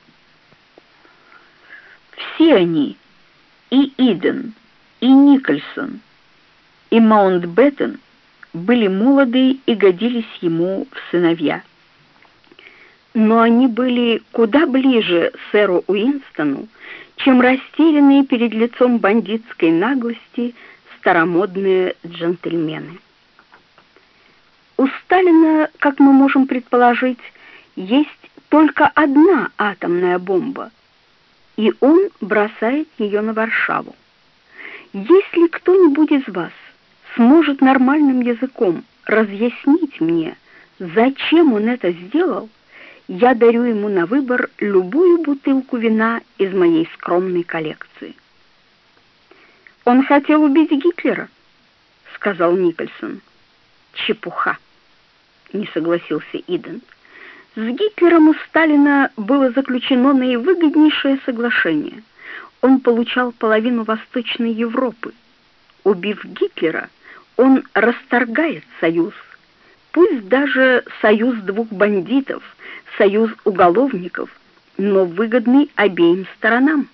Все они, и Иден, и Никольсон, и Маунтбеттен, были молоды и годились ему в сыновья но они были куда ближе сэру Уинстону, чем растерянные перед лицом бандитской наглости старомодные джентльмены. У Сталина, как мы можем предположить, есть только одна атомная бомба, и он бросает ее на Варшаву. Если кто-нибудь из вас сможет нормальным языком разъяснить мне, зачем он это сделал, я дарю ему на выбор любую бутылку вина из моей скромной коллекции. Он хотел убить Гитлера, сказал Никольсон. Чепуха, не согласился Иден. С Гитлером у Сталина было заключено наивыгоднейшее соглашение. Он получал половину Восточной Европы. Убив Гитлера, он расторгает союз, пусть даже союз двух бандитов — союз уголовников, но выгодный обеим сторонам.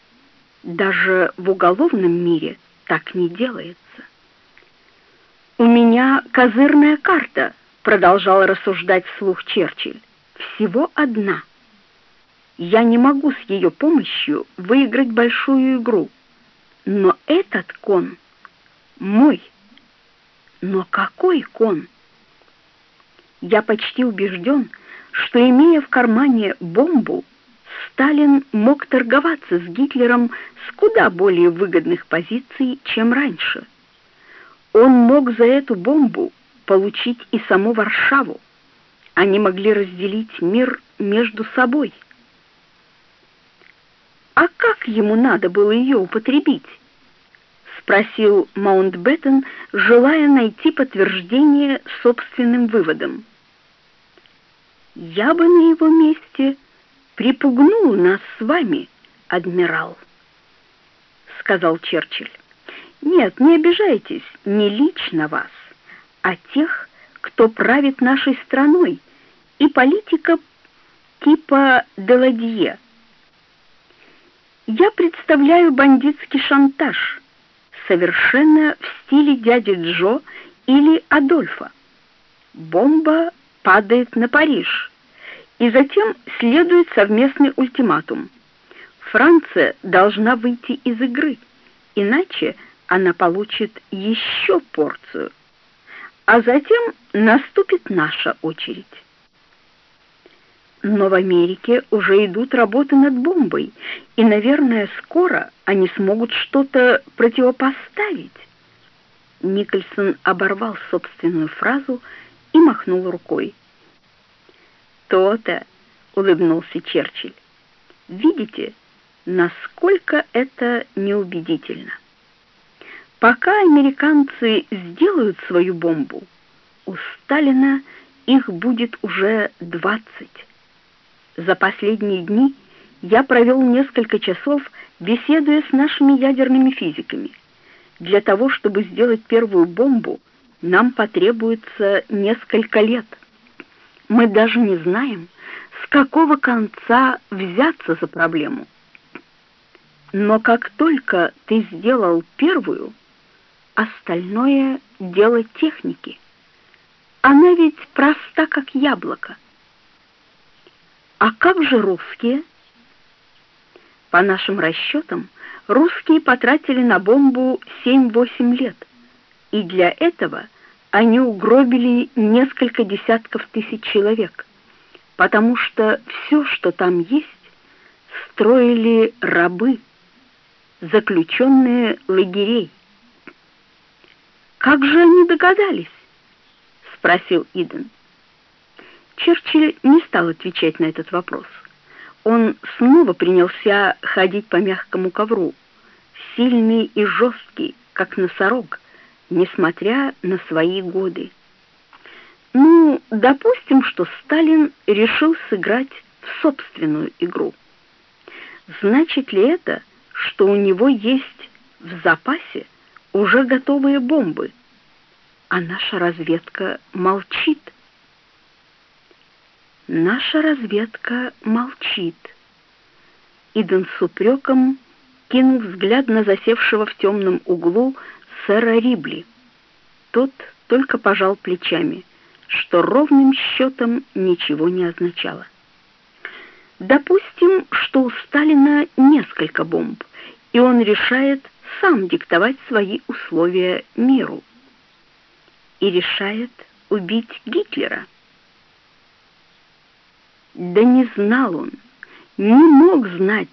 Даже в уголовном мире так не делается. «У меня козырная карта», — продолжал рассуждать вслух Черчилль. «Всего одна. Я не могу с ее помощью выиграть большую игру. Но этот кон мой. Но какой кон? Я почти убежден, что, имея в кармане бомбу, Сталин мог торговаться с Гитлером с куда более выгодных позиций, чем раньше. Он мог за эту бомбу получить и саму Варшаву. Они могли разделить мир между собой. А как ему надо было ее употребить? спросил Маунтбеттен, желая найти подтверждение собственным выводам. Я бы на его месте припугнул нас с вами, адмирал, сказал Черчилль. Нет, не обижайтесь, не лично вас, а тех, кто правит нашей страной, и политика типа Деладье. Я представляю бандитский шантаж, совершенно в стиле дяди Джо или Адольфа. Бомба падает на Париж, и затем следует совместный ультиматум. Франция должна выйти из игры, иначе она получит еще порцию, а затем наступит наша очередь. Но в Америке уже идут работы над бомбой, и, наверное, скоро они смогут что-то противопоставить. Никольсон оборвал собственную фразу и махнул рукой. «То-то», — улыбнулся Черчилль. «Видите, насколько это неубедительно. Пока американцы сделают свою бомбу, у Сталина их будет уже 20. За последние дни я провел несколько часов, беседуя с нашими ядерными физиками. Для того, чтобы сделать первую бомбу, нам потребуется несколько лет. Мы даже не знаем, с какого конца взяться за проблему. Но как только ты сделал первую, остальное — дело техники. Она ведь проста, как яблоко. А как же русские? По нашим расчетам, русские потратили на бомбу 7-8 лет, и для этого они угробили несколько десятков тысяч человек, потому что все, что там есть, строили рабы, заключенные лагерей. «Как же они догадались?» — спросил Иден. Черчилль не стал отвечать на этот вопрос. Он снова принялся ходить по мягкому ковру, сильный и жесткий, как носорог, несмотря на свои годы. Ну, допустим, что Сталин решил сыграть в собственную игру. Значит ли это, что у него есть в запасе уже готовые бомбы, а наша разведка молчит? Наша разведка молчит. Иден с упреком кинул взгляд на засевшего в темном углу сэра Рибли. Тот только пожал плечами, что ровным счетом ничего не означало. Допустим, что у Сталина несколько бомб, и он решает сам диктовать свои условия миру. И решает убить Гитлера. Да не знал он, не мог знать,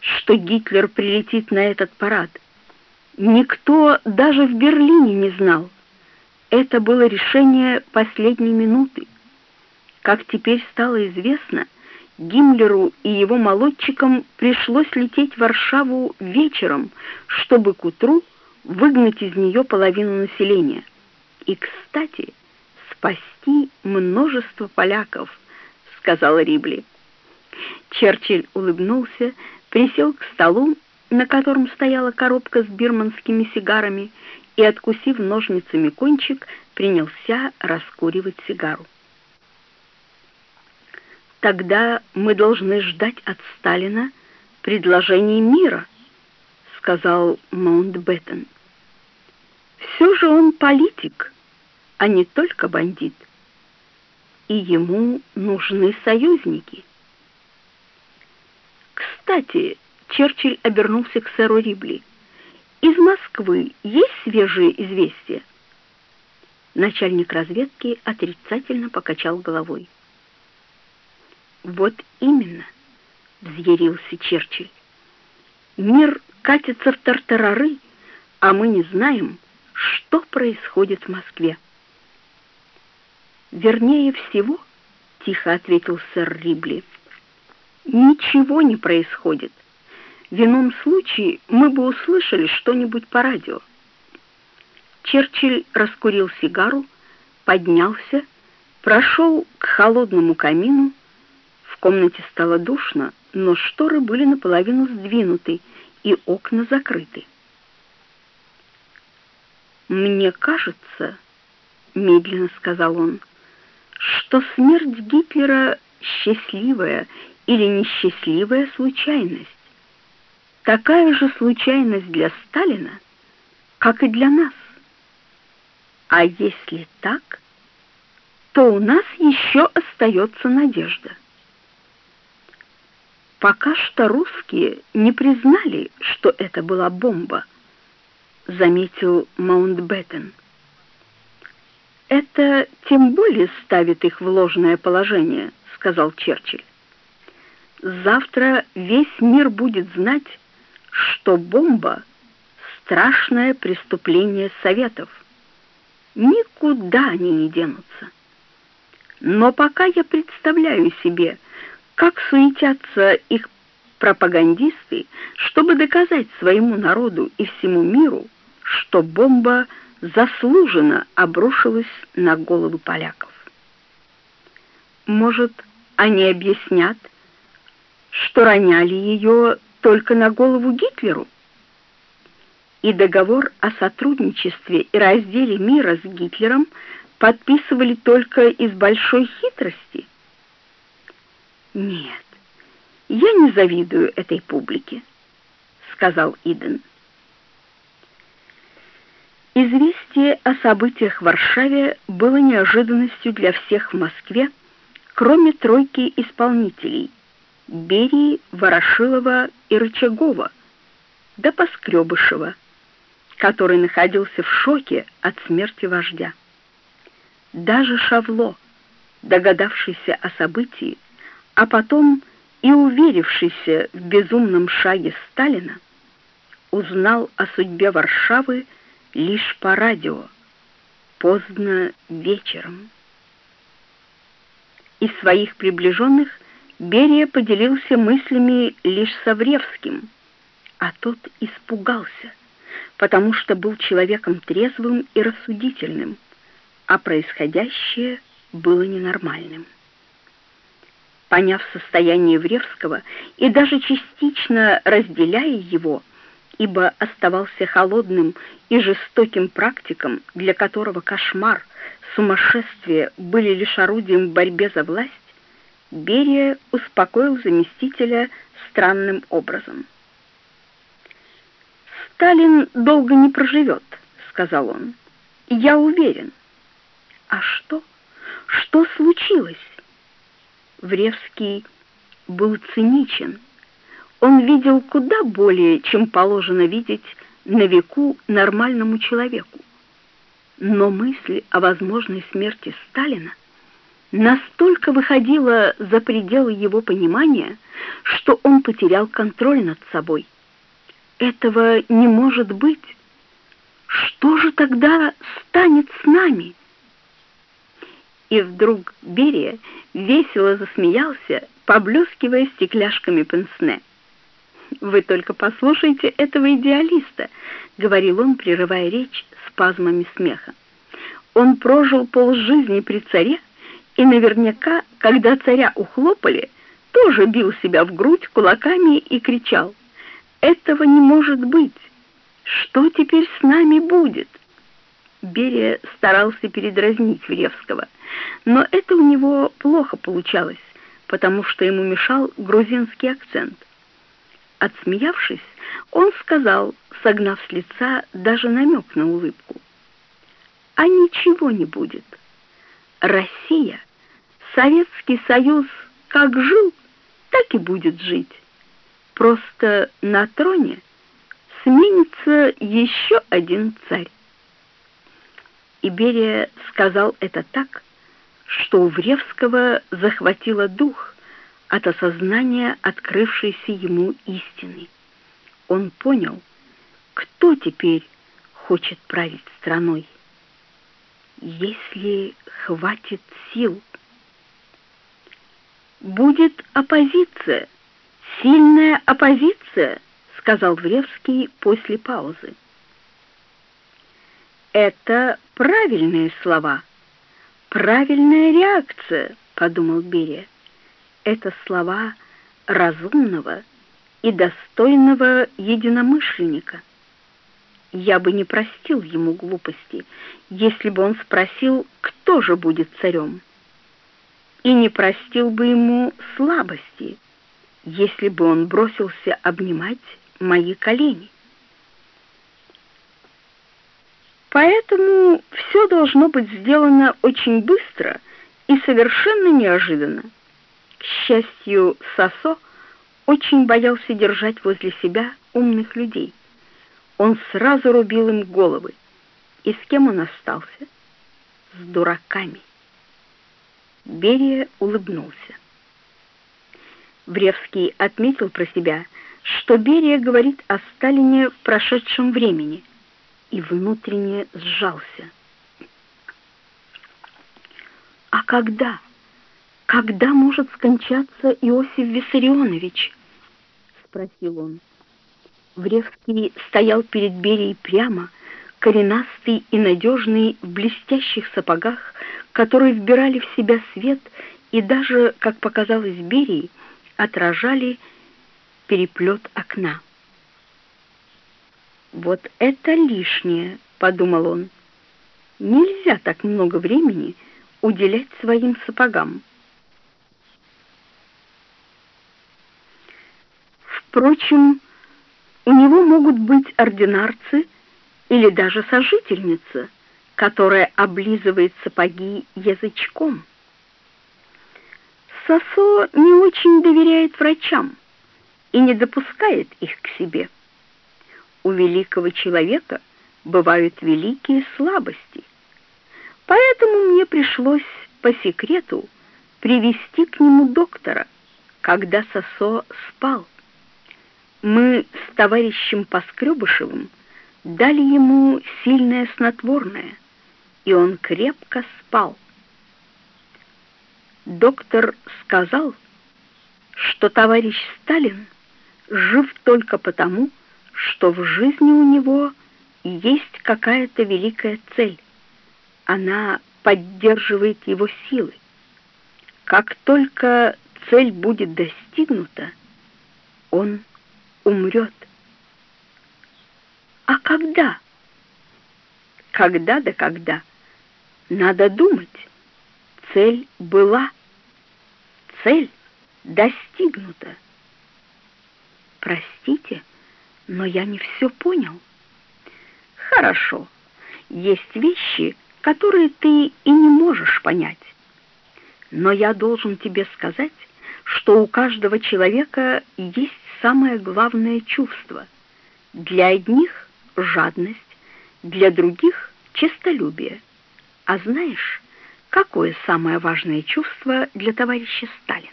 что Гитлер прилетит на этот парад. Никто даже в Берлине не знал. Это было решение последней минуты. Как теперь стало известно, Гиммлеру и его молодчикам пришлось лететь в Варшаву вечером, чтобы к утру выгнать из нее половину населения. И, кстати, спасти множество поляков, сказал Рибли. Черчилль улыбнулся, присел к столу, на котором стояла коробка с бирманскими сигарами, и, откусив ножницами кончик, принялся раскуривать сигару. «Тогда мы должны ждать от Сталина предложений мира», — сказал Маунтбеттен. «Все же он политик, а не только бандит» и ему нужны союзники. Кстати, Черчилль обернулся к сэру Рибли. Из Москвы есть свежие известия? Начальник разведки отрицательно покачал головой. Вот именно, взъярился Черчилль. Мир катится в тартарары, а мы не знаем, что происходит в Москве. Вернее всего, тихо ответил сэр Рибли. Ничего не происходит. В ином случае мы бы услышали что-нибудь по радио. Черчилль раскурил сигару, поднялся, прошел к холодному камину. В комнате стало душно, но шторы были наполовину сдвинуты и окна закрыты. «Мне кажется, — медленно сказал он, — что смерть Гитлера счастливая или несчастливая случайность. Такая же случайность для Сталина, как и для нас. А если так, то у нас еще остается надежда. Пока что русские не признали, что это была бомба, заметил Маунтбеттен это тем более ставит их в ложное положение, сказал Черчилль. Завтра весь мир будет знать, что бомба страшное преступление советов. Никуда они не денутся. Но пока я представляю себе, как суетятся их пропагандисты, чтобы доказать своему народу и всему миру, что бомба заслуженно обрушилась на головы поляков. Может, они объяснят, что роняли ее только на голову Гитлеру? И договор о сотрудничестве и разделе мира с Гитлером подписывали только из большой хитрости? Нет, я не завидую этой публике, сказал Иден. Известие о событиях в Варшаве было неожиданностью для всех в Москве, кроме тройки исполнителей Берии, Ворошилова и Рычагова, да Поскребышева, который находился в шоке от смерти вождя. Даже Шавло, догадавшийся о событии, а потом и уверившийся в безумном шаге Сталина, узнал о судьбе Варшавы лишь по радио, поздно вечером. Из своих приближенных Берия поделился мыслями лишь с Авревским, а тот испугался, потому что был человеком трезвым и рассудительным, а происходящее было ненормальным. Поняв состояние Евревского и даже частично разделяя его, ибо оставался холодным и жестоким практиком, для которого кошмар, сумасшествие были лишь орудием в борьбе за власть, Берия успокоил заместителя странным образом. «Сталин долго не проживет», — сказал он. «Я уверен». «А что? Что случилось?» Вревский был циничен. Он видел куда более, чем положено видеть на веку нормальному человеку. Но мысль о возможной смерти Сталина настолько выходила за пределы его понимания, что он потерял контроль над собой. Этого не может быть. Что же тогда станет с нами? И вдруг Берия весело засмеялся, поблескивая стекляшками пенсне. «Вы только послушайте этого идеалиста», — говорил он, прерывая речь спазмами смеха. «Он прожил полжизни при царе, и наверняка, когда царя ухлопали, тоже бил себя в грудь кулаками и кричал. «Этого не может быть! Что теперь с нами будет?» Берия старался передразнить Вревского, но это у него плохо получалось, потому что ему мешал грузинский акцент. Отсмеявшись, он сказал, согнав с лица даже намек на улыбку. «А ничего не будет. Россия, Советский Союз как жил, так и будет жить. Просто на троне сменится еще один царь». Иберия сказал это так, что у Вревского захватило дух от осознания открывшейся ему истины. Он понял, кто теперь хочет править страной. Если хватит сил. Будет оппозиция, сильная оппозиция, сказал Вревский после паузы. Это правильные слова. Правильная реакция, подумал Берия. Это слова разумного и достойного единомышленника. Я бы не простил ему глупости, если бы он спросил, кто же будет царем. И не простил бы ему слабости, если бы он бросился обнимать мои колени. Поэтому все должно быть сделано очень быстро и совершенно неожиданно. К счастью, Сосо очень боялся держать возле себя умных людей. Он сразу рубил им головы. И с кем он остался? С дураками. Берия улыбнулся. Вревский отметил про себя, что Берия говорит о Сталине в прошедшем времени — и внутренне сжался. А когда? Когда может скончаться Иосиф Виссарионович? спросил он. Вревский стоял перед Берией прямо, коренастый и надежный в блестящих сапогах, которые вбирали в себя свет и даже, как показалось Берии, отражали переплет окна. «Вот это лишнее», — подумал он. «Нельзя так много времени уделять своим сапогам». Впрочем, у него могут быть ординарцы или даже сожительница, которая облизывает сапоги язычком. Сосо не очень доверяет врачам и не допускает их к себе. У великого человека бывают великие слабости. Поэтому мне пришлось по секрету привести к нему доктора, когда Сосо спал. Мы с товарищем Поскребышевым дали ему сильное снотворное, и он крепко спал. Доктор сказал, что товарищ Сталин жив только потому, что в жизни у него есть какая-то великая цель. Она поддерживает его силы. Как только цель будет достигнута, он умрет. А когда? Когда да когда? Надо думать. Цель была. Цель достигнута. Простите, но я не все понял. Хорошо. Есть вещи, которые ты и не можешь понять. Но я должен тебе сказать, что у каждого человека есть самое главное чувство. Для одних — жадность, для других — честолюбие. А знаешь, какое самое важное чувство для товарища Сталина?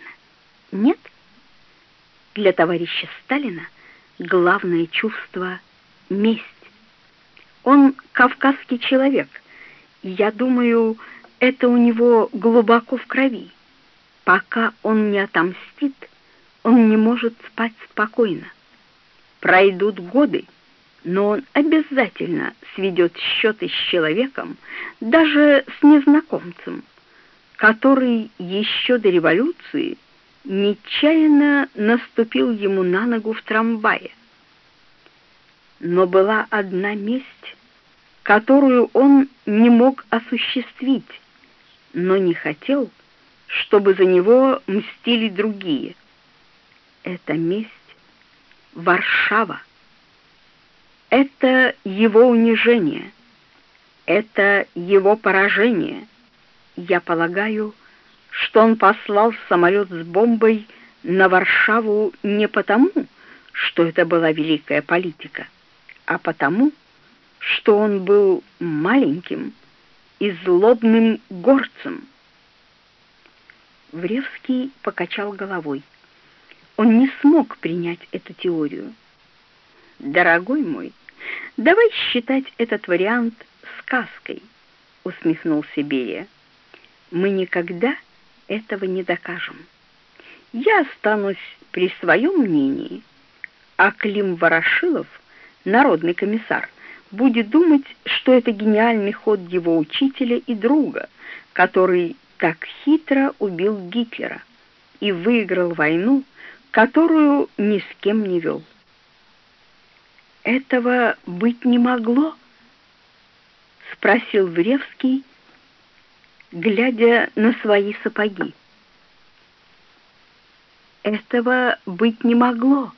Нет? Для товарища Сталина главное чувство — месть. Он кавказский человек, я думаю, это у него глубоко в крови. Пока он не отомстит, он не может спать спокойно. Пройдут годы, но он обязательно сведет счеты с человеком, даже с незнакомцем, который еще до революции нечаянно наступил ему на ногу в трамвае. Но была одна месть, которую он не мог осуществить, но не хотел, чтобы за него мстили другие — эта месть Варшава. Это его унижение, это его поражение. Я полагаю, что он послал самолет с бомбой на Варшаву не потому, что это была великая политика, а потому, что он был маленьким и злобным горцем. Вревский покачал головой. Он не смог принять эту теорию. «Дорогой мой, давай считать этот вариант сказкой», — усмехнулся Берия. «Мы никогда этого не докажем. Я останусь при своем мнении, а Клим Ворошилов, народный комиссар, будет думать, что это гениальный ход его учителя и друга, который так хитро убил Гитлера и выиграл войну, которую ни с кем не вел. «Этого быть не могло?» — спросил Вревский, глядя на свои сапоги. «Этого быть не могло,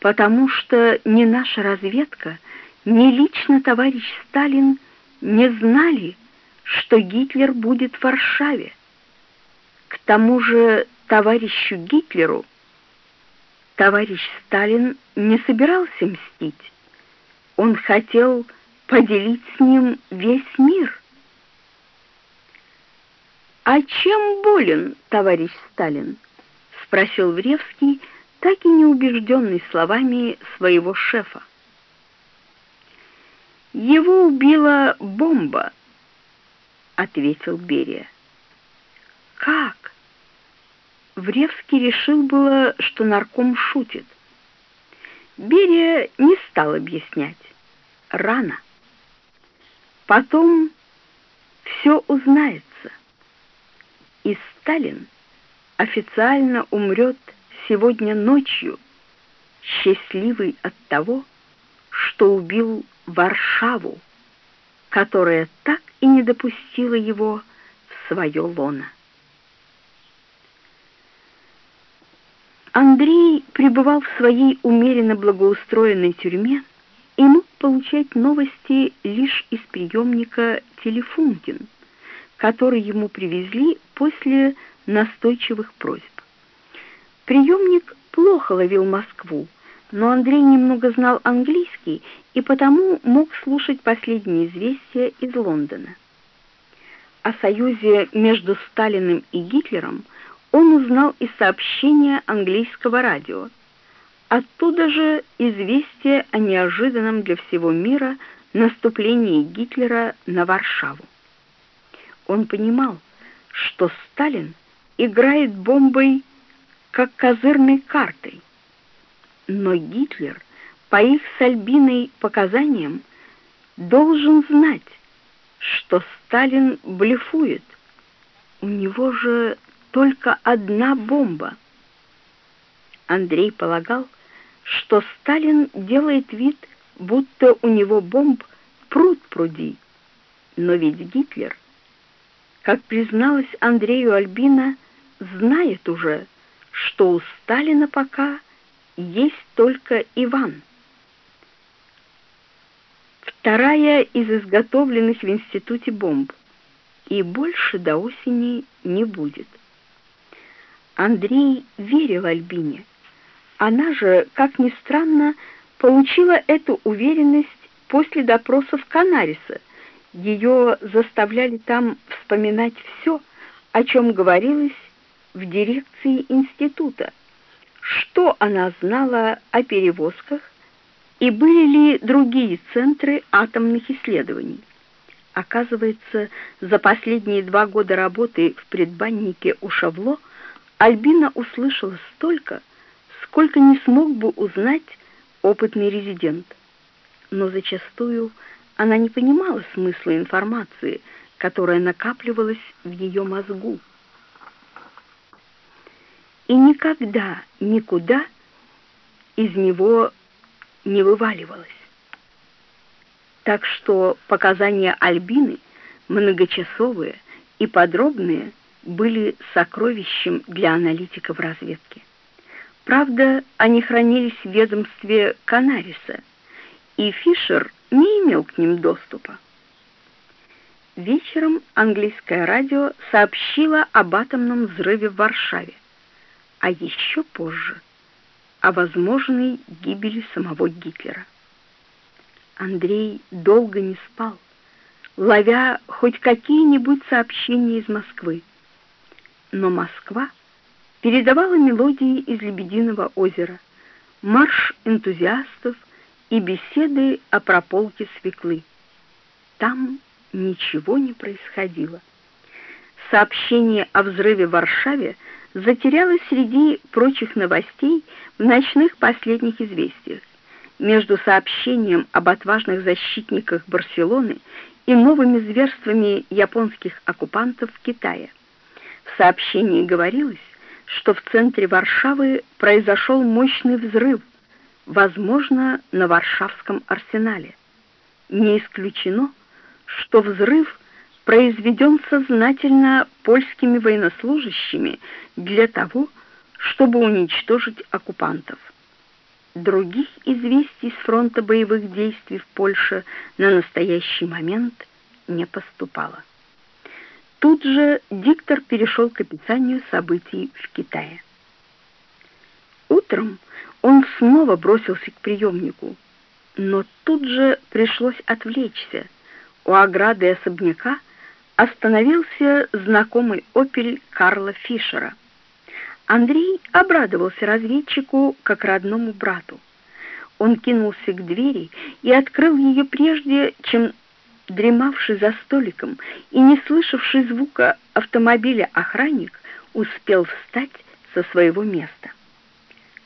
потому что ни наша разведка, ни лично товарищ Сталин не знали, что Гитлер будет в Варшаве. К тому же товарищу Гитлеру товарищ Сталин не собирался мстить. Он хотел поделить с ним весь мир. «А чем болен товарищ Сталин?» — спросил Вревский, так и не убежденный словами своего шефа. «Его убила бомба», — ответил Берия. «Как?» Вревский решил было, что нарком шутит, Берия не стал объяснять. Рано. Потом все узнается. И Сталин официально умрет сегодня ночью, счастливый от того, что убил Варшаву, которая так и не допустила его в свое лоно. Андрей пребывал в своей умеренно благоустроенной тюрьме и мог получать новости лишь из приемника «Телефункин», который ему привезли после настойчивых просьб. Приемник плохо ловил Москву, но Андрей немного знал английский и потому мог слушать последние известия из Лондона. О союзе между Сталиным и Гитлером он узнал из сообщения английского радио. Оттуда же известие о неожиданном для всего мира наступлении Гитлера на Варшаву. Он понимал, что Сталин играет бомбой как козырной картой. Но Гитлер, по их с Альбиной показаниям, должен знать, что Сталин блефует. У него же только одна бомба. Андрей полагал, что Сталин делает вид, будто у него бомб пруд пруди. Но ведь Гитлер, как призналась Андрею Альбина, знает уже, что у Сталина пока есть только Иван. Вторая из изготовленных в институте бомб, и больше до осени не будет. Андрей верил Альбине. Она же, как ни странно, получила эту уверенность после допросов Канариса. Ее заставляли там вспоминать все, о чем говорилось в дирекции института. Что она знала о перевозках и были ли другие центры атомных исследований? Оказывается, за последние два года работы в предбаннике у Шавло Альбина услышала столько, сколько не смог бы узнать опытный резидент. Но зачастую она не понимала смысла информации, которая накапливалась в ее мозгу. И никогда, никуда из него не вываливалась. Так что показания Альбины, многочасовые и подробные, были сокровищем для аналитиков разведки. Правда, они хранились в ведомстве Канариса, и Фишер не имел к ним доступа. Вечером английское радио сообщило об атомном взрыве в Варшаве, а еще позже о возможной гибели самого Гитлера. Андрей долго не спал, ловя хоть какие-нибудь сообщения из Москвы но Москва передавала мелодии из «Лебединого озера», марш энтузиастов и беседы о прополке свеклы. Там ничего не происходило. Сообщение о взрыве в Варшаве затерялось среди прочих новостей в ночных последних известиях. Между сообщением об отважных защитниках Барселоны и новыми зверствами японских оккупантов в Китае. В сообщении говорилось, что в центре Варшавы произошел мощный взрыв, возможно, на Варшавском арсенале. Не исключено, что взрыв произведен сознательно польскими военнослужащими для того, чтобы уничтожить оккупантов. Других известий с фронта боевых действий в Польше на настоящий момент не поступало. Тут же диктор перешел к описанию событий в Китае. Утром он снова бросился к приемнику, но тут же пришлось отвлечься. У ограды особняка остановился знакомый «Опель» Карла Фишера. Андрей обрадовался разведчику как родному брату. Он кинулся к двери и открыл ее прежде, чем дремавший за столиком и не слышавший звука автомобиля охранник успел встать со своего места.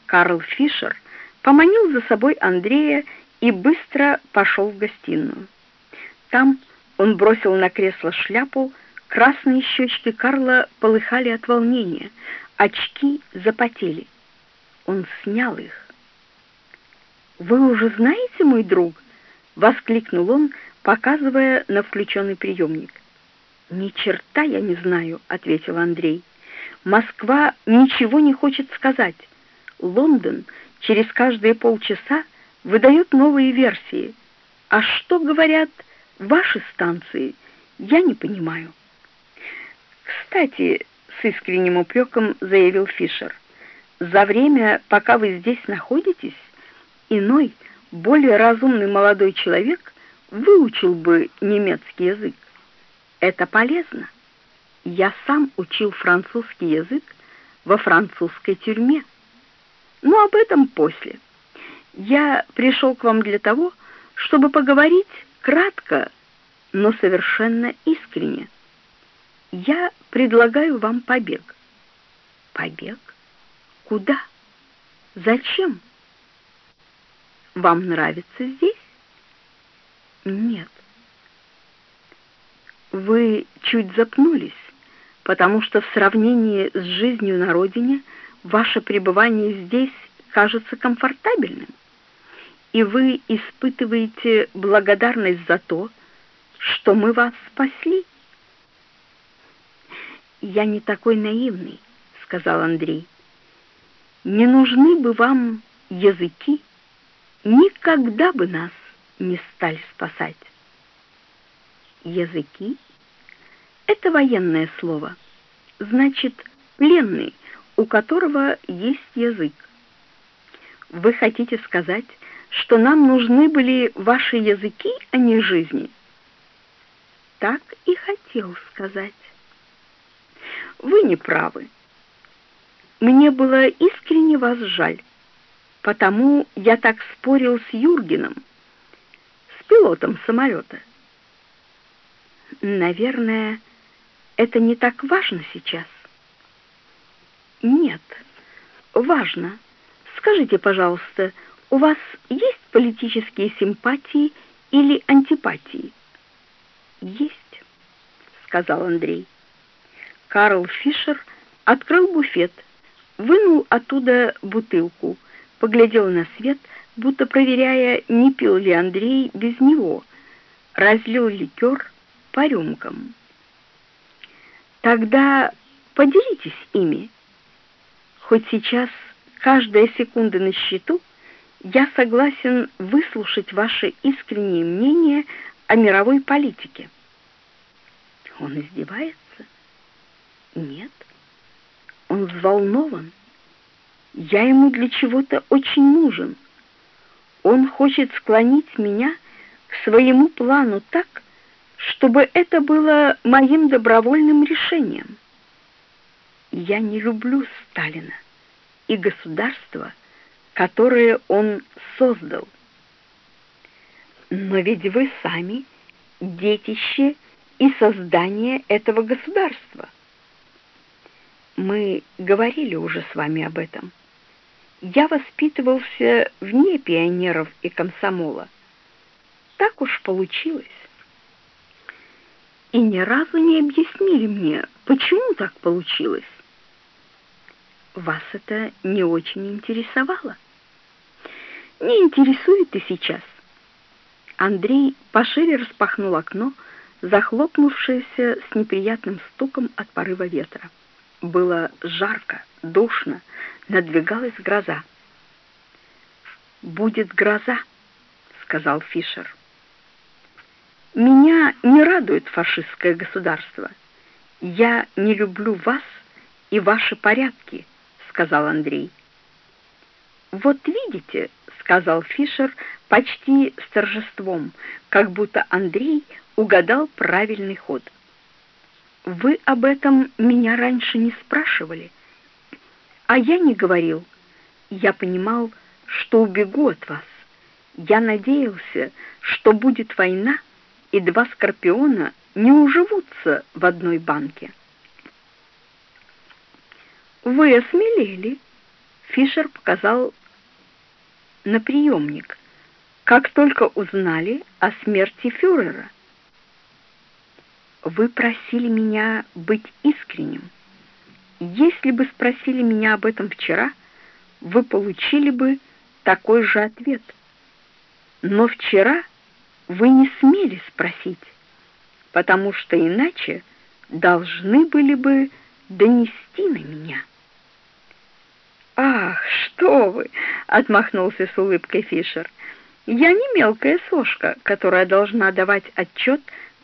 Карл Фишер поманил за собой Андрея и быстро пошел в гостиную. Там он бросил на кресло шляпу, красные щечки Карла полыхали от волнения, очки запотели. Он снял их. «Вы уже знаете, мой друг?» — воскликнул он, показывая на включенный приемник. «Ни черта я не знаю», — ответил Андрей. «Москва ничего не хочет сказать. Лондон через каждые полчаса выдает новые версии. А что говорят ваши станции, я не понимаю». «Кстати», — с искренним упреком заявил Фишер, «за время, пока вы здесь находитесь, иной, более разумный молодой человек выучил бы немецкий язык. Это полезно. Я сам учил французский язык во французской тюрьме. Но об этом после. Я пришел к вам для того, чтобы поговорить кратко, но совершенно искренне. Я предлагаю вам побег. Побег? Куда? Зачем? Вам нравится здесь? Нет вы чуть запнулись, потому что в сравнении с жизнью на родине ваше пребывание здесь кажется комфортабельным, и вы испытываете благодарность за то, что мы вас спасли. Я не такой наивный, сказал Андрей. Не нужны бы вам языки, никогда бы нас не стали спасать. Языки — это военное слово. Значит, пленный, у которого есть язык. Вы хотите сказать, что нам нужны были ваши языки, а не жизни? Так и хотел сказать. Вы не правы. Мне было искренне вас жаль, потому я так спорил с Юргеном, с пилотом самолета. Наверное, это не так важно сейчас. Нет, важно. Скажите, пожалуйста, у вас есть политические симпатии или антипатии? Есть, сказал Андрей. Карл Фишер открыл буфет, вынул оттуда бутылку, поглядел на свет, будто проверяя, не пил ли Андрей без него, разлил ликер, по рюмкам. Тогда поделитесь ими. Хоть сейчас каждая секунда на счету, я согласен выслушать ваше искреннее мнение о мировой политике. Он издевается? Нет. Он взволнован. Я ему для чего-то очень нужен. Он хочет склонить меня к своему плану так, чтобы это было моим добровольным решением. Я не люблю Сталина и государство, которое он создал. Но ведь вы сами детище и создание этого государства. Мы говорили уже с вами об этом. Я воспитывался вне пионеров и комсомола. Так уж получилось и ни разу не объяснили мне, почему так получилось. Вас это не очень интересовало? Не интересует и сейчас. Андрей пошире распахнул окно, захлопнувшееся с неприятным стуком от порыва ветра. Было жарко, душно, надвигалась гроза. «Будет гроза», — сказал Фишер. Меня не радует фашистское государство. Я не люблю вас и ваши порядки, сказал Андрей. Вот видите, сказал Фишер почти с торжеством, как будто Андрей угадал правильный ход. Вы об этом меня раньше не спрашивали, а я не говорил. Я понимал, что убегу от вас. Я надеялся, что будет война, и два скорпиона не уживутся в одной банке. Вы осмелели, Фишер показал на приемник, как только узнали о смерти фюрера. Вы просили меня быть искренним. Если бы спросили меня об этом вчера, вы получили бы такой же ответ. Но вчера вы не смели спросить, потому что иначе должны были бы донести на меня. «Ах, что вы!» — отмахнулся с улыбкой Фишер. «Я не мелкая сошка, которая должна давать отчет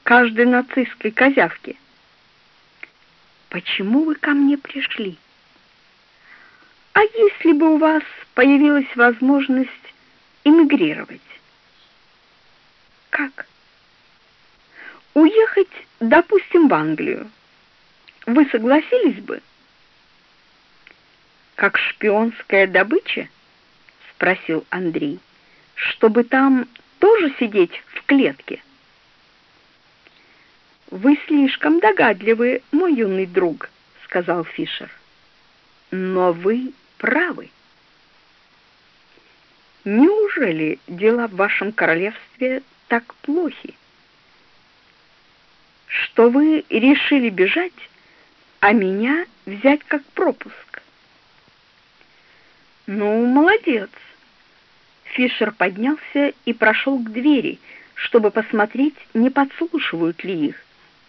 каждой нацистской козявке». «Почему вы ко мне пришли?» «А если бы у вас появилась возможность эмигрировать?» «Как?» «Уехать, допустим, в Англию. Вы согласились бы?» как шпионская добыча? спросил Андрей. Чтобы там тоже сидеть в клетке? Вы слишком догадливы, мой юный друг, сказал Фишер. Но вы правы. Неужели дела в вашем королевстве так плохи, что вы решили бежать, а меня взять как пропуск? Ну, молодец. Фишер поднялся и прошел к двери, чтобы посмотреть, не подслушивают ли их.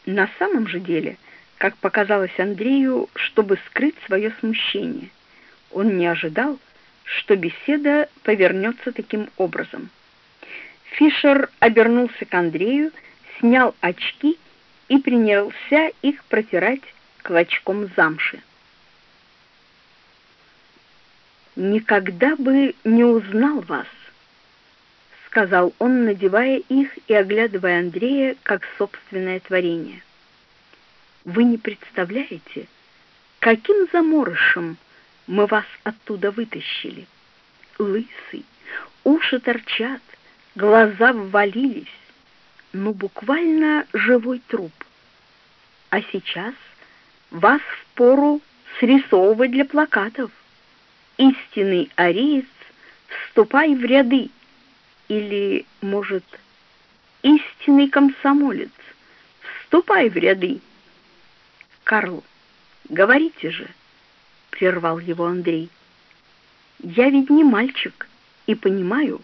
На самом же деле, как показалось Андрею, чтобы скрыть свое смущение. Он не ожидал, что беседа повернется таким образом. Фишер обернулся к Андрею, снял очки и принялся их протирать клочком замши. никогда бы не узнал вас, сказал он, надевая их и оглядывая Андрея как собственное творение. Вы не представляете, каким заморышем мы вас оттуда вытащили. Лысый, уши торчат, глаза ввалились, ну буквально живой труп. А сейчас вас впору срисовывать для плакатов истинный ариец, вступай в ряды, или, может, истинный комсомолец, вступай в ряды. Карл, говорите же, прервал его Андрей. Я ведь не мальчик и понимаю,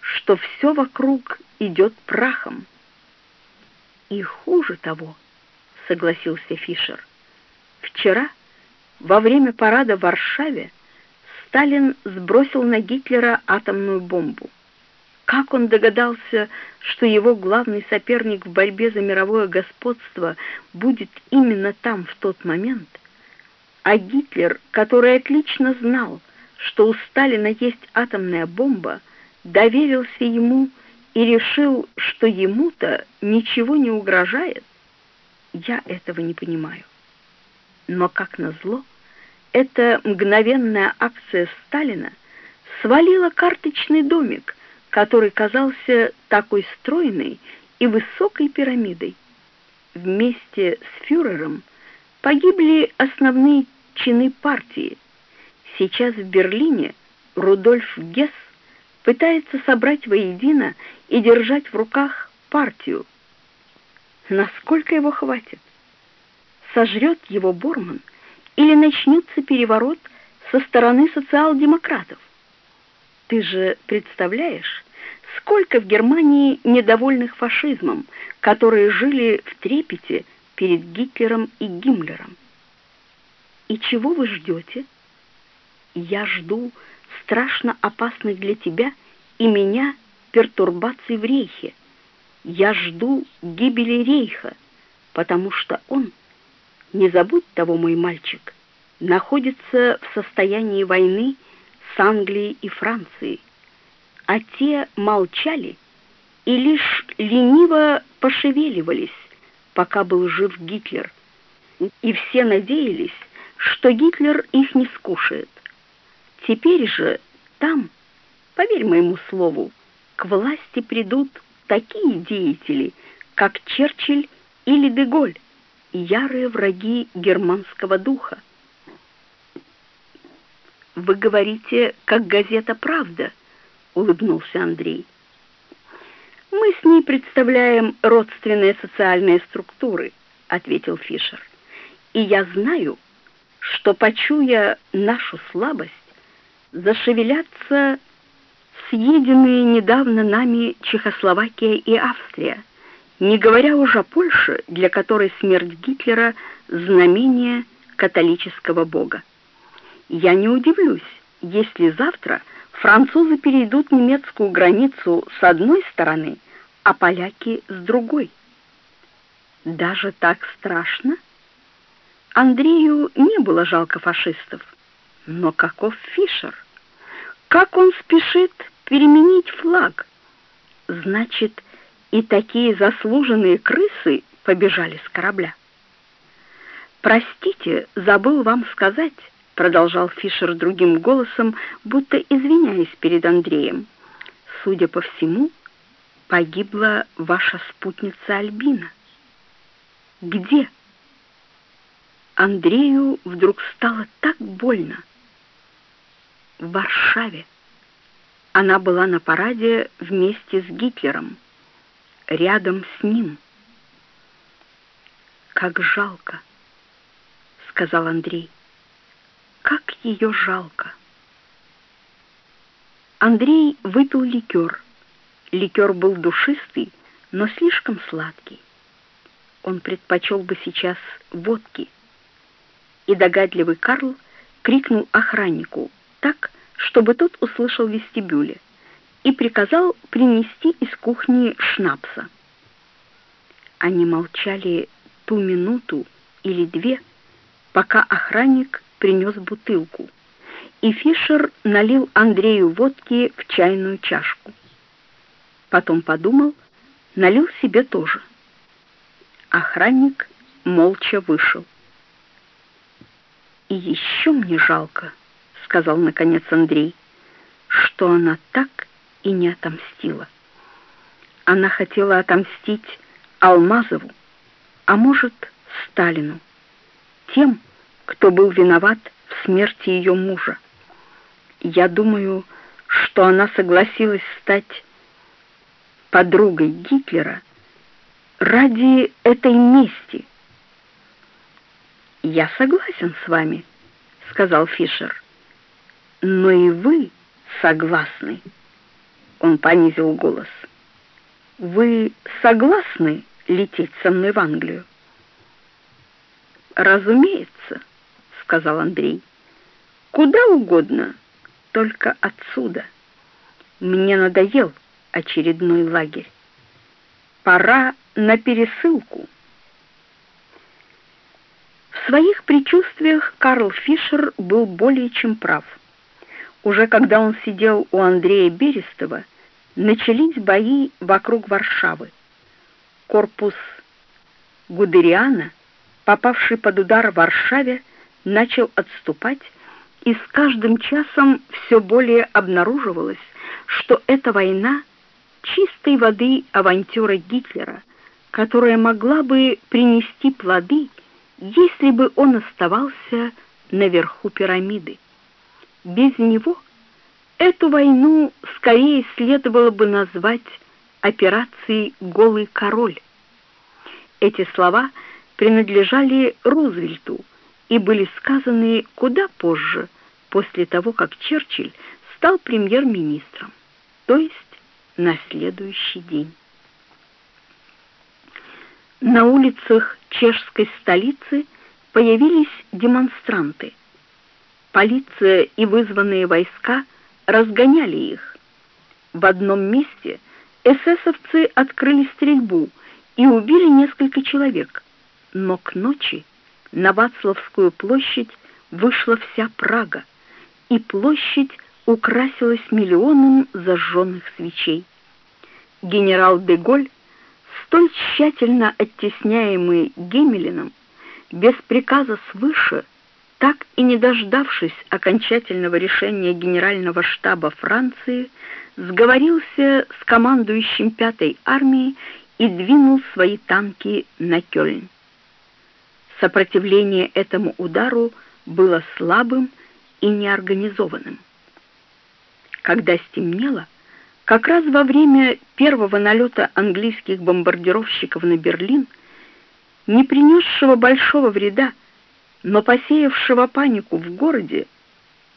что все вокруг идет прахом. И хуже того, согласился Фишер. Вчера во время парада в Варшаве Сталин сбросил на Гитлера атомную бомбу. Как он догадался, что его главный соперник в борьбе за мировое господство будет именно там в тот момент? А Гитлер, который отлично знал, что у Сталина есть атомная бомба, доверился ему и решил, что ему-то ничего не угрожает? Я этого не понимаю. Но как назло, эта мгновенная акция Сталина свалила карточный домик, который казался такой стройной и высокой пирамидой. Вместе с фюрером погибли основные чины партии. Сейчас в Берлине Рудольф Гесс пытается собрать воедино и держать в руках партию. Насколько его хватит? Сожрет его Борман — или начнется переворот со стороны социал-демократов. Ты же представляешь, сколько в Германии недовольных фашизмом, которые жили в трепете перед Гитлером и Гиммлером. И чего вы ждете? Я жду страшно опасных для тебя и меня пертурбаций в Рейхе. Я жду гибели Рейха, потому что он — не забудь того, мой мальчик, находится в состоянии войны с Англией и Францией, а те молчали и лишь лениво пошевеливались, пока был жив Гитлер, и все надеялись, что Гитлер их не скушает. Теперь же там, поверь моему слову, к власти придут такие деятели, как Черчилль или Деголь, ярые враги германского духа. Вы говорите, как газета «Правда», улыбнулся Андрей. Мы с ней представляем родственные социальные структуры, ответил Фишер. И я знаю, что почуя нашу слабость, зашевелятся съеденные недавно нами Чехословакия и Австрия, не говоря уже о Польше, для которой смерть Гитлера знамение католического бога. Я не удивлюсь, если завтра французы перейдут немецкую границу с одной стороны, а поляки с другой. Даже так страшно? Андрею не было жалко фашистов, но каков Фишер? Как он спешит переменить флаг? Значит, и такие заслуженные крысы побежали с корабля. Простите, забыл вам сказать, продолжал Фишер другим голосом, будто извиняясь перед Андреем. Судя по всему, погибла ваша спутница Альбина. Где? Андрею вдруг стало так больно. В Варшаве. Она была на параде вместе с Гитлером, рядом с ним. Как жалко, сказал Андрей. Ее жалко. Андрей выпил ликер. Ликер был душистый, но слишком сладкий. Он предпочел бы сейчас водки. И догадливый Карл крикнул охраннику так, чтобы тот услышал вестибюле, и приказал принести из кухни шнапса. Они молчали ту минуту или две, пока охранник принес бутылку, и Фишер налил Андрею водки в чайную чашку. Потом подумал, налил себе тоже. Охранник молча вышел. «И еще мне жалко», — сказал наконец Андрей, «что она так и не отомстила. Она хотела отомстить Алмазову, а может, Сталину, тем, кто был виноват в смерти ее мужа. Я думаю, что она согласилась стать подругой Гитлера ради этой мести. Я согласен с вами, сказал Фишер. Но и вы согласны. Он понизил голос. Вы согласны лететь со мной в Англию? Разумеется сказал Андрей. Куда угодно, только отсюда. Мне надоел очередной лагерь. Пора на пересылку. В своих предчувствиях Карл Фишер был более чем прав. Уже когда он сидел у Андрея Берестова, начались бои вокруг Варшавы. Корпус Гудериана, попавший под удар в Варшаве, начал отступать, и с каждым часом все более обнаруживалось, что эта война чистой воды авантюра Гитлера, которая могла бы принести плоды, если бы он оставался наверху пирамиды. Без него эту войну скорее следовало бы назвать операцией «Голый король». Эти слова принадлежали Рузвельту, и были сказаны куда позже, после того, как Черчилль стал премьер-министром, то есть на следующий день. На улицах чешской столицы появились демонстранты. Полиция и вызванные войска разгоняли их. В одном месте эсэсовцы открыли стрельбу и убили несколько человек, но к ночи на Вацлавскую площадь вышла вся Прага, и площадь украсилась миллионом зажженных свечей. Генерал де Голь, столь тщательно оттесняемый Геммелином, без приказа свыше, так и не дождавшись окончательного решения Генерального штаба Франции, сговорился с командующим пятой армией и двинул свои танки на Кёльн. Сопротивление этому удару было слабым и неорганизованным. Когда стемнело, Как раз во время первого налета английских бомбардировщиков на Берлин, не принесшего большого вреда, но посеявшего панику в городе,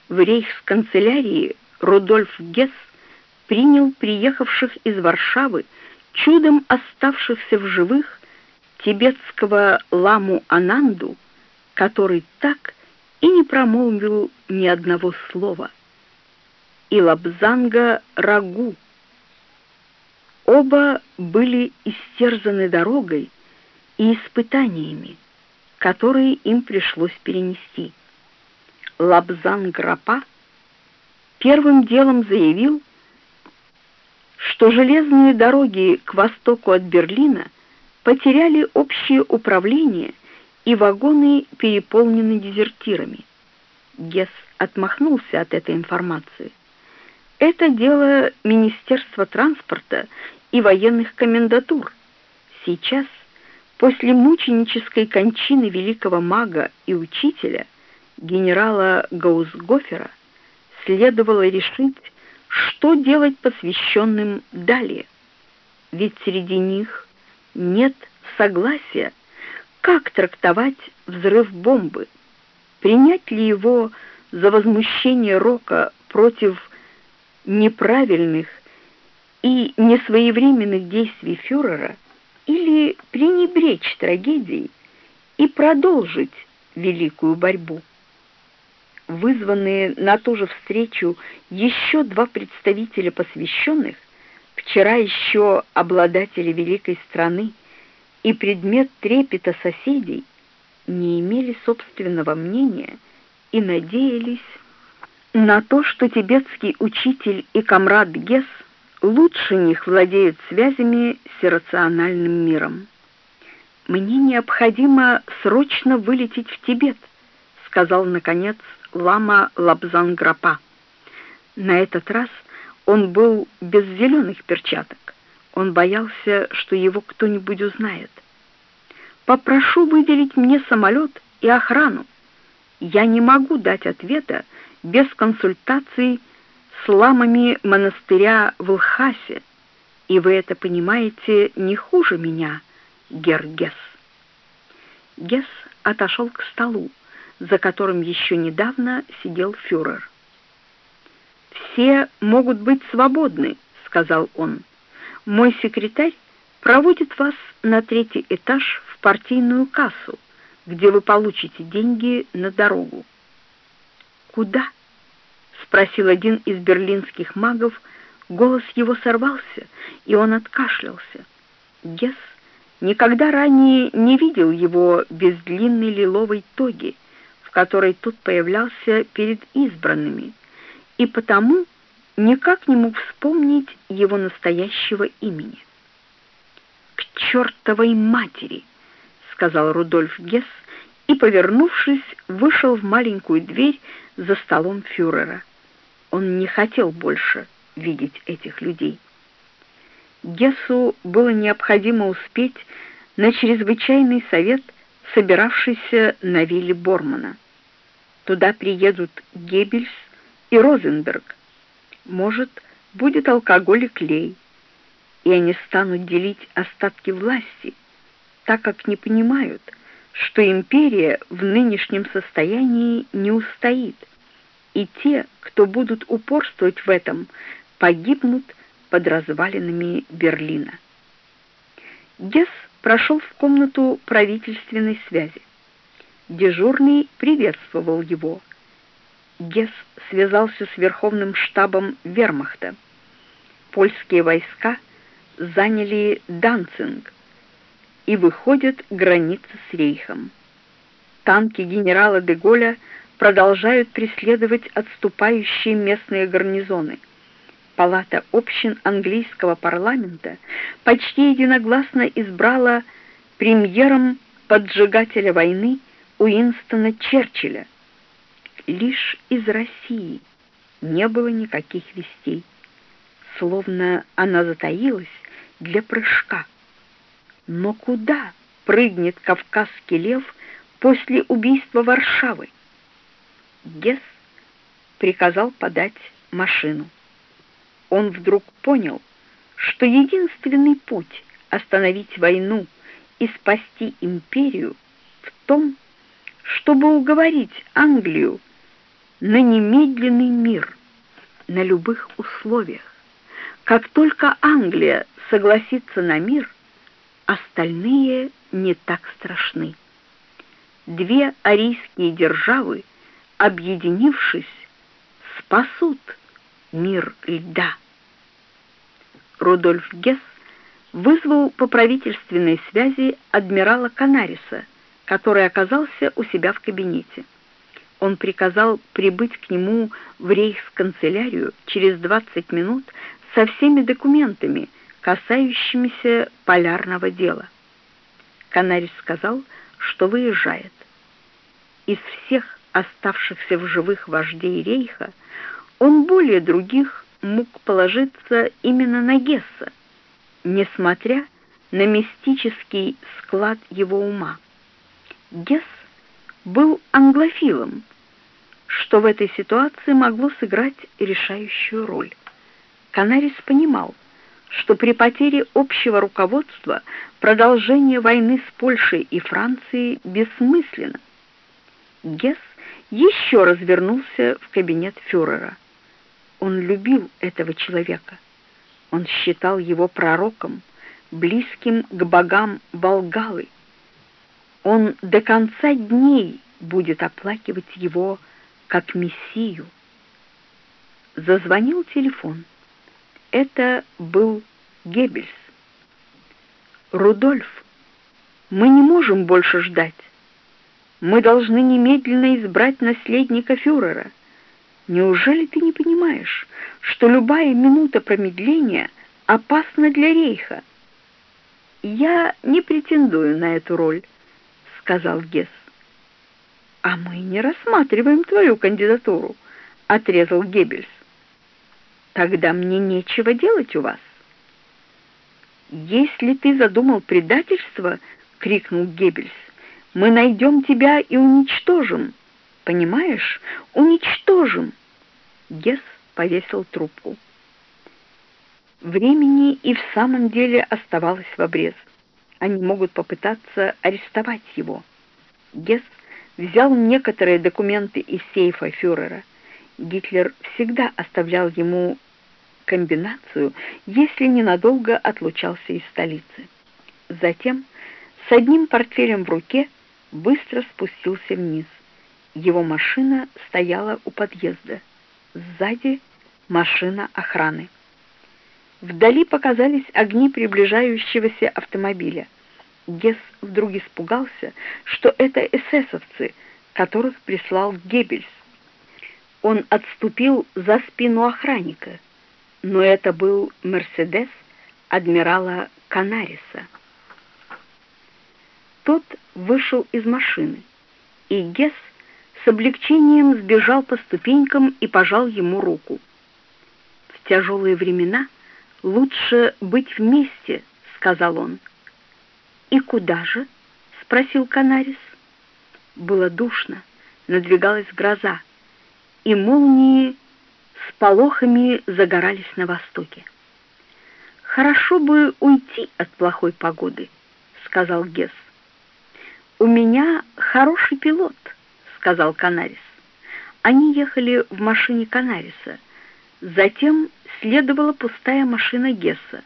в рейхсканцелярии Рудольф Гесс принял приехавших из Варшавы, чудом оставшихся в живых, тибетского ламу Ананду, который так и не промолвил ни одного слова, и Лабзанга Рагу. Оба были истерзаны дорогой и испытаниями, которые им пришлось перенести. Лабзанг Рапа первым делом заявил, что железные дороги к востоку от Берлина потеряли общее управление и вагоны переполнены дезертирами. Гесс отмахнулся от этой информации. Это дело Министерства транспорта и военных комендатур. Сейчас, после мученической кончины великого мага и учителя, генерала Гаусгофера, следовало решить, что делать посвященным далее. Ведь среди них нет согласия, как трактовать взрыв бомбы, принять ли его за возмущение Рока против неправильных и несвоевременных действий фюрера или пренебречь трагедией и продолжить великую борьбу. Вызванные на ту же встречу еще два представителя посвященных, вчера еще обладатели великой страны и предмет трепета соседей, не имели собственного мнения и надеялись на то, что тибетский учитель и комрад Гесс лучше них владеют связями с иррациональным миром. «Мне необходимо срочно вылететь в Тибет», — сказал, наконец, лама Лабзанграпа. На этот раз он был без зеленых перчаток. Он боялся, что его кто-нибудь узнает. «Попрошу выделить мне самолет и охрану. Я не могу дать ответа, без консультаций с ламами монастыря в Лхасе, и вы это понимаете не хуже меня, Гергес. Гесс отошел к столу, за которым еще недавно сидел фюрер. «Все могут быть свободны», — сказал он. «Мой секретарь проводит вас на третий этаж в партийную кассу, где вы получите деньги на дорогу. «Куда?» — спросил один из берлинских магов. Голос его сорвался, и он откашлялся. Гесс никогда ранее не видел его без длинной лиловой тоги, в которой тут появлялся перед избранными, и потому никак не мог вспомнить его настоящего имени. «К чертовой матери!» — сказал Рудольф Гесс, и, повернувшись, вышел в маленькую дверь за столом фюрера. Он не хотел больше видеть этих людей. Гессу было необходимо успеть на чрезвычайный совет, собиравшийся на вилле Бормана. Туда приедут Геббельс и Розенберг. Может, будет алкоголь и клей, и они станут делить остатки власти, так как не понимают — что империя в нынешнем состоянии не устоит, и те, кто будут упорствовать в этом, погибнут под развалинами Берлина. Гесс прошел в комнату правительственной связи. Дежурный приветствовал его. Гесс связался с Верховным штабом Вермахта. Польские войска заняли Данцинг, и выходят границы с Рейхом. Танки генерала де Голля продолжают преследовать отступающие местные гарнизоны. Палата общин английского парламента почти единогласно избрала премьером поджигателя войны Уинстона Черчилля. Лишь из России не было никаких вестей, словно она затаилась для прыжка. Но куда прыгнет кавказский лев после убийства Варшавы? Гесс приказал подать машину. он вдруг понял, что единственный путь остановить войну и спасти империю в том, чтобы уговорить Англию на немедленный мир, на любых условиях. Как только Англия согласится на мир, остальные не так страшны. Две арийские державы, объединившись, спасут мир льда. Рудольф Гесс вызвал по правительственной связи адмирала Канариса, который оказался у себя в кабинете. Он приказал прибыть к нему в рейхсканцелярию через 20 минут со всеми документами, касающимися полярного дела. Канарис сказал, что выезжает. Из всех оставшихся в живых вождей рейха он более других мог положиться именно на Гесса, несмотря на мистический склад его ума. Гесс был англофилом, что в этой ситуации могло сыграть решающую роль. Канарис понимал, что при потере общего руководства продолжение войны с Польшей и Францией бессмысленно. Гесс еще развернулся в кабинет фюрера. Он любил этого человека. Он считал его пророком, близким к богам Волгалы. Он до конца дней будет оплакивать его как мессию. Зазвонил телефон. Это был Геббельс. «Рудольф, мы не можем больше ждать. Мы должны немедленно избрать наследника фюрера. Неужели ты не понимаешь, что любая минута промедления опасна для рейха?» «Я не претендую на эту роль», — сказал Гесс. «А мы не рассматриваем твою кандидатуру», — отрезал Геббельс. «Тогда мне нечего делать у вас». «Если ты задумал предательство», — крикнул Геббельс, — «мы найдем тебя и уничтожим. Понимаешь? Уничтожим!» Гесс повесил трубку. Времени и в самом деле оставалось в обрез. Они могут попытаться арестовать его. Гесс взял некоторые документы из сейфа фюрера. Гитлер всегда оставлял ему комбинацию, если ненадолго отлучался из столицы. Затем с одним портфелем в руке быстро спустился вниз. Его машина стояла у подъезда. Сзади машина охраны. Вдали показались огни приближающегося автомобиля. Гесс вдруг испугался, что это эсэсовцы, которых прислал Геббельс. Он отступил за спину охранника, но это был «Мерседес» адмирала Канариса. Тот вышел из машины, и Гесс с облегчением сбежал по ступенькам и пожал ему руку. «В тяжелые времена лучше быть вместе», — сказал он. «И куда же?» — спросил Канарис. Было душно, надвигалась гроза, и молнии с полохами загорались на востоке. «Хорошо бы уйти от плохой погоды», — сказал Гесс. «У меня хороший пилот», — сказал Канарис. Они ехали в машине Канариса. Затем следовала пустая машина Гесса.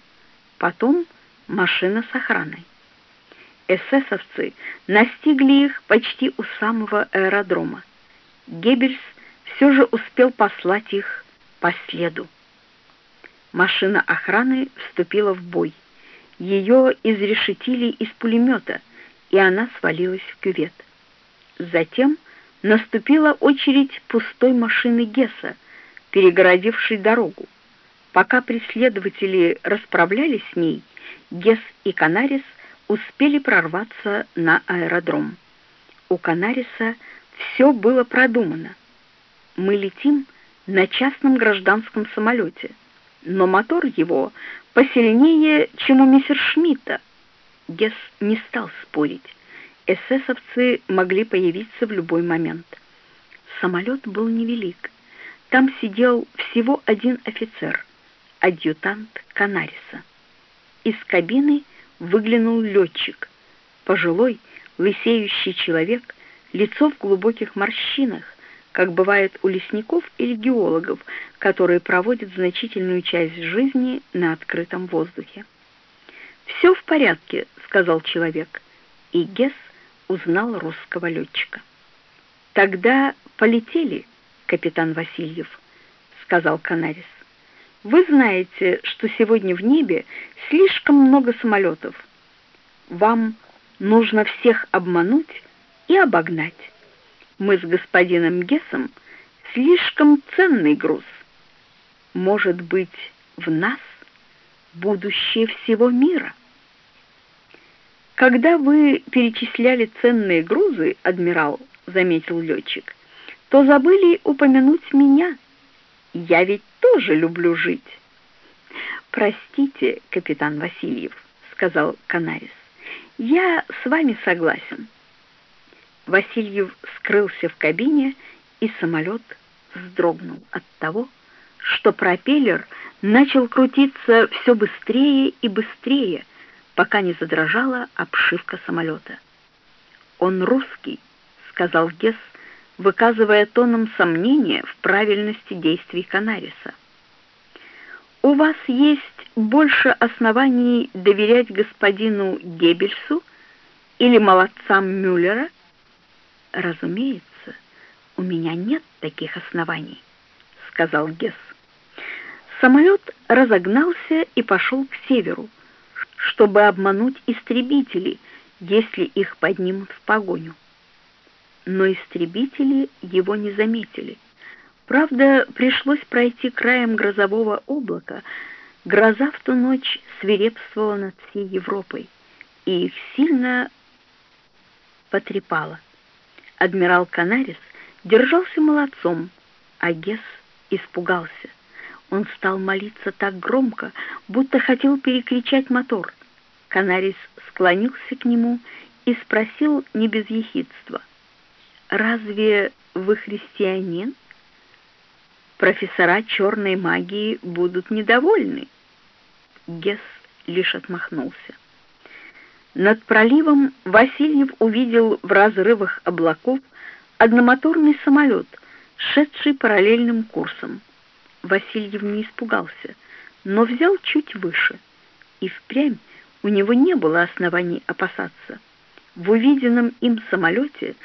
Потом машина с охраной эсэсовцы настигли их почти у самого аэродрома. Геббельс все же успел послать их по следу. Машина охраны вступила в бой. Ее изрешетили из пулемета, и она свалилась в кювет. Затем наступила очередь пустой машины Гесса, перегородившей дорогу. Пока преследователи расправлялись с ней, Гесс и Канарис – успели прорваться на аэродром. У Канариса все было продумано. Мы летим на частном гражданском самолете, но мотор его посильнее, чем у Мессершмитта. Гесс не стал спорить. Эсэсовцы могли появиться в любой момент. Самолет был невелик. Там сидел всего один офицер. адъютант Канариса. Из кабины выглянул летчик, пожилой, лысеющий человек, лицо в глубоких морщинах, как бывает у лесников или геологов, которые проводят значительную часть жизни на открытом воздухе. «Все в порядке», — сказал человек, и Гесс узнал русского летчика. «Тогда полетели, капитан Васильев», — сказал Канарис. «Вы знаете, что сегодня в небе слишком много самолетов. Вам нужно всех обмануть и обогнать. Мы с господином Гессом слишком ценный груз. Может быть, в нас будущее всего мира?» «Когда вы перечисляли ценные грузы, адмирал», — заметил летчик, — «то забыли упомянуть меня. Я ведь тоже люблю жить». «Простите, капитан Васильев», — сказал Канарис, — «я с вами согласен». Васильев скрылся в кабине, и самолет вздрогнул от того, что пропеллер начал крутиться все быстрее и быстрее, пока не задрожала обшивка самолета. «Он русский», — сказал Гесс, выказывая тоном сомнения в правильности действий Канариса. «У вас есть больше оснований доверять господину Геббельсу или молодцам Мюллера?» «Разумеется, у меня нет таких оснований», — сказал Гесс. Самолет разогнался и пошел к северу, чтобы обмануть истребителей, если их поднимут в погоню. Но истребители его не заметили. Правда, пришлось пройти краем грозового облака. Гроза в ту ночь свирепствовала над всей Европой, и их сильно потрепала. Адмирал Канарис держался молодцом, а Гесс испугался — он стал молиться так громко, будто хотел перекричать мотор. Канарис склонился к нему и спросил не без ехидства. «Разве вы христианин? Профессора черной магии будут недовольны». Гесс лишь отмахнулся. Над проливом Васильев увидел в разрывах облаков одномоторный самолет, шедший параллельным курсом. Васильев не испугался, но взял чуть выше. И впрямь у него не было оснований опасаться. В увиденном им самолете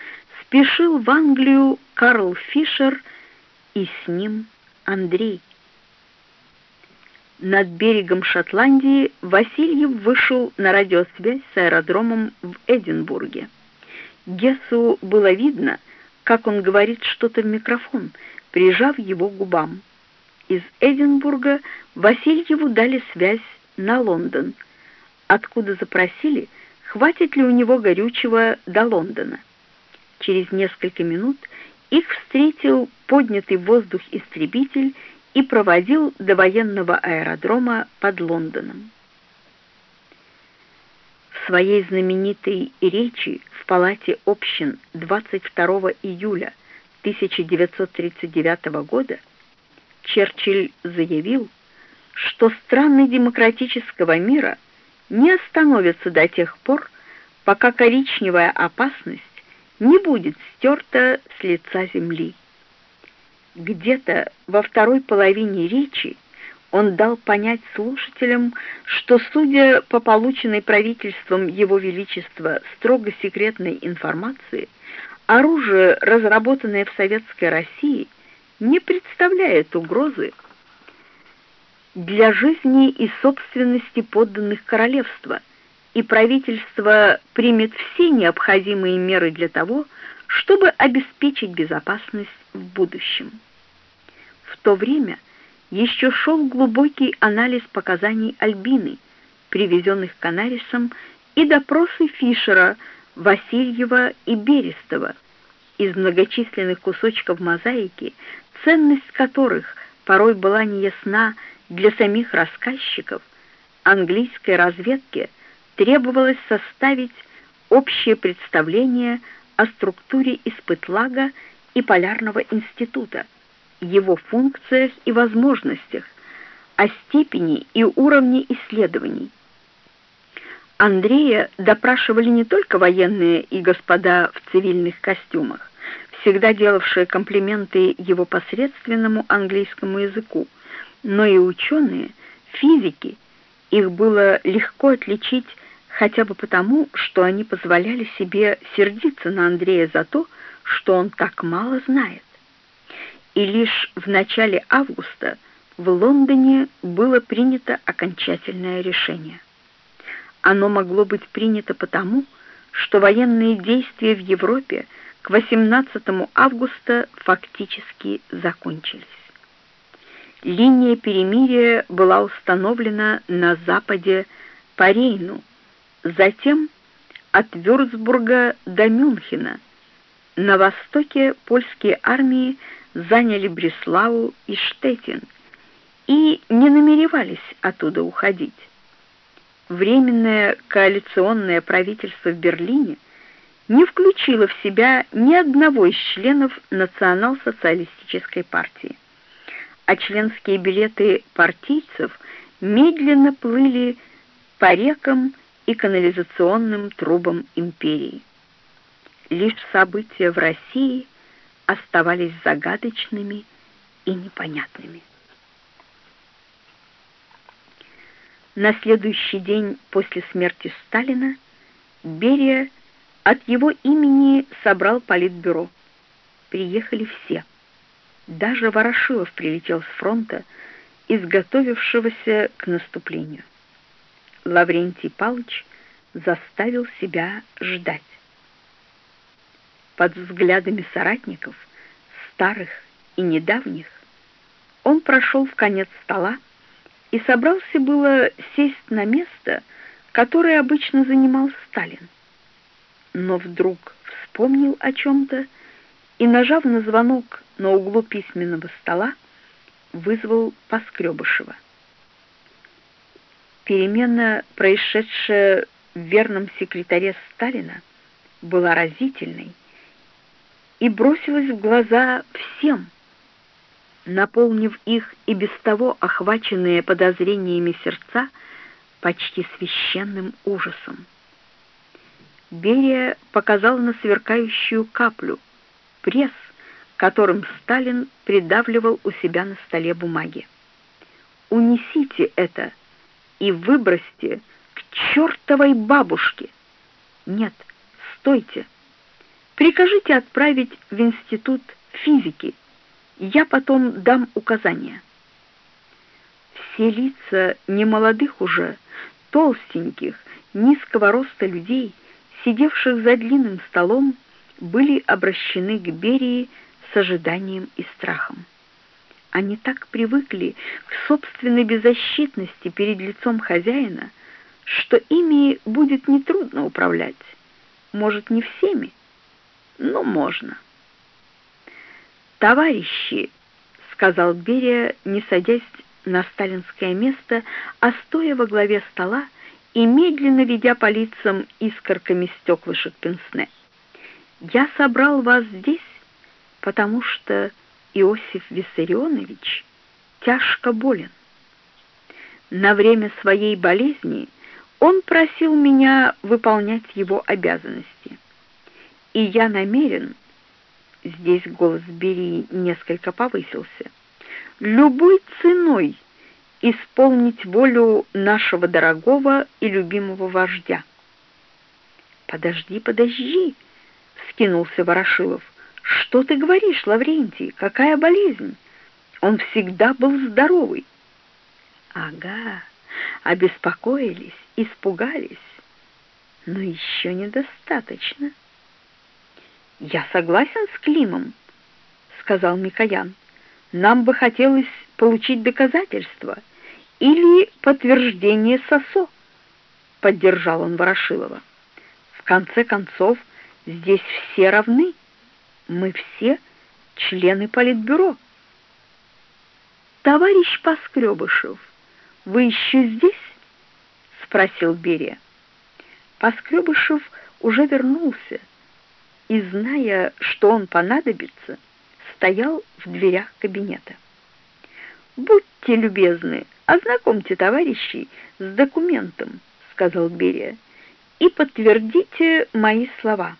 спешил в Англию Карл Фишер и с ним Андрей. Над берегом Шотландии Васильев вышел на радиосвязь с аэродромом в Эдинбурге. Гессу было видно, как он говорит что-то в микрофон, прижав его к губам из Эдинбурга Васильеву дали связь на Лондон, откуда запросили, хватит ли у него горючего до Лондона. Через несколько минут их встретил поднятый в воздух истребитель и проводил до военного аэродрома под Лондоном. В своей знаменитой речи в Палате общин 22 июля 1939 года Черчилль заявил, что страны демократического мира не остановятся до тех пор, пока коричневая опасность не будет стерта с лица земли. Где-то во второй половине речи он дал понять слушателям, что, судя по полученной правительством Его Величества строго секретной информации, оружие, разработанное в Советской России, не представляет угрозы для жизни и собственности подданных королевства, и правительство примет все необходимые меры для того, чтобы обеспечить безопасность в будущем. В то время еще шел глубокий анализ показаний Альбины, привезенных Канарисом, и допросы Фишера, Васильева и Берестова. Из многочисленных кусочков мозаики ценность которых порой была неясна для самих рассказчиков, английской разведке требовалось составить общее представление о структуре испытлага и полярного института, его функциях и возможностях, о степени и уровне исследований. Андрея допрашивали не только военные и господа в цивильных костюмах, всегда делавшие комплименты его посредственному английскому языку, но и ученые, физики. Их было легко отличить хотя бы потому, что они позволяли себе сердиться на Андрея за то, что он так мало знает. И лишь в начале августа в Лондоне было принято окончательное решение. Оно могло быть принято потому, что военные действия в Европе к 18 августа фактически закончились. Линия перемирия была установлена на западе по Рейну, затем от Вюрцбурга до Мюнхена. На востоке польские армии заняли Бреслау и Штеттин и не намеревались оттуда уходить. Временное коалиционное правительство в Берлине не включило в себя ни одного из членов национал-социалистической партии, а членские билеты партийцев медленно плыли по рекам и канализационным трубам империи. Лишь события в России оставались загадочными и непонятными. На следующий день после смерти Сталина Берия от его имени собрал политбюро. Приехали все. Даже Ворошилов прилетел с фронта, изготовившегося к наступлению. Лаврентий Палыч заставил себя ждать. Под взглядами соратников, старых и недавних, он прошел в конец стола и собрался было сесть на место, которое обычно занимал Сталин. Но вдруг вспомнил о чем-то и, нажав на звонок на углу письменного стола, вызвал Поскребышева. Перемена, происшедшая в верном секретаре Сталина, была разительной и бросилась в глаза всем, наполнив их и без того охваченные подозрениями сердца почти священным ужасом. Берия показал на сверкающую каплю, пресс, которым Сталин придавливал у себя на столе бумаги. «Унесите это!» И выбросьте к чертовой бабушке. Нет, стойте. Прикажите отправить в институт физики. Я потом дам указания. Все лица немолодых уже, толстеньких, низкого роста людей, сидевших за длинным столом, были обращены к Берии с ожиданием и страхом. Они так привыкли к собственной беззащитности перед лицом хозяина, что ими будет нетрудно управлять. Может, не всеми, но можно. «Товарищи», — сказал Берия, не садясь на сталинское место, а стоя во главе стола и медленно ведя по лицам искорками стеклышек пенсне. «Я собрал вас здесь, потому что...» Иосиф Виссарионович тяжко болен. На время своей болезни он просил меня выполнять его обязанности. И я намерен, здесь голос Берии несколько повысился, любой ценой исполнить волю нашего дорогого и любимого вождя. «Подожди, подожди!» — скинулся Ворошилов. Что ты говоришь, Лаврентий? Какая болезнь? Он всегда был здоровый. Ага, обеспокоились, испугались. Но еще недостаточно. Я согласен с Климом, сказал Микоян. Нам бы хотелось получить доказательства или подтверждение СОСО, поддержал он Ворошилова. В конце концов, здесь все равны. Мы все члены политбюро. Товарищ Поскребышев, вы еще здесь? спросил Берия. Поскребышев уже вернулся и, зная, что он понадобится, стоял в дверях кабинета. «Будьте любезны, «Ознакомьте товарищей с документом», — сказал Берия, — «и подтвердите мои слова».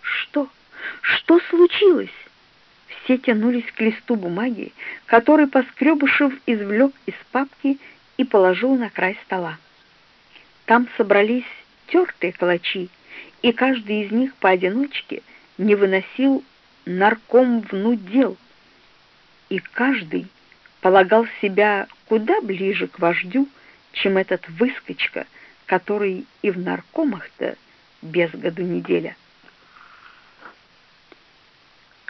«Что? Что случилось?» Все тянулись к листу бумаги, который Поскребышев извлек из папки и положил на край стола. Там собрались тертые калачи, и каждый из них поодиночке не выносил нарком внудел, и каждый полагал себя куда ближе к вождю, чем этот выскочка, который и в наркомах-то без году неделя.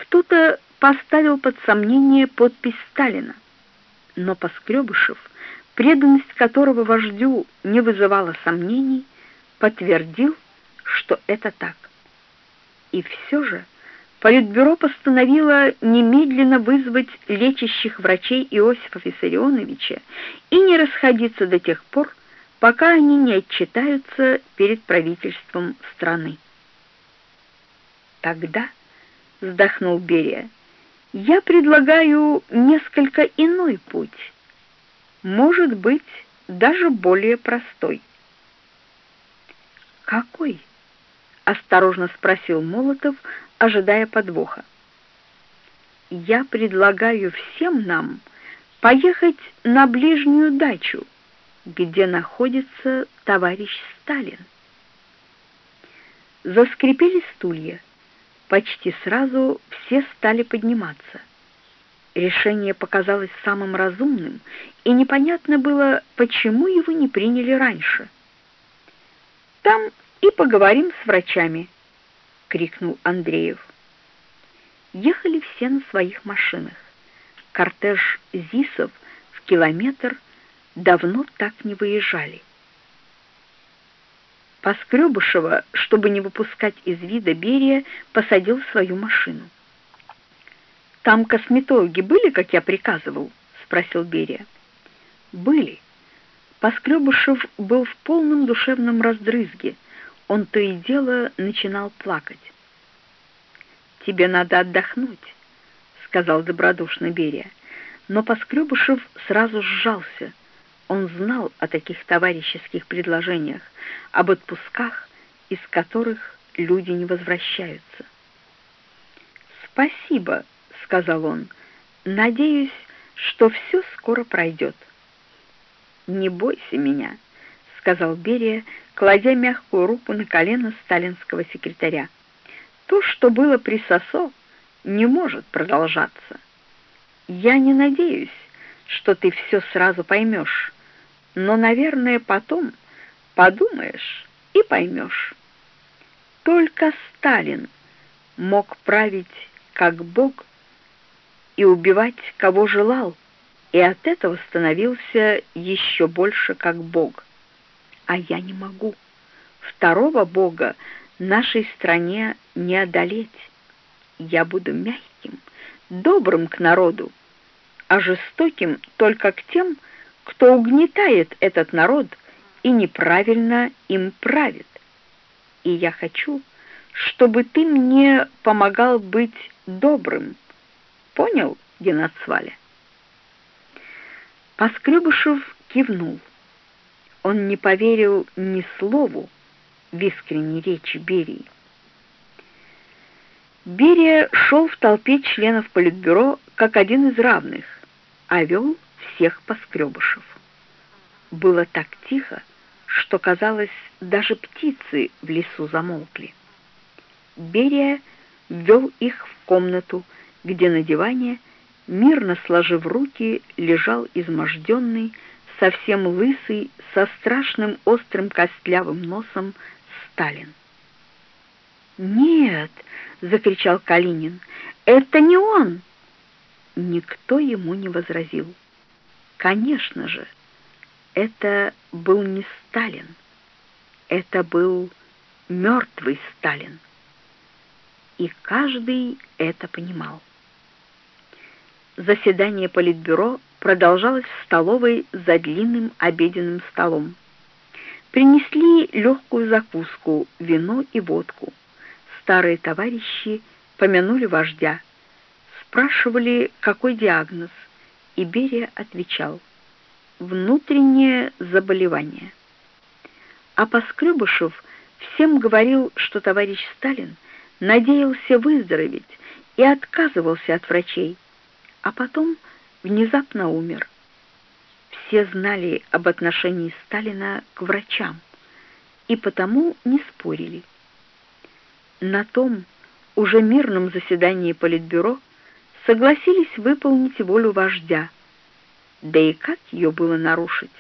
Кто-то поставил под сомнение подпись Сталина, но Поскребышев, преданность которого вождю не вызывала сомнений, подтвердил, что это так. И все же Политбюро постановило немедленно вызвать лечащих врачей Иосифа Виссарионовича и не расходиться до тех пор, пока они не отчитаются перед правительством страны. Тогда, вздохнул Берия, я предлагаю несколько иной путь. Может быть, даже более простой. Какой? осторожно спросил Молотов, ожидая подвоха. Я предлагаю всем нам поехать на ближнюю дачу, где находится товарищ Сталин. Заскрипели стулья. Почти сразу все стали подниматься. Решение показалось самым разумным, и непонятно было, почему его не приняли раньше. Там и поговорим с врачами, крикнул Андреев. Ехали все на своих машинах. Кортеж Зисов в километр давно так не выезжали. Поскребышева, чтобы не выпускать из вида Берия, посадил свою машину. «Там косметологи были, как я приказывал?» — спросил Берия. «Были». Поскребышев был в полном душевном раздрызге — он то и дело начинал плакать. «Тебе надо отдохнуть», — сказал добродушно Берия. Но Поскребышев сразу сжался. Он знал о таких товарищеских предложениях, об отпусках, из которых люди не возвращаются. «Спасибо», — сказал он. «Надеюсь, что все скоро пройдет». «Не бойся меня», — сказал Берия, кладя мягкую руку на колено сталинского секретаря. То, что было при Сосо, не может продолжаться. Я не надеюсь, что ты все сразу поймешь, но, наверное, потом подумаешь и поймешь. Только Сталин мог править как Бог и убивать кого желал, и от этого становился еще больше как Бог а я не могу. Второго бога нашей стране не одолеть. Я буду мягким, добрым к народу, а жестоким только к тем, кто угнетает этот народ и неправильно им правит. И я хочу, чтобы ты мне помогал быть добрым. Понял, Геннадсваля? Поскребышев кивнул. Он не поверил ни слову в искренней речи Берии. Берия шел в толпе членов Политбюро как один из равных, а вел всех поскребышев. Было так тихо, что, казалось, даже птицы в лесу замолкли. Берия ввел их в комнату, где на диване, мирно сложив руки, лежал изможденный, совсем лысый, со страшным острым костлявым носом Сталин. «Нет!» — закричал Калинин. «Это не он!» Никто ему не возразил. Конечно же, это был не Сталин. Это был мертвый Сталин. И каждый это понимал. Заседание Политбюро продолжалось в столовой за длинным обеденным столом. Принесли легкую закуску, вино и водку. Старые товарищи помянули вождя, спрашивали, какой диагноз, и Берия отвечал: внутреннее заболевание. А Поскребышев всем говорил, что товарищ Сталин надеялся выздороветь и отказывался от врачей, а потом внезапно умер. Все знали об отношении Сталина к врачам и потому не спорили. На том уже мирном заседании Политбюро согласились выполнить волю вождя. Да и как ее было нарушить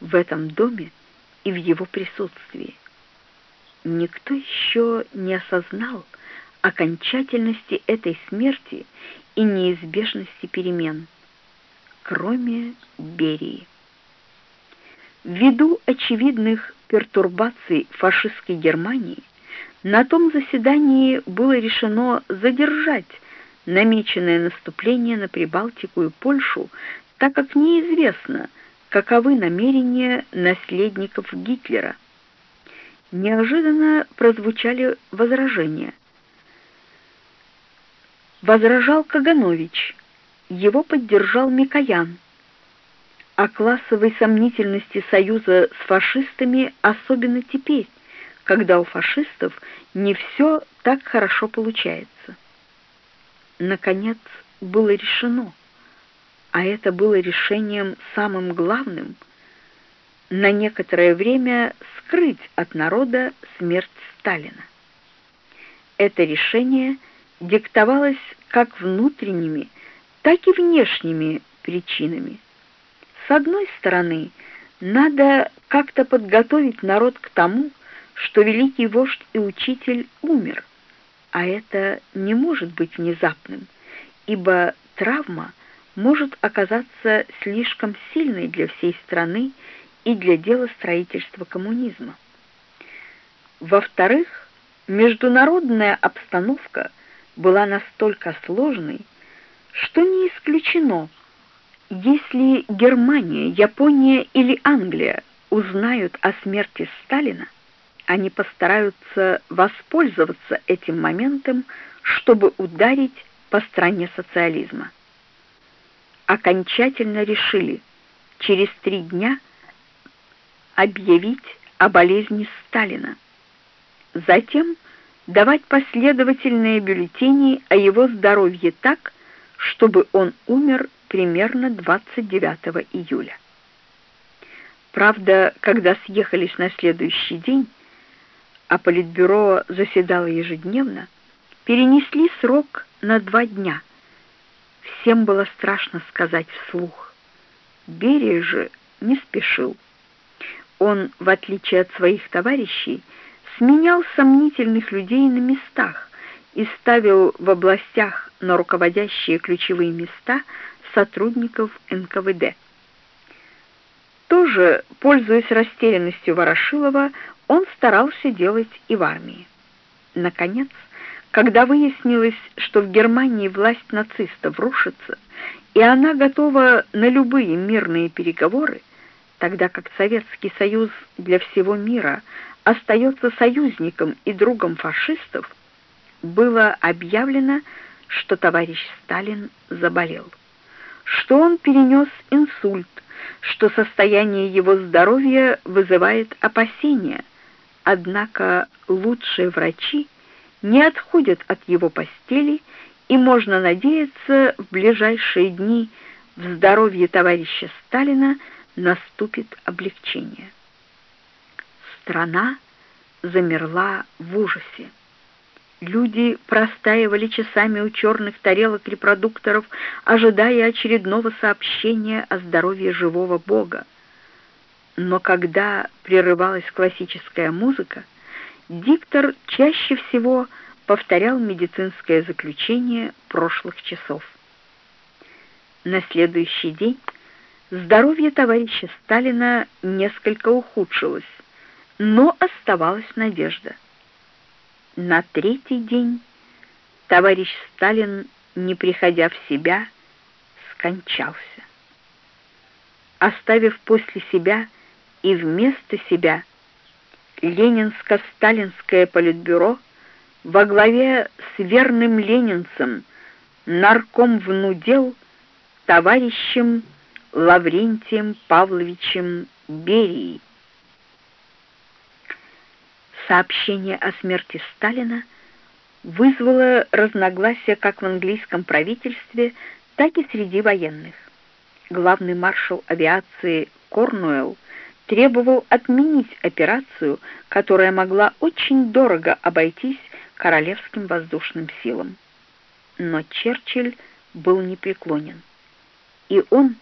в этом доме и в его присутствии? Никто еще не осознал окончательности этой смерти и неизбежности перемен, кроме Берии. Ввиду очевидных пертурбаций фашистской Германии, на том заседании было решено задержать намеченное наступление на Прибалтику и Польшу, так как неизвестно, каковы намерения наследников Гитлера. Неожиданно прозвучали возражения. Возражал Каганович, его поддержал Микоян. О классовой сомнительности союза с фашистами особенно теперь, когда у фашистов не все так хорошо получается наконец, было решено, а это было решением самым главным, на некоторое время скрыть от народа смерть Сталина. Это решение диктовалось как внутренними, так и внешними причинами. С одной стороны, надо как-то подготовить народ к тому, что великий вождь и учитель умер – а это не может быть внезапным, ибо травма может оказаться слишком сильной для всей страны и для дела строительства коммунизма. Во-вторых, международная обстановка была настолько сложной, что не исключено, если Германия, Япония или Англия узнают о смерти Сталина, они постараются воспользоваться этим моментом, чтобы ударить по стране социализма. Окончательно решили через три дня объявить о болезни Сталина. Затем давать последовательные бюллетени о его здоровье так, чтобы он умер примерно 29 июля. Правда, когда съехались на следующий день, а Политбюро заседало ежедневно, перенесли срок на два дня. Всем было страшно сказать вслух. Берия же не спешил. Он, в отличие от своих товарищей, сменял сомнительных людей на местах и ставил в областях на руководящие ключевые места сотрудников НКВД. Тоже, пользуясь растерянностью Ворошилова, он старался делать и в армии. Наконец, когда выяснилось, что в Германии власть нацистов рушится, и она готова на любые мирные переговоры, тогда как Советский Союз для всего мира остается союзником и другом фашистов, было объявлено, что товарищ Сталин заболел, что он перенес инсульт, что состояние его здоровья вызывает опасения – Однако лучшие врачи не отходят от его постели, и можно надеяться, в ближайшие дни в здоровье товарища Сталина наступит облегчение. Страна замерла в ужасе. Люди простаивали часами у черных тарелок репродукторов, ожидая очередного сообщения о здоровье живого Бога но когда прерывалась классическая музыка, диктор чаще всего повторял медицинское заключение прошлых часов. На следующий день здоровье товарища Сталина несколько ухудшилось, но оставалась надежда. На третий день товарищ Сталин, не приходя в себя, скончался. Оставив после себя и вместо себя Ленинско-Сталинское политбюро во главе с верным ленинцем, нарком внудел, товарищем Лаврентием Павловичем Берией. Сообщение о смерти Сталина вызвало разногласия как в английском правительстве, так и среди военных. Главный маршал авиации Корнуэлл требовал отменить операцию, которая могла очень дорого обойтись королевским воздушным силам. Но Черчилль был непреклонен. И он,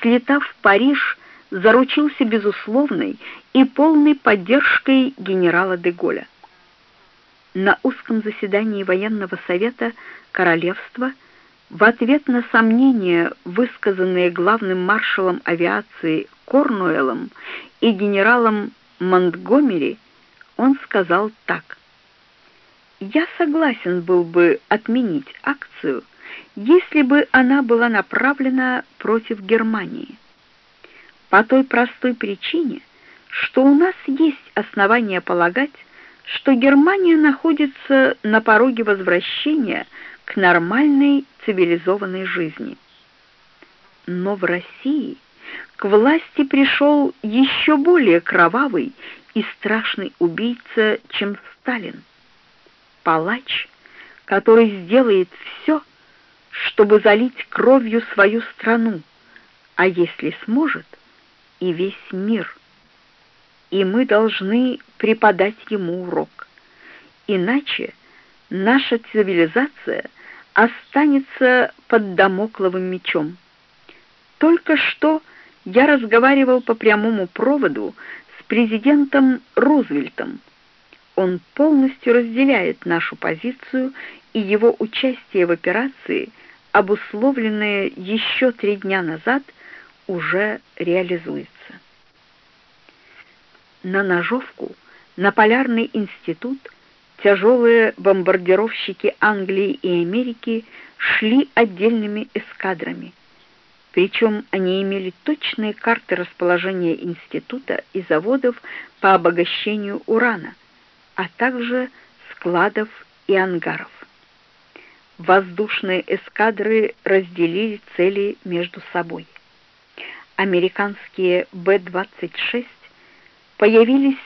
слетав в Париж, заручился безусловной и полной поддержкой генерала де Голля. На узком заседании военного совета королевства в ответ на сомнения, высказанные главным маршалом авиации Корнуэллом и генералом Монтгомери, он сказал так: "Я согласен был бы отменить акцию, если бы она была направлена против Германии. По той простой причине, что у нас есть основания полагать, что Германия находится на пороге возвращения к нормальной цивилизованной жизни. Но в России к власти пришел еще более кровавый и страшный убийца, чем Сталин. Палач, который сделает все, чтобы залить кровью свою страну, а если сможет, и весь мир. И мы должны преподать ему урок. Иначе наша цивилизация останется под домокловым мечом. Только что я разговаривал по прямому проводу с президентом Рузвельтом. Он полностью разделяет нашу позицию, и его участие в операции, обусловленное еще три дня назад, уже реализуется. На ножовку, на полярный институт тяжелые бомбардировщики Англии и Америки шли отдельными эскадрами – причем они имели точные карты расположения института и заводов по обогащению урана, а также складов и ангаров. Воздушные эскадры разделили цели между собой. Американские Б-26 появились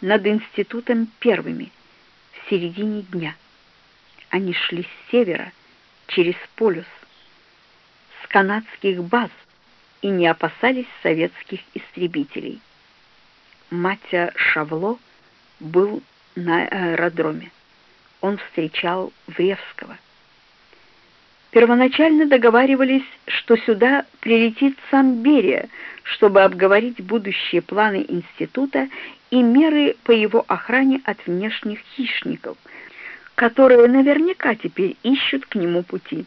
над институтом первыми в середине дня. Они шли с севера через полюс, канадских баз и не опасались советских истребителей. Матя Шавло был на аэродроме. Он встречал Вревского. Первоначально договаривались, что сюда прилетит сам Берия, чтобы обговорить будущие планы института и меры по его охране от внешних хищников, которые наверняка теперь ищут к нему пути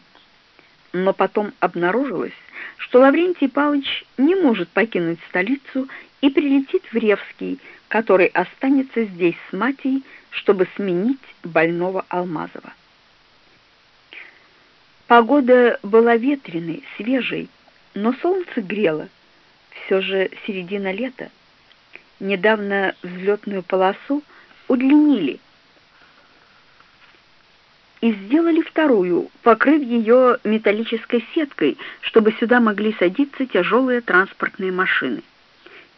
но потом обнаружилось, что Лаврентий Павлович не может покинуть столицу и прилетит в Ревский, который останется здесь с матей, чтобы сменить больного Алмазова. Погода была ветреной, свежей, но солнце грело. Все же середина лета. Недавно взлетную полосу удлинили – и сделали вторую, покрыв ее металлической сеткой, чтобы сюда могли садиться тяжелые транспортные машины.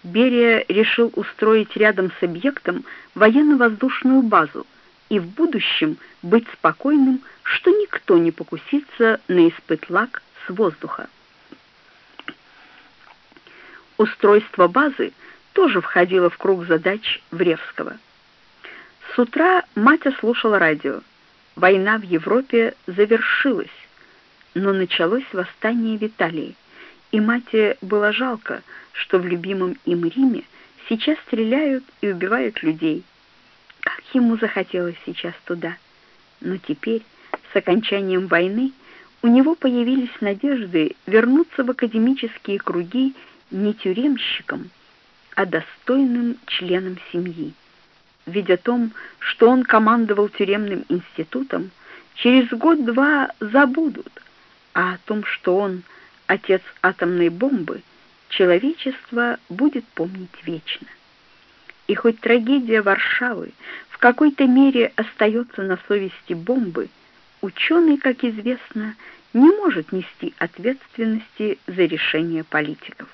Берия решил устроить рядом с объектом военно-воздушную базу и в будущем быть спокойным, что никто не покусится на испытлак с воздуха. Устройство базы тоже входило в круг задач Вревского. С утра мать слушала радио. Война в Европе завершилась, но началось восстание в и мате было жалко, что в любимом им Риме сейчас стреляют и убивают людей. Как ему захотелось сейчас туда. Но теперь, с окончанием войны, у него появились надежды вернуться в академические круги не тюремщиком, а достойным членом семьи ведь о том, что он командовал тюремным институтом, через год-два забудут, а о том, что он отец атомной бомбы, человечество будет помнить вечно. И хоть трагедия Варшавы в какой-то мере остается на совести бомбы, ученый, как известно, не может нести ответственности за решения политиков.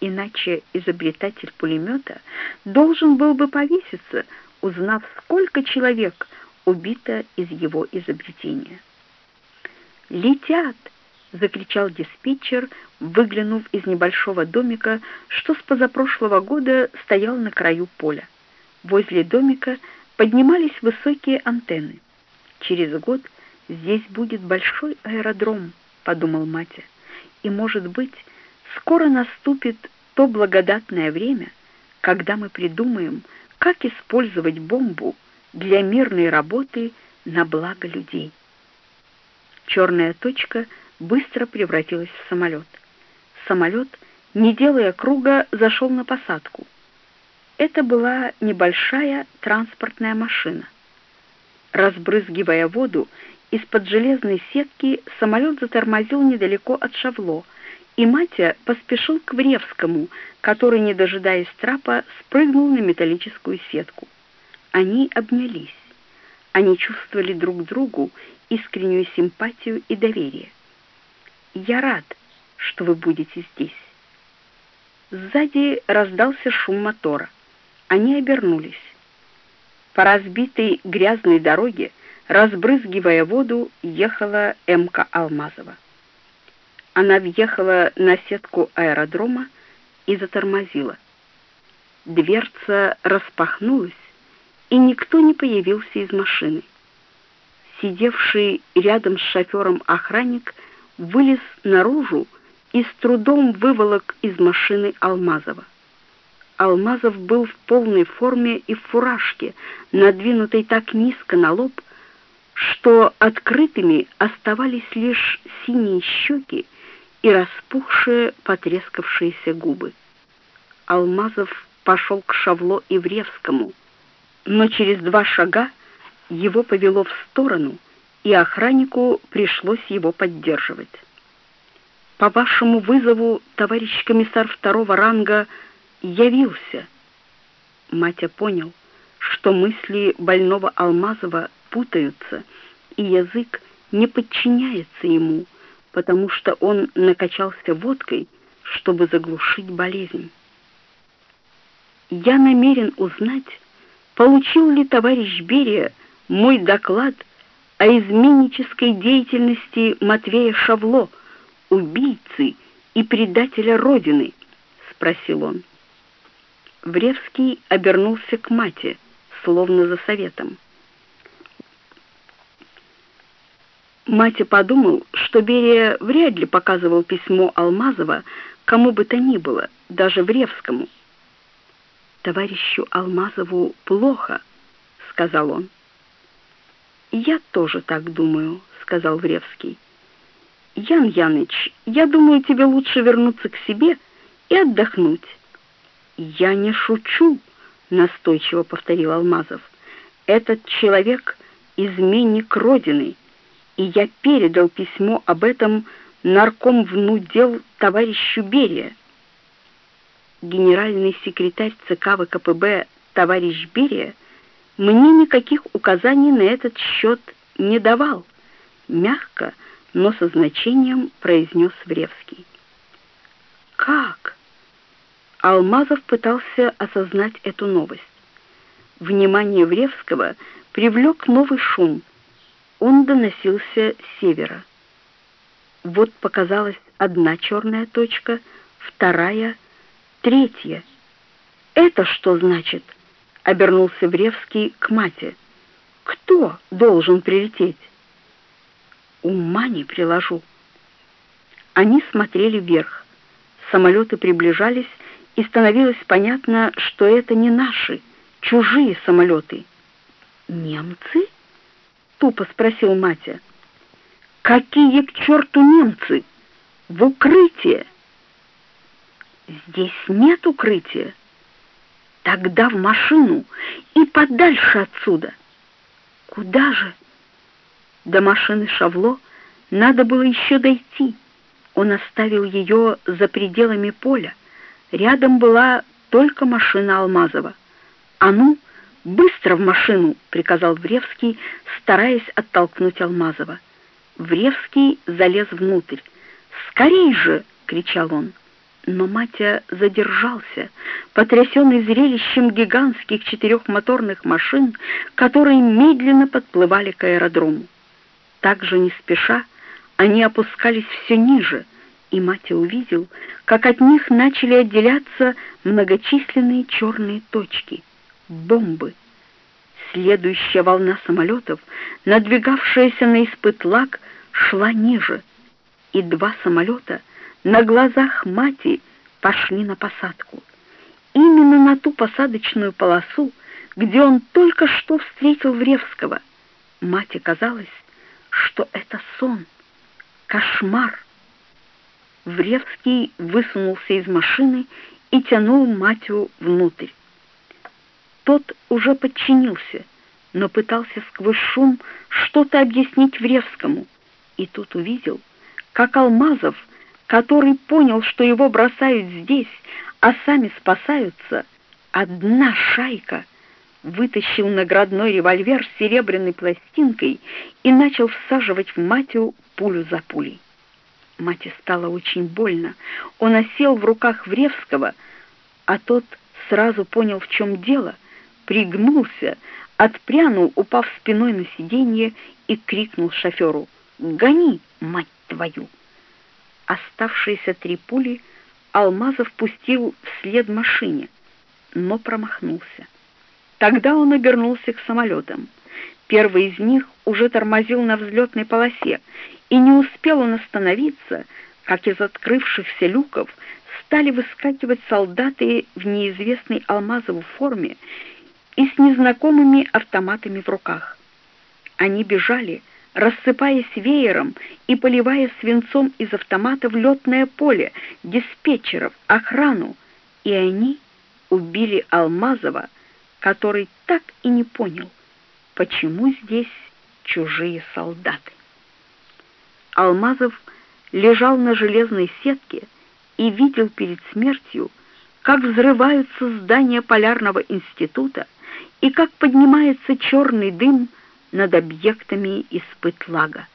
Иначе изобретатель пулемета должен был бы повеситься, узнав, сколько человек убито из его изобретения. «Летят!» — закричал диспетчер, выглянув из небольшого домика, что с позапрошлого года стоял на краю поля. Возле домика поднимались высокие антенны. «Через год здесь будет большой аэродром», — подумал Матя, «и, может быть, скоро наступит то благодатное время, когда мы придумаем, как использовать бомбу для мирной работы на благо людей». Черная точка быстро превратилась в самолет. Самолет, не делая круга, зашел на посадку. Это была небольшая транспортная машина. Разбрызгивая воду, из-под железной сетки самолет затормозил недалеко от Шавло, и Матя поспешил к Вревскому, который, не дожидаясь трапа, спрыгнул на металлическую сетку. Они обнялись. Они чувствовали друг другу искреннюю симпатию и доверие. «Я рад, что вы будете здесь». Сзади раздался шум мотора. Они обернулись. По разбитой грязной дороге, разбрызгивая воду, ехала Эмка Алмазова. Она въехала на сетку аэродрома и затормозила. Дверца распахнулась, и никто не появился из машины. Сидевший рядом с шофером охранник вылез наружу и с трудом выволок из машины Алмазова. Алмазов был в полной форме и в фуражке, надвинутой так низко на лоб, что открытыми оставались лишь синие щеки и распухшие потрескавшиеся губы. Алмазов пошел к Шавло Ивревскому, но через два шага его повело в сторону, и охраннику пришлось его поддерживать. «По вашему вызову, товарищ комиссар второго ранга, явился». Матя понял, что мысли больного Алмазова путаются, и язык не подчиняется ему, потому что он накачался водкой, чтобы заглушить болезнь. «Я намерен узнать, получил ли товарищ Берия мой доклад о изменнической деятельности Матвея Шавло, убийцы и предателя Родины?» — спросил он. Вревский обернулся к мате, словно за советом. Матя подумал, что Берия вряд ли показывал письмо Алмазова кому бы то ни было, даже Вревскому. «Товарищу Алмазову плохо», — сказал он. «Я тоже так думаю», — сказал Вревский. «Ян Яныч, я думаю, тебе лучше вернуться к себе и отдохнуть». «Я не шучу», — настойчиво повторил Алмазов. «Этот человек — изменник Родины, и я передал письмо об этом нарком внудел товарищу Берия». Генеральный секретарь ЦК ВКПБ товарищ Берия — мне никаких указаний на этот счет не давал, мягко, но со значением произнес Вревский. Как? Алмазов пытался осознать эту новость. Внимание Вревского привлек новый шум. Он доносился с севера. Вот показалась одна черная точка, вторая, третья. Это что значит? обернулся Вревский к мате. Кто должен прилететь? Ума не приложу. Они смотрели вверх. Самолеты приближались, и становилось понятно, что это не наши, чужие самолеты. «Немцы?» — тупо спросил Матя. «Какие к черту немцы? В укрытие!» «Здесь нет укрытия!» Тогда в машину и подальше отсюда. Куда же? До машины Шавло надо было еще дойти. Он оставил ее за пределами поля. Рядом была только машина Алмазова. «А ну, быстро в машину!» — приказал Вревский, стараясь оттолкнуть Алмазова. Вревский залез внутрь. «Скорей же!» — кричал он. Но Матя задержался, потрясенный зрелищем гигантских четырехмоторных машин, которые медленно подплывали к аэродрому. Так же не спеша они опускались все ниже, и Матя увидел, как от них начали отделяться многочисленные черные точки — бомбы. Следующая волна самолетов, надвигавшаяся на испытлак, шла ниже, и два самолета на глазах мати пошли на посадку. Именно на ту посадочную полосу, где он только что встретил Вревского. Мате казалось, что это сон, кошмар. Вревский высунулся из машины и тянул Матю внутрь. Тот уже подчинился, но пытался сквозь шум что-то объяснить Вревскому, и тут увидел, как Алмазов, который понял, что его бросают здесь, а сами спасаются, одна шайка — вытащил наградной револьвер с серебряной пластинкой и начал всаживать в Матю пулю за пулей. Мате стало очень больно. Он осел в руках Вревского, а тот сразу понял, в чем дело, пригнулся, отпрянул, упав спиной на сиденье и крикнул шоферу «Гони, мать твою!». Оставшиеся три пули Алмазов пустил вслед машине, но промахнулся. Тогда он обернулся к самолетам. Первый из них уже тормозил на взлетной полосе, и не успел он остановиться, как из открывшихся люков стали выскакивать солдаты в неизвестной Алмазову форме и с незнакомыми автоматами в руках. Они бежали, рассыпаясь веером и поливая свинцом из автомата в летное поле, диспетчеров, охрану, и они убили Алмазова, который так и не понял, почему здесь чужие солдаты. Алмазов лежал на железной сетке и видел перед смертью, как взрываются здания Полярного института и как поднимается черный дым над объектами испытлага.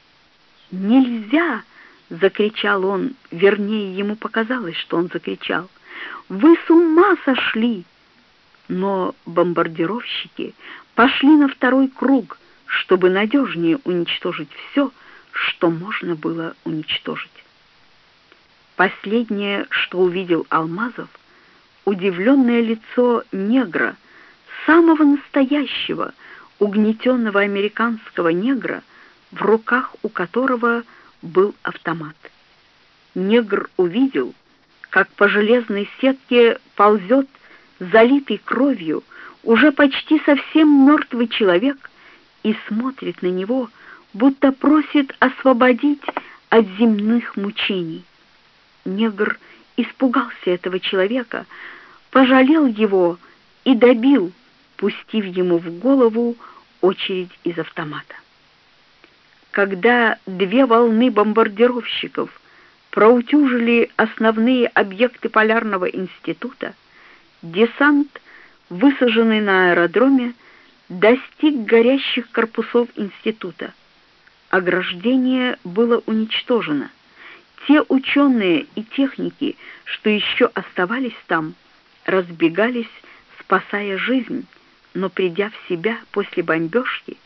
«Нельзя!» — закричал он, вернее, ему показалось, что он закричал. «Вы с ума сошли!» но бомбардировщики пошли на второй круг, чтобы надежнее уничтожить все, что можно было уничтожить. Последнее, что увидел Алмазов, удивленное лицо негра, самого настоящего, угнетенного американского негра, в руках у которого был автомат. Негр увидел, как по железной сетке ползет залитый кровью, уже почти совсем мертвый человек и смотрит на него, будто просит освободить от земных мучений. Негр испугался этого человека, пожалел его и добил, пустив ему в голову очередь из автомата. Когда две волны бомбардировщиков проутюжили основные объекты Полярного института, Десант, высаженный на аэродроме, достиг горящих корпусов института. Ограждение было уничтожено. Те ученые и техники, что еще оставались там, разбегались, спасая жизнь, но придя в себя после бомбежки,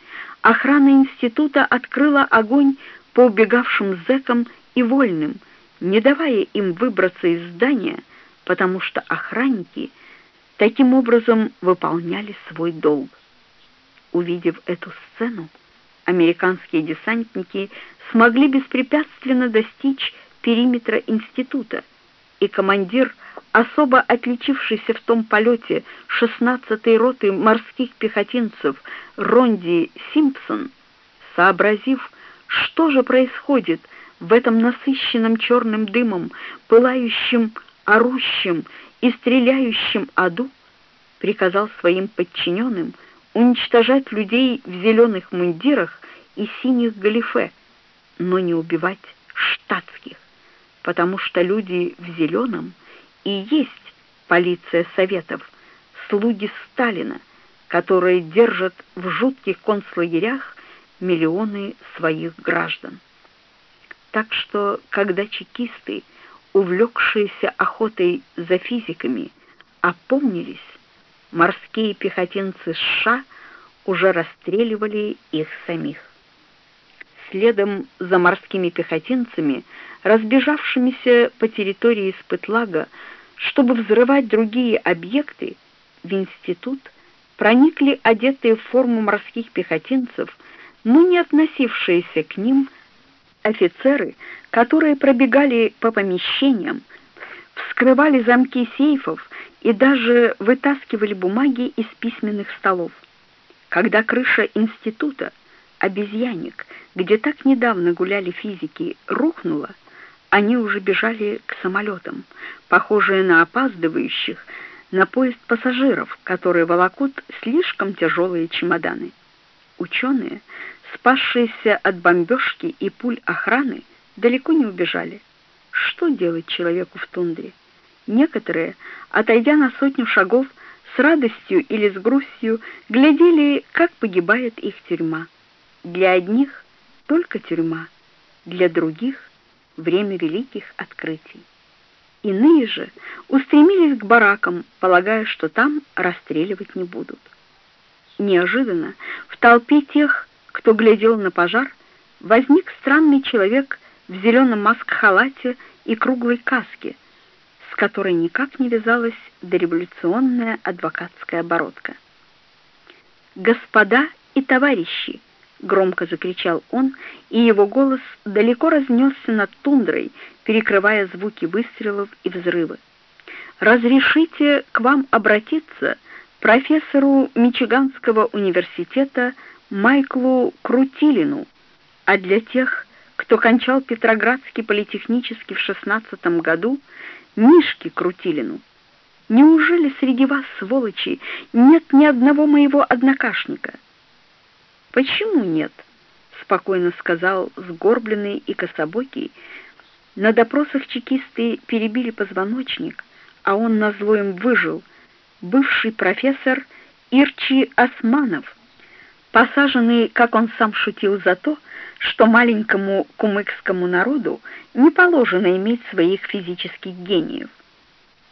охрана института открыла огонь по убегавшим зэкам и вольным, не давая им выбраться из здания, потому что охранники — таким образом выполняли свой долг. Увидев эту сцену, американские десантники смогли беспрепятственно достичь периметра института, и командир, особо отличившийся в том полете 16-й роты морских пехотинцев Ронди Симпсон, сообразив, что же происходит в этом насыщенном черным дымом, пылающем, орущем и стреляющем аду, приказал своим подчиненным уничтожать людей в зеленых мундирах и синих галифе, но не убивать штатских, потому что люди в зеленом и есть полиция Советов, слуги Сталина, которые держат в жутких концлагерях миллионы своих граждан. Так что, когда чекисты, увлекшиеся охотой за физиками, опомнились, морские пехотинцы США уже расстреливали их самих. Следом за морскими пехотинцами, разбежавшимися по территории Спытлага, чтобы взрывать другие объекты, в институт проникли одетые в форму морских пехотинцев, но не относившиеся к ним офицеры, которые пробегали по помещениям, вскрывали замки сейфов и даже вытаскивали бумаги из письменных столов. Когда крыша института, обезьянник, где так недавно гуляли физики, рухнула, они уже бежали к самолетам, похожие на опаздывающих, на поезд пассажиров, которые волокут слишком тяжелые чемоданы. Ученые, спасшиеся от бомбежки и пуль охраны, далеко не убежали. Что делать человеку в тундре? Некоторые, отойдя на сотню шагов, с радостью или с грустью глядели, как погибает их тюрьма. Для одних только тюрьма, для других время великих открытий. Иные же устремились к баракам, полагая, что там расстреливать не будут. Неожиданно в толпе тех, кто глядел на пожар, возник странный человек в зеленом маск-халате и круглой каске, с которой никак не вязалась дореволюционная адвокатская оборотка. «Господа и товарищи!» — громко закричал он, и его голос далеко разнесся над тундрой, перекрывая звуки выстрелов и взрывы. «Разрешите к вам обратиться профессору Мичиганского университета Майклу Крутилину, а для тех, кто кончал Петроградский политехнический в шестнадцатом году, Мишке Крутилину. Неужели среди вас, сволочи, нет ни одного моего однокашника?» «Почему нет?» — спокойно сказал сгорбленный и кособокий. На допросах чекисты перебили позвоночник, а он назло им выжил. Бывший профессор Ирчи Османов, посаженный, как он сам шутил, за то, что маленькому кумыкскому народу не положено иметь своих физических гениев.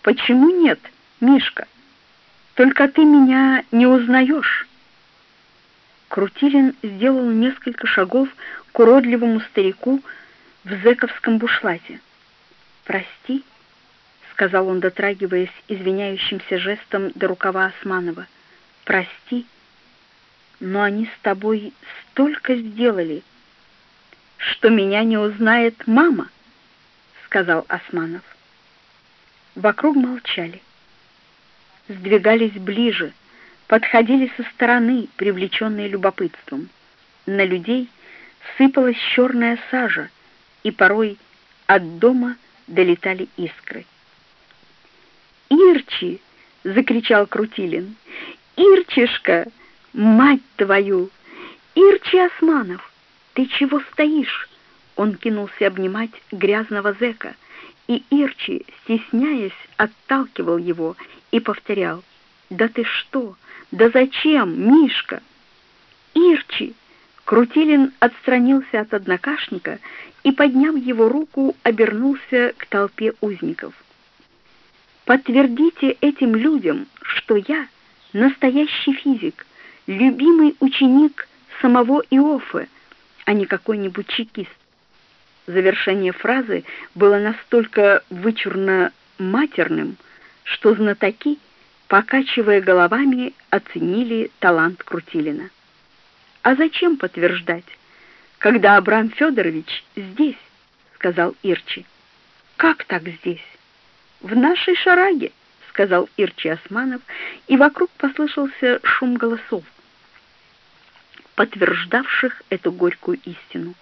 «Почему нет, Мишка? Только ты меня не узнаешь». Крутилин сделал несколько шагов к уродливому старику в зэковском бушлате. «Прости», — сказал он, дотрагиваясь извиняющимся жестом до рукава Османова, — «прости, но они с тобой столько сделали, что меня не узнает мама», — сказал Османов. Вокруг молчали, сдвигались ближе, — подходили со стороны, привлеченные любопытством. На людей сыпалась черная сажа, и порой от дома долетали искры. «Ирчи!» — закричал Крутилин. «Ирчишка! Мать твою! Ирчи Османов! Ты чего стоишь?» Он кинулся обнимать грязного зэка, и Ирчи, стесняясь, отталкивал его и повторял. «Да ты что? Да зачем, Мишка? Ирчи! Крутилин отстранился от однокашника и, подняв его руку, обернулся к толпе узников. Подтвердите этим людям, что я настоящий физик, любимый ученик самого Иофы, а не какой-нибудь чекист. Завершение фразы было настолько вычурно матерным, что знатоки покачивая головами, оценили талант Крутилина. «А зачем подтверждать, когда Абрам Федорович здесь?» — сказал Ирчи. «Как так здесь?» «В нашей шараге», — сказал Ирчи Османов, и вокруг послышался шум голосов, подтверждавших эту горькую истину.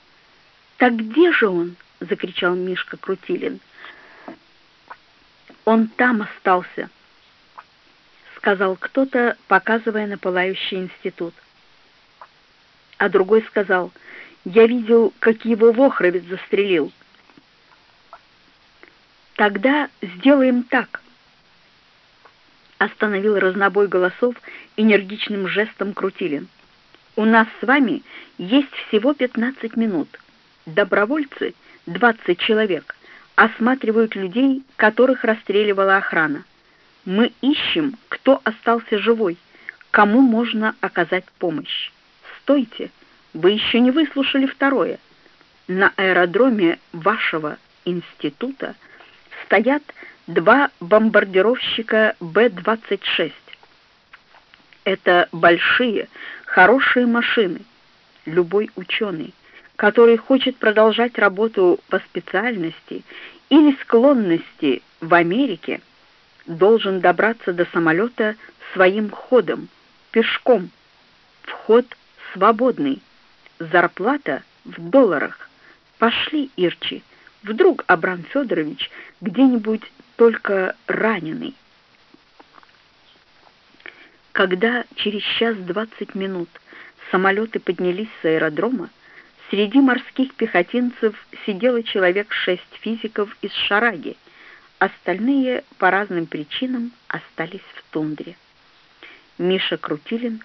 «Так где же он?» — закричал Мишка Крутилин. «Он там остался», сказал кто-то, показывая на пылающий институт. А другой сказал, я видел, как его Вохровец застрелил. Тогда сделаем так. Остановил разнобой голосов энергичным жестом Крутилин. У нас с вами есть всего 15 минут. Добровольцы 20 человек, осматривают людей, которых расстреливала охрана. Мы ищем, кто остался живой, кому можно оказать помощь. Стойте, вы еще не выслушали второе. На аэродроме вашего института стоят два бомбардировщика Б-26. Это большие, хорошие машины. Любой ученый, который хочет продолжать работу по специальности или склонности в Америке, должен добраться до самолета своим ходом, пешком. Вход свободный. Зарплата в долларах. Пошли, Ирчи. Вдруг Абрам Федорович где-нибудь только раненый. Когда через час двадцать минут самолеты поднялись с аэродрома, среди морских пехотинцев сидело человек шесть физиков из Шараги, остальные по разным причинам остались в тундре. Миша Крутилин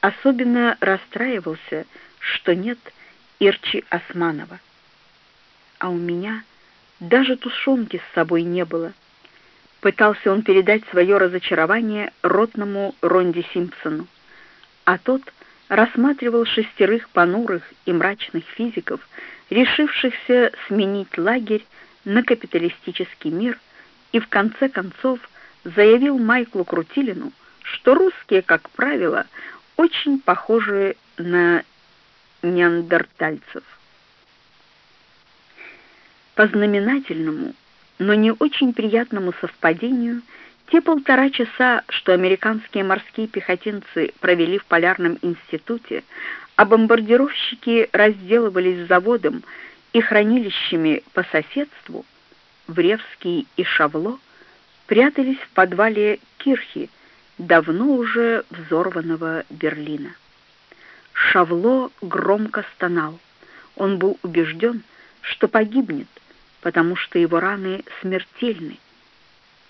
особенно расстраивался, что нет Ирчи Османова. А у меня даже тушенки с собой не было — Пытался он передать свое разочарование ротному Ронди Симпсону, а тот рассматривал шестерых понурых и мрачных физиков, решившихся сменить лагерь на капиталистический мир, и в конце концов заявил Майклу Крутилину, что русские, как правило, очень похожи на неандертальцев. По знаменательному но не очень приятному совпадению те полтора часа, что американские морские пехотинцы провели в Полярном институте, а бомбардировщики разделывались заводом и хранилищами по соседству, Вревский и Шавло прятались в подвале Кирхи, давно уже взорванного Берлина. Шавло громко стонал. Он был убежден, что погибнет, потому что его раны смертельны.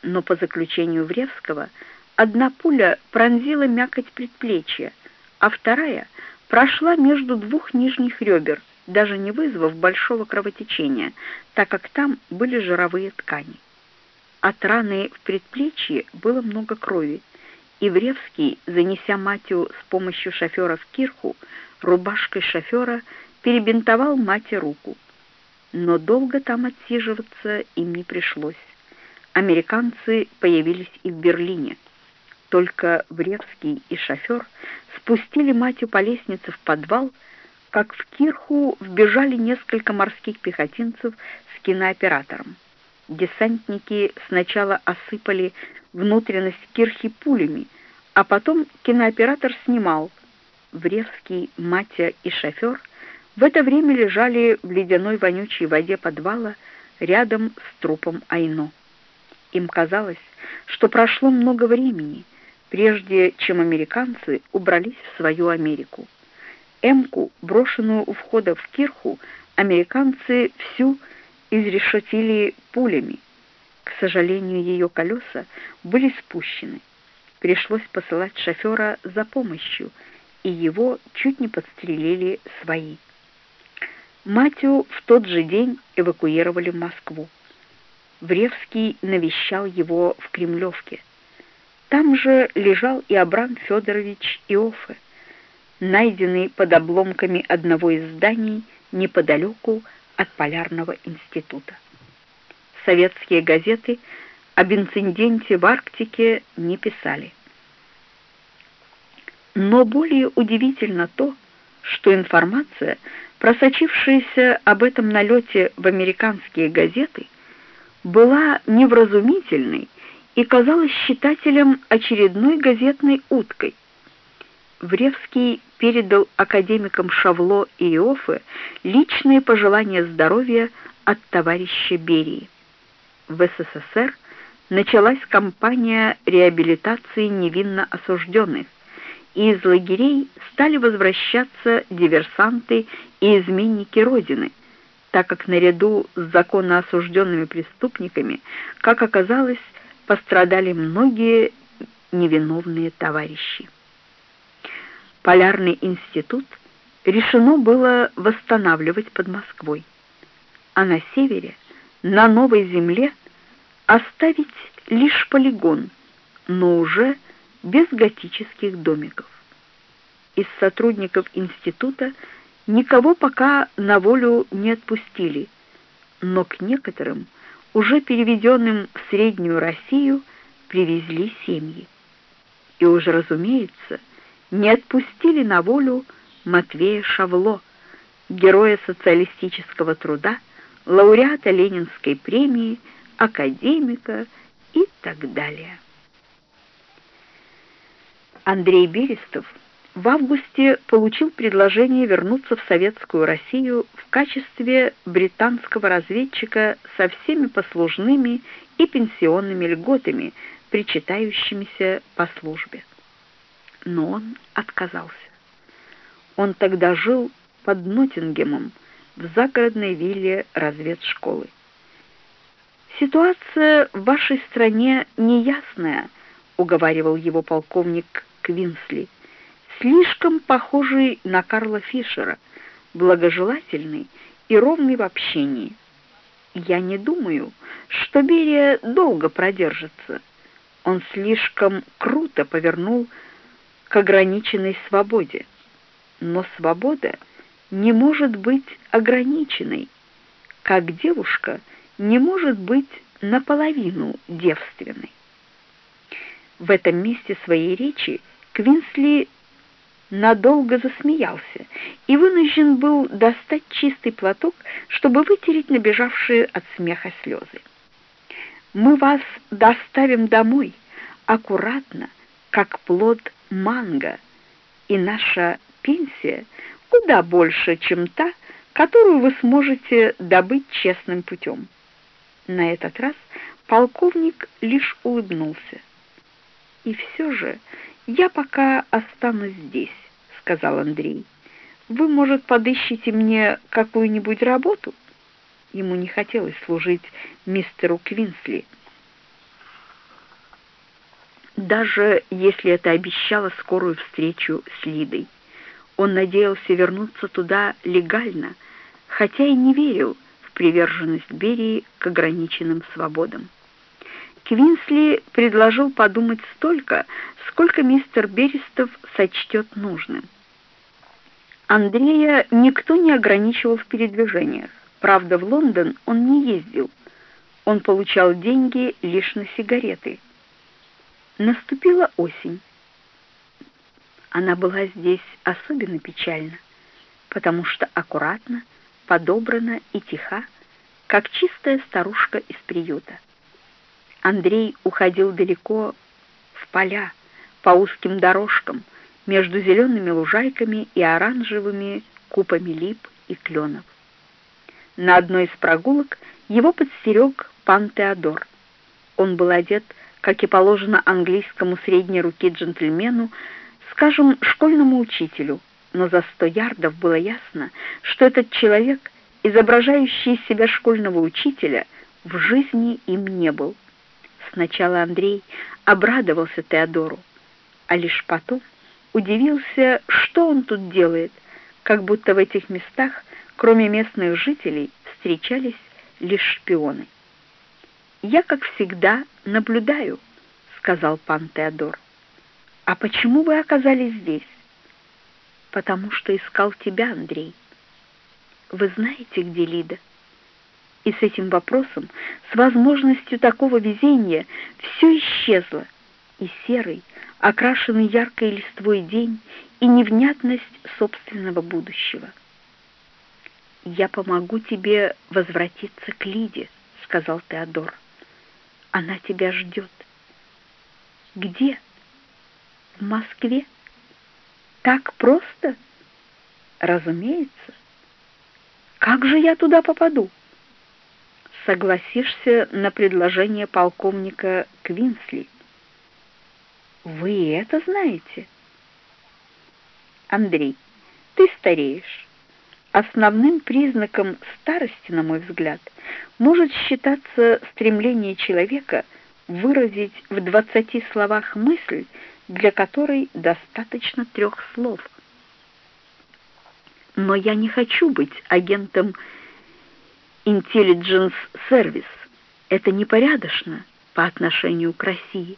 Но по заключению Вревского одна пуля пронзила мякоть предплечья, а вторая прошла между двух нижних ребер, даже не вызвав большого кровотечения, так как там были жировые ткани. От раны в предплечье было много крови, и Вревский, занеся Матю с помощью шофера в кирху, рубашкой шофера перебинтовал Мате руку но долго там отсиживаться им не пришлось. Американцы появились и в Берлине. Только Вревский и шофер спустили Матю по лестнице в подвал, как в Кирху вбежали несколько морских пехотинцев с кинооператором. Десантники сначала осыпали внутренность Кирхи пулями, а потом кинооператор снимал. Вревский, Матя и шофер в это время лежали в ледяной вонючей воде подвала рядом с трупом Айно. Им казалось, что прошло много времени, прежде чем американцы убрались в свою Америку. Эмку, брошенную у входа в Кирху, американцы всю изрешетили пулями. К сожалению, ее колеса были спущены. Пришлось посылать шофера за помощью, и его чуть не подстрелили свои. Матю в тот же день эвакуировали в Москву. Вревский навещал его в Кремлевке. Там же лежал и Абрам Федорович Иофе, найденный под обломками одного из зданий неподалеку от Полярного института. Советские газеты об инциденте в Арктике не писали. Но более удивительно то, что информация просочившаяся об этом налете в американские газеты, была невразумительной и казалась читателям очередной газетной уткой. Вревский передал академикам Шавло и Иофе личные пожелания здоровья от товарища Берии. В СССР началась кампания реабилитации невинно осужденных, и из лагерей стали возвращаться диверсанты и изменники Родины, так как наряду с законно осужденными преступниками, как оказалось, пострадали многие невиновные товарищи. Полярный институт решено было восстанавливать под Москвой. а на севере, на новой земле, оставить лишь полигон, но уже без готических домиков. Из сотрудников института никого пока на волю не отпустили, но к некоторым, уже переведенным в Среднюю Россию, привезли семьи. И уже, разумеется, не отпустили на волю Матвея Шавло, героя социалистического труда, лауреата Ленинской премии, академика и так далее. Андрей Берестов в августе получил предложение вернуться в Советскую Россию в качестве британского разведчика со всеми послужными и пенсионными льготами, причитающимися по службе. Но он отказался. Он тогда жил под Ноттингемом в загородной вилле разведшколы. «Ситуация в вашей стране неясная», — уговаривал его полковник Квинсли, слишком похожий на Карла Фишера, благожелательный и ровный в общении. Я не думаю, что Берия долго продержится. Он слишком круто повернул к ограниченной свободе. Но свобода не может быть ограниченной, как девушка не может быть наполовину девственной. В этом месте своей речи Квинсли надолго засмеялся и вынужден был достать чистый платок, чтобы вытереть набежавшие от смеха слезы. «Мы вас доставим домой, аккуратно, как плод манго, и наша пенсия куда больше, чем та, которую вы сможете добыть честным путем». На этот раз полковник лишь улыбнулся. «И все же я пока останусь здесь», — сказал Андрей. «Вы, может, подыщите мне какую-нибудь работу?» Ему не хотелось служить мистеру Квинсли. Даже если это обещало скорую встречу с Лидой. Он надеялся вернуться туда легально, хотя и не верил в приверженность Берии к ограниченным свободам. Квинсли предложил подумать столько, сколько мистер Берестов сочтет нужным. Андрея никто не ограничивал в передвижениях. Правда, в Лондон он не ездил. Он получал деньги лишь на сигареты. Наступила осень. Она была здесь особенно печальна, потому что аккуратно, подобрана и тиха, как чистая старушка из приюта. Андрей уходил далеко в поля, по узким дорожкам, между зелеными лужайками и оранжевыми купами лип и кленов. На одной из прогулок его подстерег пан Теодор. Он был одет, как и положено английскому средней руки джентльмену, скажем, школьному учителю, но за сто ярдов было ясно, что этот человек, изображающий из себя школьного учителя, в жизни им не был. Сначала Андрей обрадовался Теодору, а лишь потом удивился, что он тут делает, как будто в этих местах, кроме местных жителей, встречались лишь шпионы. «Я, как всегда, наблюдаю», — сказал пан Теодор. «А почему вы оказались здесь?» «Потому что искал тебя, Андрей. Вы знаете, где Лида?» И с этим вопросом, с возможностью такого везения, все исчезло. И серый, окрашенный яркой листвой день, и невнятность собственного будущего. «Я помогу тебе возвратиться к Лиде», — сказал Теодор. «Она тебя ждет». «Где?» «В Москве». «Так просто?» «Разумеется». «Как же я туда попаду?» согласишься на предложение полковника Квинсли. Вы это знаете? Андрей, ты стареешь. Основным признаком старости, на мой взгляд, может считаться стремление человека выразить в двадцати словах мысль, для которой достаточно трех слов. Но я не хочу быть агентом intelligence service. Это непорядочно по отношению к России.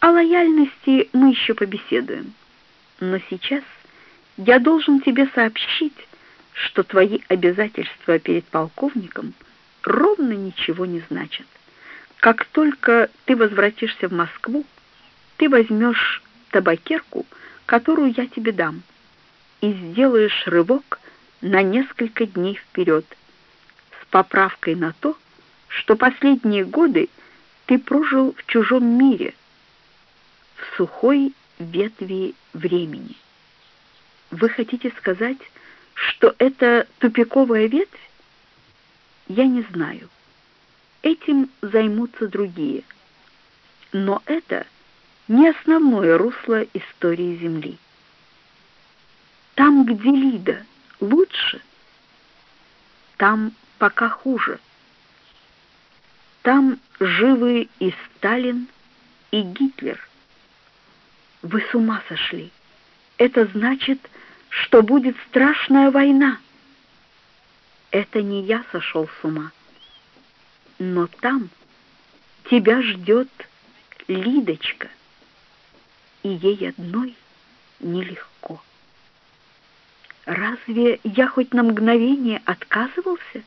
О лояльности мы еще побеседуем. Но сейчас я должен тебе сообщить, что твои обязательства перед полковником ровно ничего не значат. Как только ты возвратишься в Москву, ты возьмешь табакерку, которую я тебе дам, и сделаешь рывок на несколько дней вперед, с поправкой на то, что последние годы ты прожил в чужом мире, в сухой ветви времени. Вы хотите сказать, что это тупиковая ветвь? Я не знаю. Этим займутся другие. Но это не основное русло истории Земли. Там, где Лида, лучше, там пока хуже. Там живы и Сталин, и Гитлер. Вы с ума сошли. Это значит, будет страшная война. Это не я сошел с ума. Но там тебя ждет Лидочка, и ей одной нелегко. Разве я хоть на мгновение отказывался?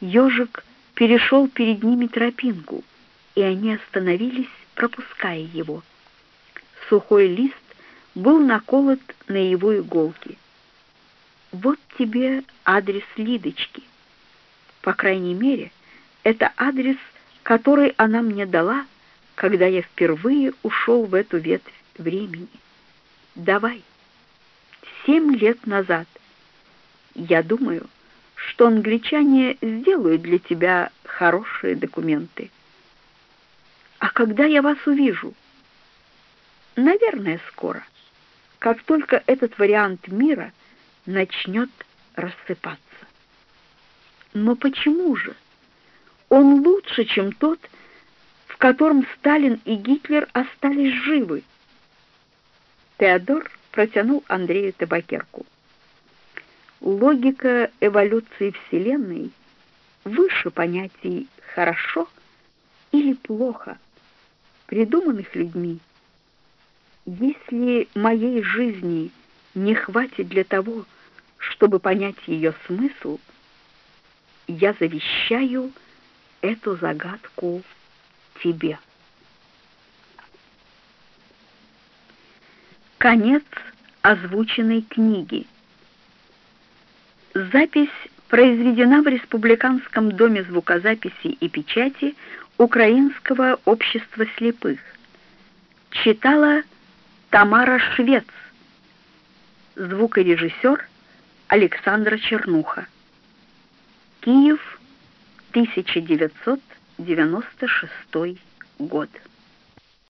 Ежик перешел перед ними тропинку, и они остановились, пропуская его. Сухой лист был наколот на его иголке. Вот тебе адрес Лидочки. По крайней мере, это адрес, который она мне дала, когда я впервые ушел в эту ветвь времени. Давай семь лет назад. Я думаю, что англичане сделают для тебя хорошие документы. А когда я вас увижу? Наверное, скоро. Как только этот вариант мира начнет рассыпаться. Но почему же? Он лучше, чем тот, в котором Сталин и Гитлер остались живы. Теодор протянул Андрею табакерку. Логика эволюции Вселенной выше понятий «хорошо» или «плохо», придуманных людьми. Если моей жизни не хватит для того, чтобы понять ее смысл, я завещаю эту загадку тебе. Конец озвученной книги. Запись произведена в Республиканском доме звукозаписи и печати Украинского общества слепых. Читала Тамара Швец. Звукорежиссер Александра Чернуха. Киев, 1996 год.